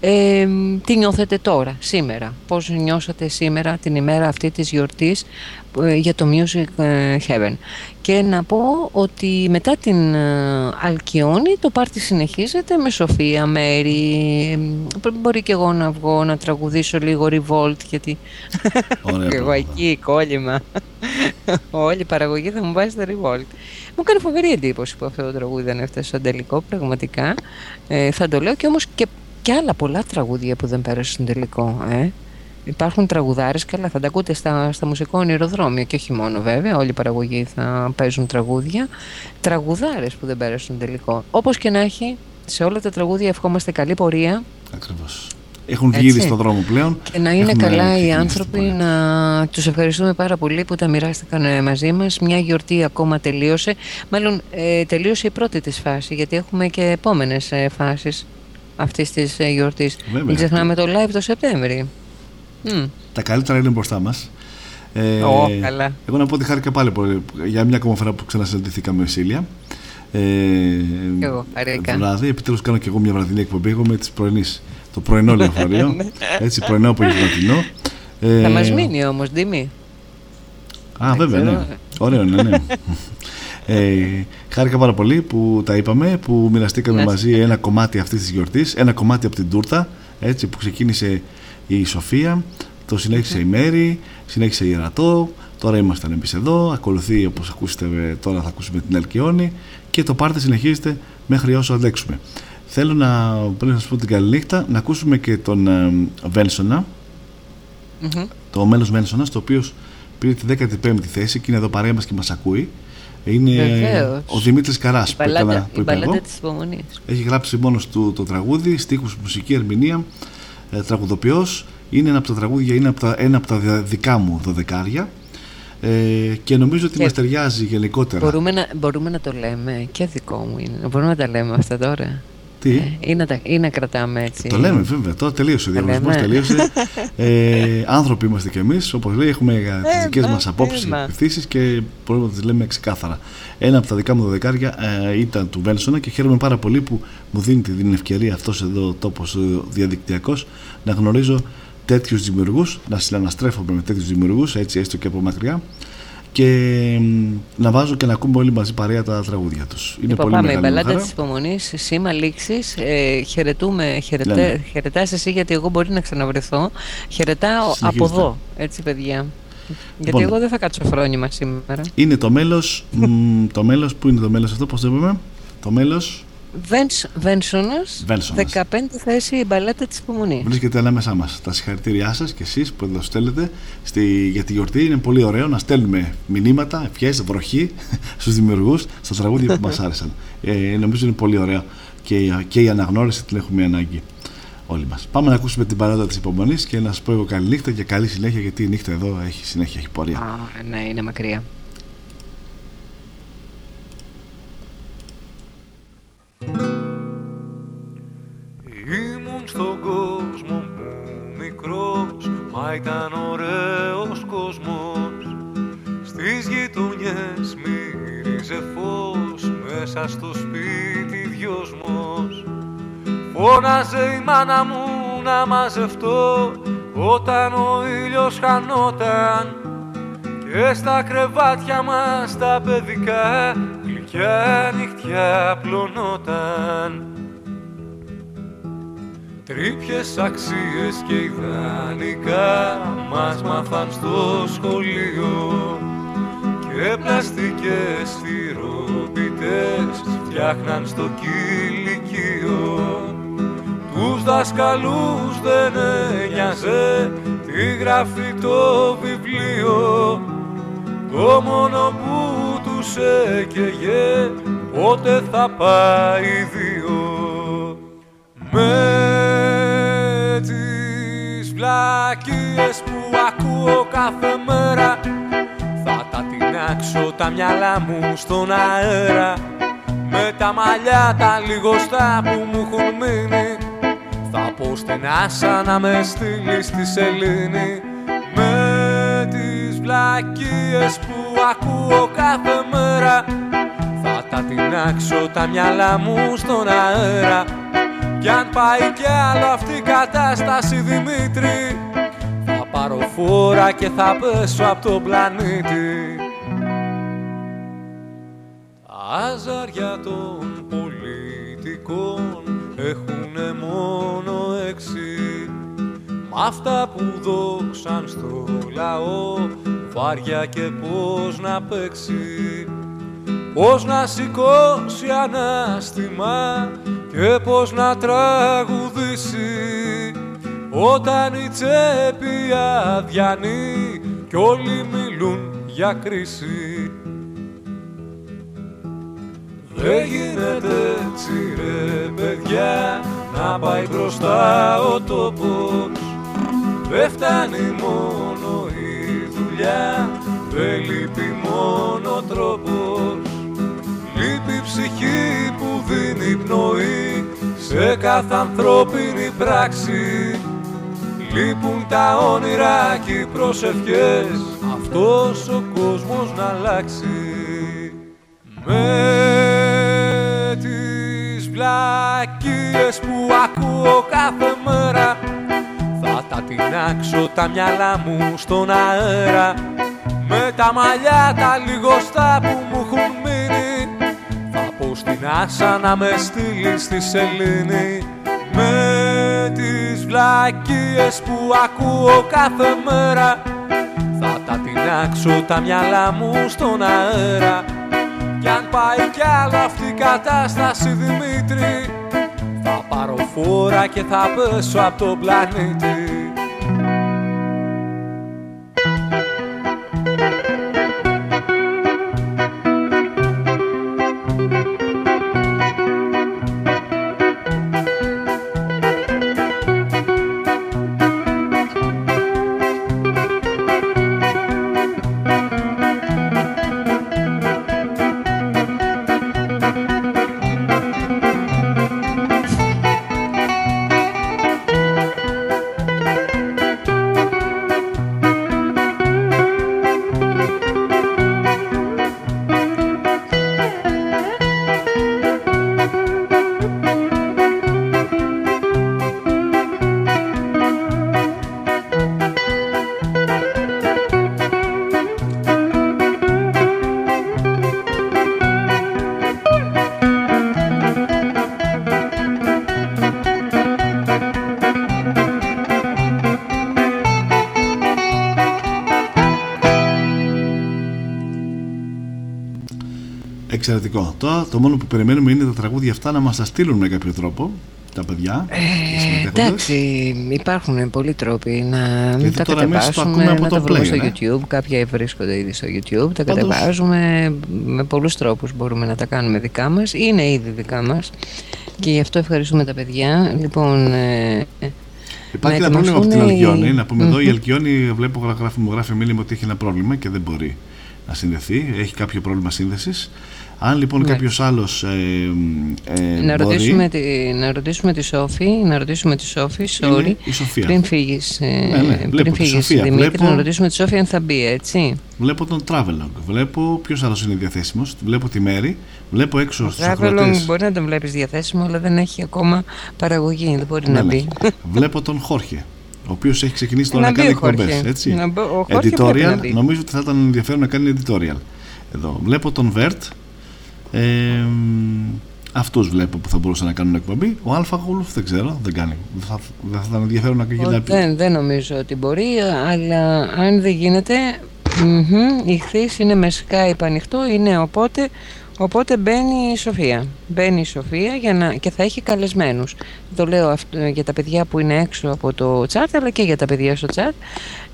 ε, τι νιώθετε τώρα, σήμερα, πώς νιώσατε σήμερα την ημέρα αυτή της γιορτής ε, για το Music ε, Heaven. Και να πω ότι μετά την ε, Αλκιόνη το πάρτι συνεχίζεται με Σοφία, Μέρη, ε, μπορεί και εγώ να βγω να τραγουδήσω λίγο Revolt γιατί Ωραία και εγώ πράγματα. εκεί κόλλημα. Όλη η παραγωγή θα μου βάζει το Revolt. Μου έκανε φοβερή εντύπωση που αυτό το τραγούδι δεν έφτασε στο τελικό, πραγματικά. Ε, θα το λέω και όμως και, και άλλα πολλά τραγούδια που δεν πέρασαν στον τελικό. Ε. Υπάρχουν τραγουδάρες, καλά θα τα ακούτε στα, στα μουσικό ονειροδρόμιο και όχι μόνο βέβαια, όλη η παραγωγή θα παίζουν τραγούδια. Τραγουδάρες που δεν πέρασαν στον τελικό. Όπως και να έχει, σε όλα τα τραγούδια ευχόμαστε καλή πορεία Ακριβώς. Έχουν βγει Έτσι. ήδη στον δρόμο πλέον. και να είναι Έχουμε καλά οι ξεκινήσει άνθρωποι, την πορεία. να τους ευχαριστούμε πάρα πολύ που τα μοιράστηκαν ε, μαζί μας. Μια γιορτή ακόμα τελείωσε. Μάλλον ε, τελείωσε η πρώτη της φάση, γιατί έχουμε και επόμενες ε, φάσεις. αυτής της ε, γιορτής. Βέβαια. Μην ξεχνάμε το live το Σεπτέμβρη. Μμ. Τα καλύτερα είναι μπροστά μας. Ε, Ω, καλά. Εγώ να πω ότι χάρηκα πάλι πολύ για μια ακόμα φορά που ξανασυναντηθήκαμε με Σίλια. Ε, Κι εγώ, χαρήκα. βράδυ, επιτέλους κάνω και εγώ μια βραδινή εκπομπή. Εγώ με της πρωινής. Το πρωινό λεωφορείο. έτσι, πρωινό απογευματινό. Ε, Ναι. Θα μας μείνει όμως, Ντίμη. Α, Δεν βέβαια, ναι. ξέρω. Ωραίο, ναι, ναι. Ε, χάρηκα πάρα πολύ που τα είπαμε, που μοιραστήκαμε Να μαζί ένα κομμάτι αυτής της γιορτής, ένα κομμάτι από την τούρτα, έτσι, που ξεκίνησε η Σοφία, το συνέχισε η Μέρη, συνέχισε η Ιερατό, τώρα ήμασταν εμείς εδώ, ακολουθεί όπως ακούσετε ε, τώρα θα ακούσουμε την Αλκιόνη και το πάρτι συνεχίζεται μέχρι όσο αντέξουμε. Θέλω να, πριν να σας πω την καλή νύχτα, να ακούσουμε και τον ε, Βένσονα, Μμμ. το μέλος Βένσονας, το οποίος πήρε τη 15η θέση και είναι εδώ παρέα μας και μας ακούει. Είναι Βεβαίως. ο Δημήτρης Καράς Η που, έκανα, μπαλάντα, που η είπα εγώ. μπαλάντα της υπομονής. Έχει γράψει μόνος του το τραγούδι, στίχους, μουσική, ερμηνεία, ε, τραγουδοποιός. Είναι ένα από τα τραγούδια, είναι από τα, ένα από τα δια- δικά μου δωδεκάρια. Ε, και νομίζω ότι Και- μας ταιριάζει γενικότερα. Μπορούμε να, μπορούμε να το λέμε και δικό μου είναι. Μπορούμε να τα λέμε αυτά τώρα; Τι; Ή να, τα, ή να κρατάμε έτσι. Το λέμε βέβαια, τώρα τελείωσε ο Τα διαγωνισμός. λέμε. Τελείωσε. ε, άνθρωποι είμαστε κι εμείς. Όπως λέει, έχουμε τι δικές Έμα, μας απόψεις έμα. και πεπιθήσει και μπορούμε να τις λέμε ξεκάθαρα. Ένα από τα δικά μου δωδεκάρια ε, ήταν του Βέλσονα και χαίρομαι πάρα πολύ που μου δίνει την ευκαιρία αυτός εδώ ο τόπος διαδικτυακός να γνωρίζω τέτοιους δημιουργούς, να συναναστρέφομαι με τέτοιους δημιουργούς, έτσι έστω και από μακριά και μ, να βάζω και να ακούμε όλοι μαζί παρέα τα τραγούδια τους. Είναι Λοιπόν, πολύ πάμε. Η μεγάλη μου μπαλάντα χαρά. της υπομονής, σήμα λήξης. Ε, χαιρετούμε, χαιρετέ, Ναι, ναι. χαιρετάς εσύ γιατί εγώ μπορεί να ξαναβρεθώ. Χαιρετάω από Συνεχίζετε. εδώ, έτσι παιδιά. Γιατί Λοιπόν. εγώ δεν θα κάτσω φρόνημα σήμερα. Είναι το μέλος, μ, το μέλος, πού είναι το μέλος αυτό, πώς το είπαμε, το μέλος Βένσονας, Βένσονας. 15 θέση η μπαλάτα της υπομονής. βρίσκεται ανάμεσά μας. Τα συγχαρητήριά σας και εσείς που εδώ στέλνετε στη, για τη γιορτή. Είναι πολύ ωραίο να στέλνουμε μηνύματα, ευχές, βροχή στους δημιουργούς, στα τραγούδια που μας άρεσαν. Ε, νομίζω είναι πολύ ωραίο και, η- και η αναγνώριση την έχουμε ανάγκη όλοι μας. Πάμε να ακούσουμε την παράδα της υπομονής και να σας πω εγώ καλή νύχτα και καλή συνέχεια γιατί η νύχτα εδώ έχει συνέχεια, έχει πορεία. Α, ναι, είναι μακριά. Ήμουν στον κόσμο μου μικρός Μα ήταν ωραίος κόσμος. Στις γειτονιές μύριζε φως Μέσα στο σπίτι δυόσμος. Φώναζε η μάνα μου να μαζευτώ Όταν ο ήλιος χανόταν. Και στα κρεβάτια μας τα παιδικά Γλυκιά νυχτιά πλωνόταν Τρίπιες αξίες και ιδανικά μας μάθαν στο σχολείο και πλαστικές θηροπιτές φτιάχναν στο κηλικείο. Τους δασκαλούς δεν ένοιαζε τι γράφει το βιβλίο. Το μόνο που τους έκαιγε πότε θα πάει δύο με τις βλακίες που ακούω κάθε μέρα Θα τα τεινάξω τα μυαλά μου στον αέρα. Με τα μαλλιά τα λιγοστά που μου έχουν μείνει Θα πω στην άσα να με στείλεις στη σελήνη. Με τις βλακίες που ακούω κάθε μέρα. Θα τα τεινάξω τα μυαλά μου στον αέρα. Κι αν πάει κι άλλο αυτή η κατάσταση Δημήτρη Θα πάρω φόρα και θα πέσω από τον πλανήτη. Τα άζαρια των πολιτικών έχουνε μόνο έξι. Μ' αυτά που δόξαν στο λαό βάρια και πώς να παίξει. Πώς να σηκώσει ανάστημα και πώς να τραγουδήσει. Όταν η τσέπη αδιανεί κι όλοι μιλούν για κρίση. Δεν γίνεται έτσι ρε παιδιά να πάει μπροστά ο τόπος. Δεν φτάνει μόνο η δουλειά, δεν λείπει μόνο τρόπος. Λείπει η ψυχή που δίνει πνοή σε σε κάθε ανθρώπινη πράξη. Λείπουν τα όνειρα και οι προσευχές Αυτός ο κόσμος να αλλάξει. Με τις βλακίες που ακούω κάθε μέρα Θα τα τεινάξω τα μυαλά μου στον αέρα. Με τα μαλλιά τα λιγοστά που μου έχουν μείνει. Θα πω στην άσα να με στείλει στη σελήνη. Με τις βλακίες που ακούω κάθε μέρα. Θα τα τεινάξω τα μυαλά μου στον αέρα. Κι αν πάει κι άλλο αυτή η κατάσταση Δημήτρη θα πάρω φόρα και θα πέσω από τον πλανήτη Εξαιρετικό. Τώρα το μόνο που περιμένουμε είναι τα τραγούδια αυτά να μας τα στείλουν με κάποιο τρόπο τα παιδιά. Ε, εντάξει, υπάρχουν πολλοί τρόποι να Γιατί τα τώρα εμείς το κατεβάσουμε, ακούμε από να το τα βρούμε Play, στο ναι. YouTube. Κάποια βρίσκονται ήδη στο YouTube, τα Πάντως- κατεβάζουμε. Με πολλούς τρόπους μπορούμε να τα κάνουμε δικά μας. Είναι ήδη δικά μας και γι' αυτό ευχαριστούμε τα παιδιά. Λοιπόν, ε, Υπάρχει να ένα πρόβλημα από την ετοιμαστούν οι- Αλκιόνη. Να πούμε εδώ, η Μμμ. Αλκιόνη βλέπω γράφει, μου γράφει μήνυμα ότι έχει ένα πρόβλημα και δεν μπορεί να συνδεθεί. Έχει κάποιο πρόβλημα σύνδεσης. Αν λοιπόν Ναι. κάποιος άλλος ε, ε, να, μπορεί, ρωτήσουμε τη, να ρωτήσουμε τη Σόφη, να ρωτήσουμε τη Σόφη, sorry, η Σοφία. πριν φύγεις, ε, Ναι, ναι, βλέπω πριν τη φύγεις Σοφία, Δημήτρη, βλέπω- να ρωτήσουμε τη Σόφη αν θα μπει, έτσι. Βλέπω τον Travelog. Βλέπω ποιος άλλος είναι διαθέσιμος. Βλέπω τη Μέρη. Βλέπω έξω στους Travelog ακροατές. μπορεί να τον βλέπεις διαθέσιμο, αλλά δεν έχει ακόμα παραγωγή, δεν μπορεί να μπει. Βλέπω τον Χόρχε. Ο οποίος έχει ξεκινήσει τώρα Να να, μπει κάνει ο Χόρχε. εκπομπές. Έτσι. Να μπει- ο Χόρχε πρέπει να Editorial. μπει. Νομίζω ότι θα ήταν ενδιαφέρον να κάνει editorial. Εδώ. Βλέπω τον Βέρτ. Ε, Αυτούς βλέπω που θα μπορούσαν να κάνουν εκπομπή. Ο Αλφα Γουλφ δεν ξέρω, δεν κάνει. Δεν θα, δεν θα ήταν ενδιαφέρον να κάνει Ο- να πει. δεν, δεν νομίζω ότι μπορεί, αλλά αν δεν γίνεται, μμμ, η χθής είναι με Skype ανοιχτό, είναι οπότε, οπότε μπαίνει η Σοφία. Μπαίνει η Σοφία για να, και θα έχει καλεσμένους. Το λέω αυτό, για τα παιδιά που είναι έξω από το chat, αλλά και για τα παιδιά στο chat.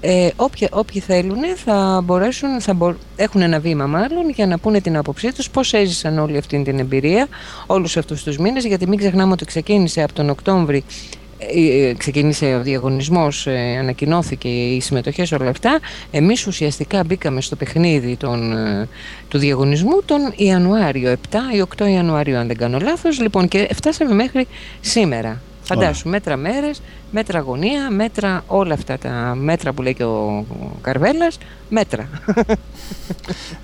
Ε, όποια, όποιοι θέλουν θα μπορέσουν, θα μπο- έχουν ένα βήμα μάλλον για να πούνε την άποψή τους πώς έζησαν όλη αυτή την εμπειρία όλους αυτούς τους μήνες γιατί μην ξεχνάμε ότι ξεκίνησε από τον Οκτώβρη ε, ε, ξεκίνησε ο διαγωνισμός, ε, ανακοινώθηκε οι συμμετοχές όλα αυτά. Εμείς ουσιαστικά μπήκαμε στο παιχνίδι των, ε, του διαγωνισμού τον Ιανουάριο, 7 ή 8 Ιανουαρίου αν δεν κάνω λάθος. Λοιπόν και φτάσαμε μέχρι σήμερα. Φαντάσου, μέτρα μέρες, μέτρα αγωνία, μέτρα όλα αυτά τα μέτρα που λέει και ο Καρβέλας, μέτρα.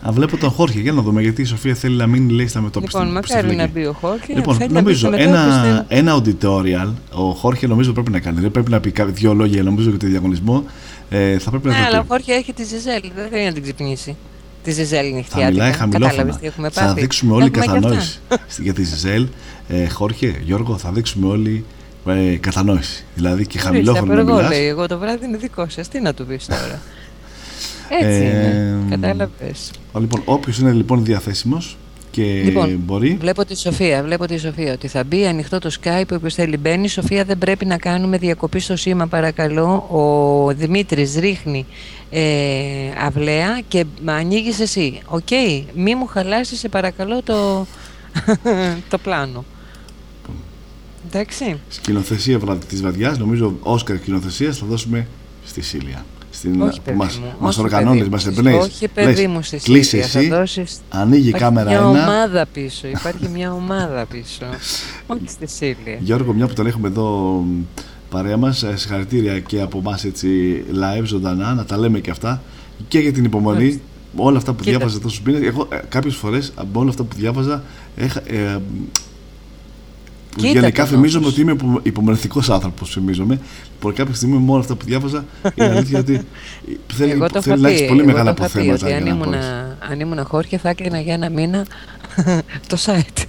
Α, βλέπω τον Χόρχε. Για να δούμε γιατί η Σοφία θέλει να μην λέει στα μετώπιστα. λοιπόν, μακάρι να μπει ο Χόρκε. Λοιπόν, θέλει να μπει νομίζω στο ένα, μετώπιστε. ένα auditorial ο Χόρχε νομίζω πρέπει να κάνει. Δεν πρέπει να πει κα- δύο λόγια νομίζω για το διαγωνισμό. Ε, θα πρέπει να Ναι, το αλλά ο πει. Χόρκε έχει τη Ζεζέλ, δεν θέλει να την ξυπνήσει. Τη Ζεζέλ Θα νυχτιάτικα. μιλάει Κατάλαβες χαμηλόφωνα. τι έχουμε Θα πάθει. δείξουμε όλοι Έχουμε και αυτά. κατανόηση. για τη Ζιζέλ, ε, Χόρχε, Γιώργο, θα δείξουμε όλοι ε, κατανόηση. Δηλαδή και Ορίστε, χαμηλόφωνα να απεργό, μιλάς. λέει, εγώ το βράδυ είναι δικό σας. Τι να του πεις τώρα. Έτσι Ε, είναι. Κατάλαβες. Λοιπόν, όποιος είναι λοιπόν διαθέσιμος και Λοιπόν, μπορεί. Βλέπω τη Σοφία, βλέπω τη Σοφία ότι θα μπει ανοιχτό το Skype όποιος θέλει μπαίνει. Σοφία δεν πρέπει να κάνουμε διακοπή στο σήμα παρακαλώ. Ο Δημήτρης ρίχνει ε, αυλαία και ανοίγεις εσύ. Οκ, μη μου χαλάσεις σε παρακαλώ το, το πλάνο. Εντάξει. Σκηνοθεσία βραδυ, της βαδιάς, νομίζω Όσκαρ σκηνοθεσίας θα δώσουμε στη Σίλια. στην, Όχι, που παιδί μας, μου, μας όχι, οργανώνεις, παιδί μας μου, εμπνέεις. όχι, παιδί μου, στη κλείσε Σίλια, θα εσύ, δώσεις- ανοίγει η Υπάρχει κάμερα μια ένα. ομάδα πίσω, υπάρχει μια ομάδα πίσω. Όχι στη Σίλια. Γιώργο, μια που τον έχουμε εδώ μ, παρέα μας, συγχαρητήρια και από εμάς έτσι live, ζωντανά, να τα λέμε και αυτά. Και για την υπομονή, Έτσι. όλα αυτά που Κοίτα. διάβαζα τόσου μήνε. Εγώ ε, κάποιες φορές από όλα αυτά που διάβαζα, έχα, ε, που Κοίτα γενικά τον θυμίζομαι όμως. ότι είμαι υπομονετικός άνθρωπος. Θυμίζομαι. Που κάποια στιγμή με όλα αυτά που διάβαζα, είναι αλήθεια ότι θέλει, εγώ το θέλει είχα να πει, έχει πολύ εγώ μεγάλα το είχα πει αποθέματα. ότι για αν να ήμουν, μπορείς. αν ήμουν χώρια θα έκλεινα για ένα μήνα το site.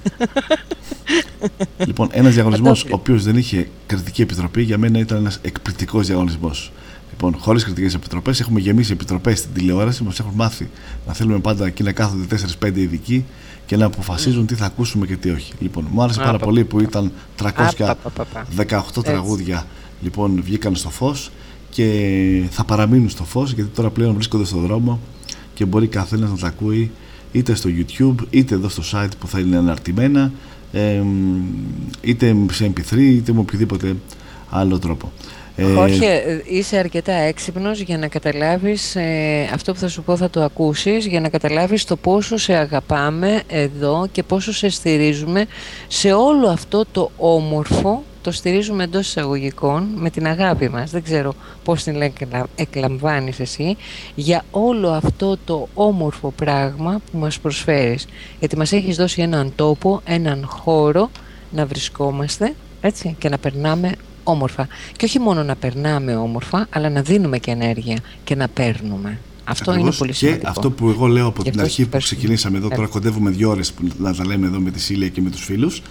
Λοιπόν, ένας διαγωνισμό Θα το ο οποίος δεν είχε κριτική επιτροπή για μένα ήταν ένας εκπληκτικός διαγωνισμός. Λοιπόν, χωρίς κριτικές επιτροπές, έχουμε γεμίσει επιτροπές στην τηλεόραση. Μας έχουν μάθει να θέλουμε πάντα εκεί να κάθονται 4-5 ειδικοί και να αποφασίζουν τι θα ακούσουμε και τι όχι. Λοιπόν, μου άρεσε Α, πάρα πα, πολύ πα, που πα. ήταν Α, πα, πα, πα, πα. 318 Έτσι. τραγούδια λοιπόν βγήκαν στο φως και θα παραμείνουν στο φως γιατί τώρα πλέον βρίσκονται στον δρόμο και μπορεί καθένας να τα ακούει είτε στο YouTube είτε εδώ στο site που θα είναι αναρτημένα ε, είτε σε MP3 είτε με οποιοδήποτε άλλο τρόπο. Ε, Χόρχε, ε, είσαι αρκετά έξυπνος για να καταλάβεις ε, αυτό που θα σου πω θα το ακούσεις για να καταλάβεις το πόσο σε αγαπάμε εδώ και πόσο σε στηρίζουμε σε όλο αυτό το όμορφο το στηρίζουμε εντός εισαγωγικών με την αγάπη μας. Δεν ξέρω πώς την εκλα- εκλαμβάνεις εσύ για όλο αυτό το όμορφο πράγμα που μας προσφέρεις. Γιατί μας έχεις δώσει έναν τόπο, έναν χώρο να βρισκόμαστε έτσι, και να περνάμε όμορφα. Και όχι μόνο να περνάμε όμορφα, αλλά να δίνουμε και ενέργεια και να παίρνουμε. Αυτό Ακριβώς. είναι πολύ και σημαντικό. αυτό που εγώ λέω από Γι' την αυτό αρχή που πες- ξεκινήσαμε εδώ, τώρα Ε. κοντεύουμε δύο ώρες που να τα λέμε εδώ με τη Σίλια και με τους φίλους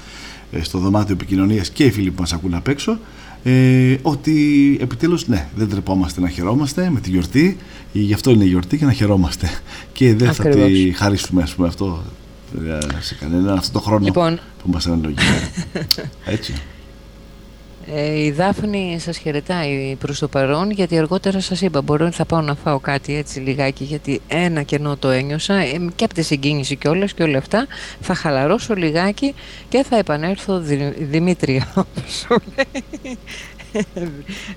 ε, στο δωμάτιο επικοινωνίας και οι φίλοι που μας ακούν απ' έξω ε, ότι επιτέλους ναι δεν τρεπόμαστε να χαιρόμαστε με τη γιορτή ε, γι' αυτό είναι η γιορτή και να χαιρόμαστε και δεν θα τη Ακριβώς. χαρίσουμε ας πούμε αυτό ε, σε κανέναν αυτό το χρόνο Λοιπόν. που μας αναλογεί έτσι Ε, η Δάφνη σας χαιρετάει προς το παρόν γιατί αργότερα σας είπα μπορώ ότι θα πάω να φάω κάτι έτσι λιγάκι γιατί ένα κενό το ένιωσα ε, και από τη συγκίνηση και όλες και όλα αυτά θα χαλαρώσω λιγάκι και θα επανέλθω Δη- Δημήτρια όπως σου λέει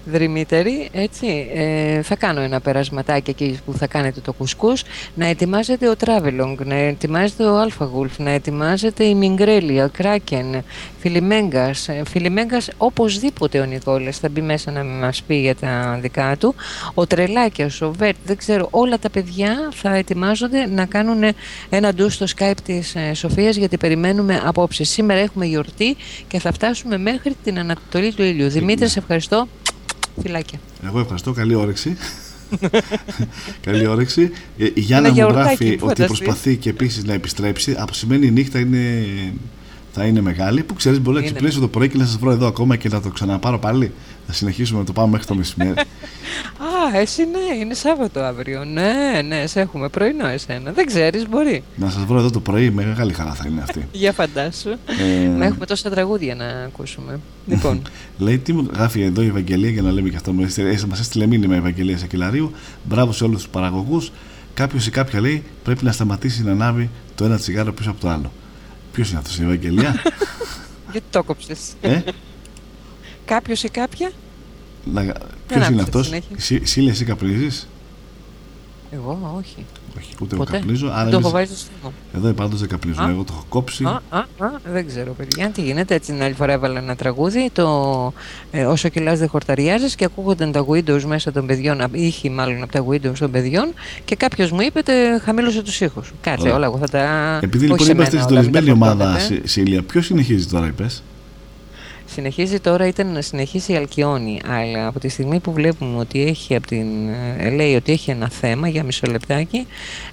Δημήτρη, έτσι, ε, θα κάνω ένα περασματάκι εκεί που θα κάνετε το κουσκούς. Να ετοιμάζεται ο Travelong, να ετοιμάζεται ο Alpha Wolf, να ετοιμάζεται η Μιγκρέλια, ο Kraken, Φιλιμέγκας, ε, Φιλιμέγκας οπωσδήποτε ο Νικόλας θα μπει μέσα να μας πει για τα δικά του, ο Τρελάκιας, ο Βέρτ, δεν ξέρω, όλα τα παιδιά θα ετοιμάζονται να κάνουν ένα ντους στο Skype της ε, Σοφίας γιατί περιμένουμε απόψε. Σήμερα έχουμε γιορτή και θα φτάσουμε μέχρι την Ανατολή του ήλιου. Δημήτρης, σε ευχαριστώ. Φιλάκια. Εγώ ευχαριστώ, καλή όρεξη. καλή όρεξη. Ε, η Γιάννα Ένα μου γιαουρτάκι, γράφει ότι φανταστείς. προσπαθεί και επίσης να επιστρέψει. Από σημαίνει η νύχτα είναι, θα είναι μεγάλη. Που ξέρεις, μπορεί να Είναι. ξυπνήσω το πρωί και να σας βρω εδώ ακόμα και να το ξαναπάρω πάλι. Να συνεχίσουμε να το πάμε μέχρι το μεσημέρι. Α, εσύ ναι, είναι Σάββατο αύριο. Ναι, ναι, σε έχουμε πρωινό εσένα. Δεν ξέρεις, μπορεί. να σας βρω εδώ το πρωί, μεγάλη χαρά θα είναι αυτή. Για φαντάσου. Ε, Μα έχουμε τόσα τραγούδια να ακούσουμε. λοιπόν, Λέει τι μου γράφει εδώ η Ευαγγελία για να λέμε και αυτό. Μας έστειλε μήνυμα η Ευαγγελία Σακελαρίου. Μπράβο σε όλους τους παραγωγούς. Κάποιος ή κάποια λέει πρέπει να σταματήσει να ανάβει το ένα τσιγάρο πίσω από το άλλο. Ποιος είναι αυτός η Ευαγγελία, γιατί το κόψες. ε; Κάποιος ή κάποια; Να... Ποιος άκουσα είναι τη αυτός, συνέχεια. Σίλια, εσύ καπνίζεις; Εγώ όχι. Όχι, ούτε εγώ Ποτέ. καπνίζω. Άρα Δεν το έχω εμείς- βάλει στο στόμα. Εδώ πάντω δεν καπνίζουν. Α. Εγώ το έχω κόψει. Α, α, α, δεν ξέρω, παιδιά. Τι γίνεται, έτσι την άλλη φορά έβαλα ένα τραγούδι. Το ε, Όσο κιλάς δεν χορταριάζεις και ακούγονταν τα Windows μέσα των παιδιών, α, ήχοι μάλλον από τα Windows των παιδιών και κάποιος μου είπε τε, χαμήλωσε τους ήχους. Κάτσε, Ωραία. όλα εγώ θα τα. Επειδή όχι λοιπόν σε είμαστε μένα όλα, μην τα συντονισμένη ομάδα, φορτώνετε. Σι- Σίλια, ποιος συνεχίζει τώρα, είπες; Συνεχίζει τώρα, ήταν να συνεχίσει η Αλκιόνη, αλλά από τη στιγμή που βλέπουμε ότι έχει από την, ε, λέει ότι έχει ένα θέμα, για μισό λεπτάκι,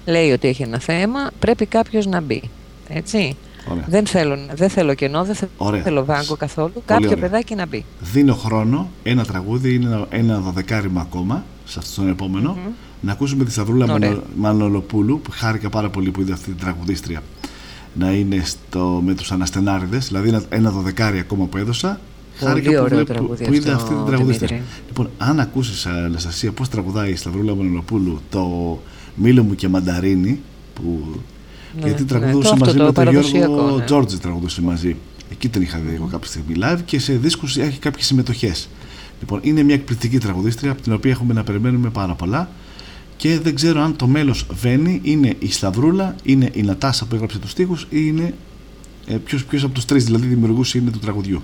λέει ότι έχει ένα θέμα, πρέπει κάποιος να μπει. Έτσι. Ωραία. Δεν θέλω, δεν θέλω κενό, δεν θε- Ωραία. θέλω βάγκο καθόλου. Κάποιο ωραία. παιδάκι να μπει. Δίνω χρόνο, ένα τραγούδι, είναι ένα, ένα δωδεκάρημα ακόμα, σε αυτό τον επομενο να ακούσουμε τη Σταυρούλα Ωραία. Μανο- Μανολοπούλου, που χάρηκα πάρα πολύ που είδα αυτή την τραγουδίστρια να είναι στο, με τους Αναστενάριδες, δηλαδή ένα, ένα δωδεκάρι ακόμα που έδωσα. Πολύ Χάρηκα που, ωραίο βλέπω- τραγούδι που είδα αυτό, αυτή την τραγουδίστρια. Δημήτρη. Λοιπόν, αν ακούσεις Αναστασία πώς τραγουδάει η Σταυρούλα Μανολοπούλου το «Μήλο μου και μανταρίνι», που... Ναι, γιατί ναι, τραγουδούσε το αυτό μαζί το με τον παραδοσιακό, Γιώργο ναι. Τζόρτζι τραγουδούσε μαζί. Εκεί την είχα δει εγώ κάποια στιγμή live και σε δίσκους έχει κάποιες συμμετοχές. Λοιπόν, είναι μια εκπληκτική τραγουδίστρια από την οποία έχουμε να περιμένουμε πάρα πολλά και δεν ξέρω αν το μέλος Βένι είναι η Σταυρούλα, είναι η Νατάσα που έγραψε τους στίχους ή είναι ε, ποιος, ποιος από τους τρεις δηλαδή δημιουργούς είναι του τραγουδιού.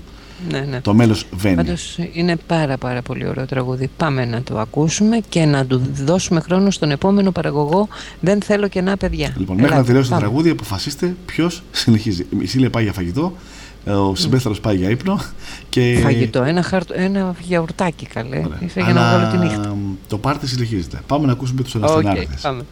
Ναι, ναι. Το μέλος Βένι. Πάντως είναι πάρα πάρα πολύ ωραίο τραγούδι. Πάμε να το ακούσουμε και να του δώσουμε χρόνο στον επόμενο παραγωγό. Δεν θέλω κενά παιδιά. Λοιπόν, μέχρι Ελάτε, να τελειώσει το πάμε. τραγούδι, αποφασίστε ποιος συνεχίζει. Η Σίλια πάει για φαγητό, ο Συμπέσταρο πάει για ύπνο. Και... Φαγητό, ένα, χαρτ... ένα γιαουρτάκι καλέ. Ωραία. Είσαι για να Αλλά, βγάλω τη νύχτα. Το πάρτι συνεχίζεται. Πάμε να ακούσουμε τους Οκ, Αναστενάριδες. πάμε.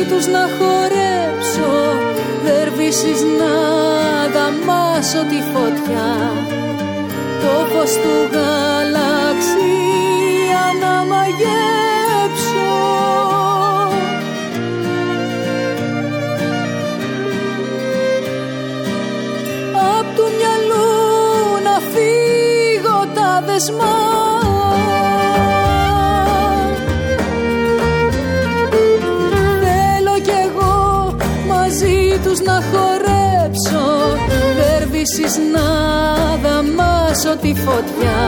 Μαζί τους να χορέψω. Δερβίσεις να δαμάσω τη φωτιά. Το φως του γαλαξία να μαγέψω. Απ' του μυαλού να φύγω τα δεσμά χορέψω. Δερβίσεις να δαμάσω τη φωτιά.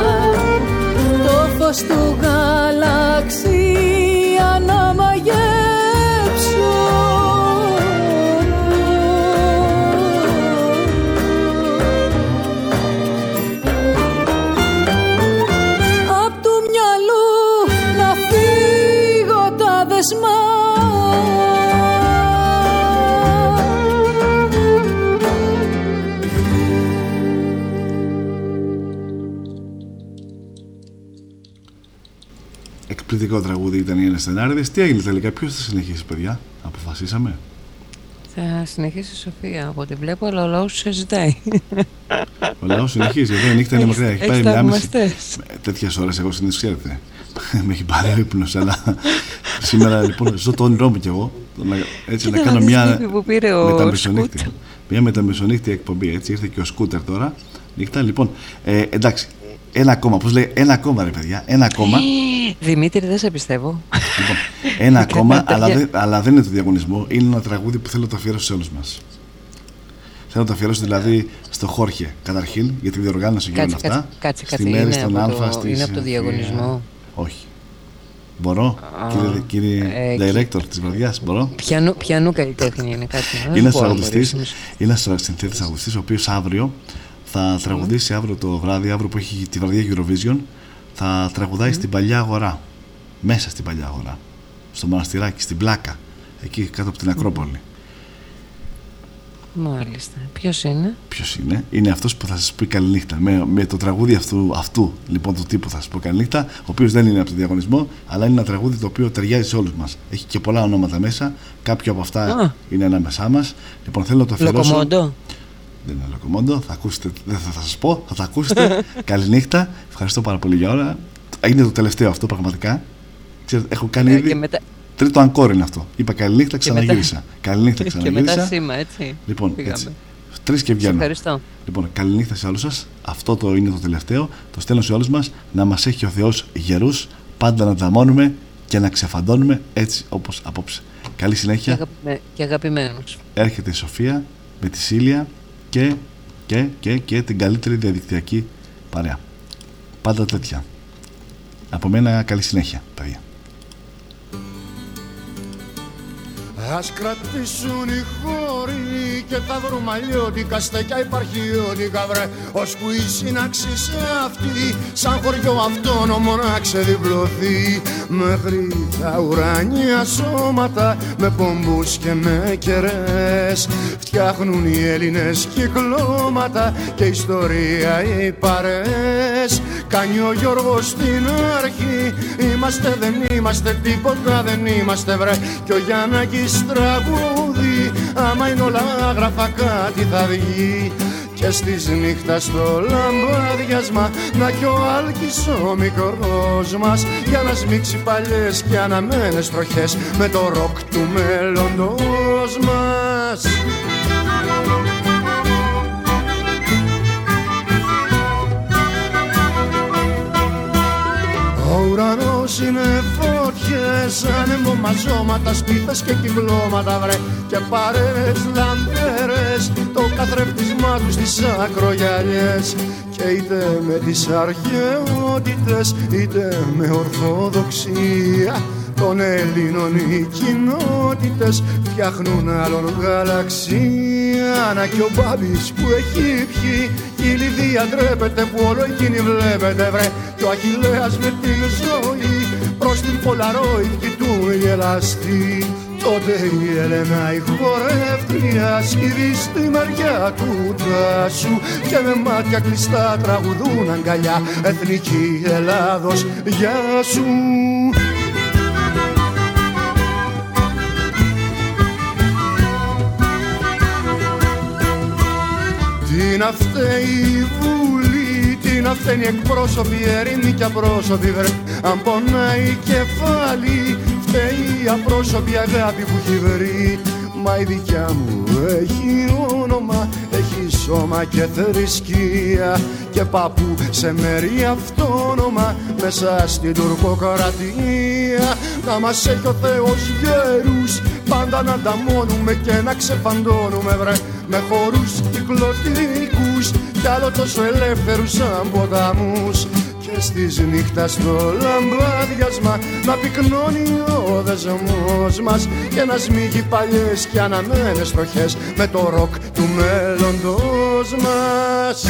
Το φως του γαλαξία Εκπληκτικό τραγούδι ήταν οι Αναστενάριδες. Τι έγινε τελικά, ποιος θα συνεχίσει, παιδιά, αποφασίσαμε; Θα συνεχίσει η Σοφία από ό,τι βλέπω, αλλά ο λαός σε ζητάει. Ο λαός συνεχίζει. Εδώ η νύχτα είναι Έχεις- μακριά. Έχει έχεις πάρει μια μισή. θαυμαστές. Τέτοιες ώρες εγώ συνήθως ξέρετε. Με έχει πάρει ο ύπνος, αλλά σήμερα λοιπόν ζω το όνειρό μου κι εγώ. Το να- Έτσι Κοίτα να να κάνω δεις μια Νίκη, που πήρε ο μεταμεσονύχτη. σκούτερ. Μια μεταμεσονύχτη εκπομπή. Έτσι ήρθε και ο σκούτερ τώρα. Νύχτα λοιπόν. Ε, εντάξει. Ένα ακόμα. Πώς λέει, ένα ακόμα ρε παιδιά. Ένα ακόμα. Δημήτρη, δεν σε πιστεύω. Λοιπόν, ένα ακόμα, Κρατάτε αλλά για- δεν, αλλά δεν είναι το διαγωνισμό. Είναι ένα τραγούδι που θέλω να το αφιερώσω σε όλους μας. Θέλω να το αφιερώσω δηλαδή στο Χόρχε καταρχήν για τη διοργάνωση και όλα Κάτσε, αυτά. κάτσε, κάτσε, κάτσε. Στη Μέρη, Είναι, στον από Α, το, στη είναι από το Σοφία. διαγωνισμό. Όχι. Μπορώ, κύριε, κύριε ε, director της βραδιάς, μπορώ; Πιανού, πιανού καλλιτέχνη είναι κάτι. δεν Είναι ένας μπορώ να τραγουδιστής, μπορείς. είναι ένας συνθέτης τραγουδιστής, ο οποίος αύριο θα τραγουδήσει αύριο το βράδυ, αύριο που έχει τη βραδιά Eurovision, θα τραγουδάει στην παλιά αγορά. Μέσα στην παλιά αγορά. Στο μοναστηράκι, στην πλάκα. Εκεί κάτω από την Ακρόπολη. Μάλιστα. Ποιος είναι; Ποιος είναι, είναι αυτός που θα σας πει καληνύχτα. Με, με το τραγούδι αυτού, αυτού λοιπόν του τύπου θα σας πω καληνύχτα, ο οποίος δεν είναι από το διαγωνισμό, αλλά είναι ένα τραγούδι το οποίο ταιριάζει σε όλους μας. Έχει και πολλά ονόματα μέσα. Κάποιο από αυτά Α. είναι ανάμεσά μας. Λοιπόν, θέλω να το αφιερώσω. Λοκομόντο. Δεν είναι λοκομόντο, θα ακούσετε, δεν θα, θα σας πω, θα τα ακούσετε. Καληνύχτα, ευχαριστώ πάρα πολύ για ώρα. Είναι το τελευταίο αυτό πραγματικά. Ξέρετε, έχω κάνει Ε, ήδη. και μετά- Τρίτο αγκόρ είναι αυτό. Είπα καληνύχτα, Και μετά- ξαναγύρισα. Καληνύχτα, Και ξαναγύρισα. μετά σήμα, έτσι. Λοιπόν, Πήγαμε. έτσι. Τρεις και Σε βγαίνω. ευχαριστώ. Λοιπόν, καληνύχτα σε όλους σας. Αυτό το είναι το τελευταίο. Το στέλνω σε όλους μας να μας έχει ο Θεός γερούς, πάντα να ταμώνουμε και να ξεφαντώνουμε έτσι όπως απόψε. Καλή Και, συνέχεια. αγαπημέ, και αγαπημένους. Έρχεται η Σοφία με τη Σίλια και, και, και, και την καλύτερη διαδικτυακή παρέα. Πάντα τέτοια. Από μένα καλή συνέχεια, παιδιά. Ας κρατήσουν οι χώροι και τα βρούμε αλλιώτικα στεκιά υπαρχιώτικα βρε Ώσπου η σύναξη σε αυτή σαν χωριό αυτόνομο να ξεδιπλωθεί. Μέχρι τα ουράνια σώματα με πομπούς και με κερές Φτιάχνουν οι Έλληνες κυκλώματα και ιστορία οι παρές Κάνει ο Γιώργος στην αρχή Είμαστε δεν είμαστε τίποτα δεν είμαστε βρε. Κι ο Γιάννακης τραγούδι Άμα είναι όλα άγραφα κάτι θα βγει. Και στις νύχτας στο λαμπάδιασμα Να κι ο Άλκης ο μικρός μας. Για να σμίξει παλιές και αναμένες τροχές Με το ροκ του μέλλοντος μας. Ο ουρανός είναι φωτιές, άνεμο μαζώματα, σπίθες και κυκλώματα βρε. Και παρέες λαμπέρες, το καθρέφτισμά τους στις ακρογιαλιές. Και είτε με τις αρχαιότητες, είτε με ορθοδοξία των Ελλήνων οι κοινότητες φτιάχνουν άλλον γαλαξία. Να κι ο Μπάμπης που έχει πιει η Λιδία ντρέπεται που όλο εκείνη βλέπετε βρε. Κι ο Αχιλέας με την ζωή προς την Πολαρόιδ του γελαστή. Τότε η Έλενα η χορεύτρια σκύβει στη μεριά του τάσου Και με μάτια κλειστά τραγουδούν αγκαλιά. Εθνική Ελλάδος γεια σου. Τι να φταίει η Βουλή, τι να φταίνει εκπρόσωποι, ερήμοι και απρόσωποι βρε. Αν πονάει η κεφάλι, φταίει η απρόσωπη αγάπη που έχει βρει. Μα η δικιά μου έχει όνομα, έχει σώμα και θρησκεία. Και παππού σε μέρη αυτόνομα μέσα στην τουρκοκρατία. Να μας έχει ο Θεός γέρους, πάντα να ανταμώνουμε και να ξεφαντώνουμε βρε. Με χορούς κυκλωτικούς κι άλλο τόσο ελεύθερους σαν ποταμούς και στις νύχτας στο λαμπάδιασμα να πυκνώνει ο δεσμός μας και να σμίγει παλιές και αναμένες στοχές με το ροκ του μέλλοντος μας.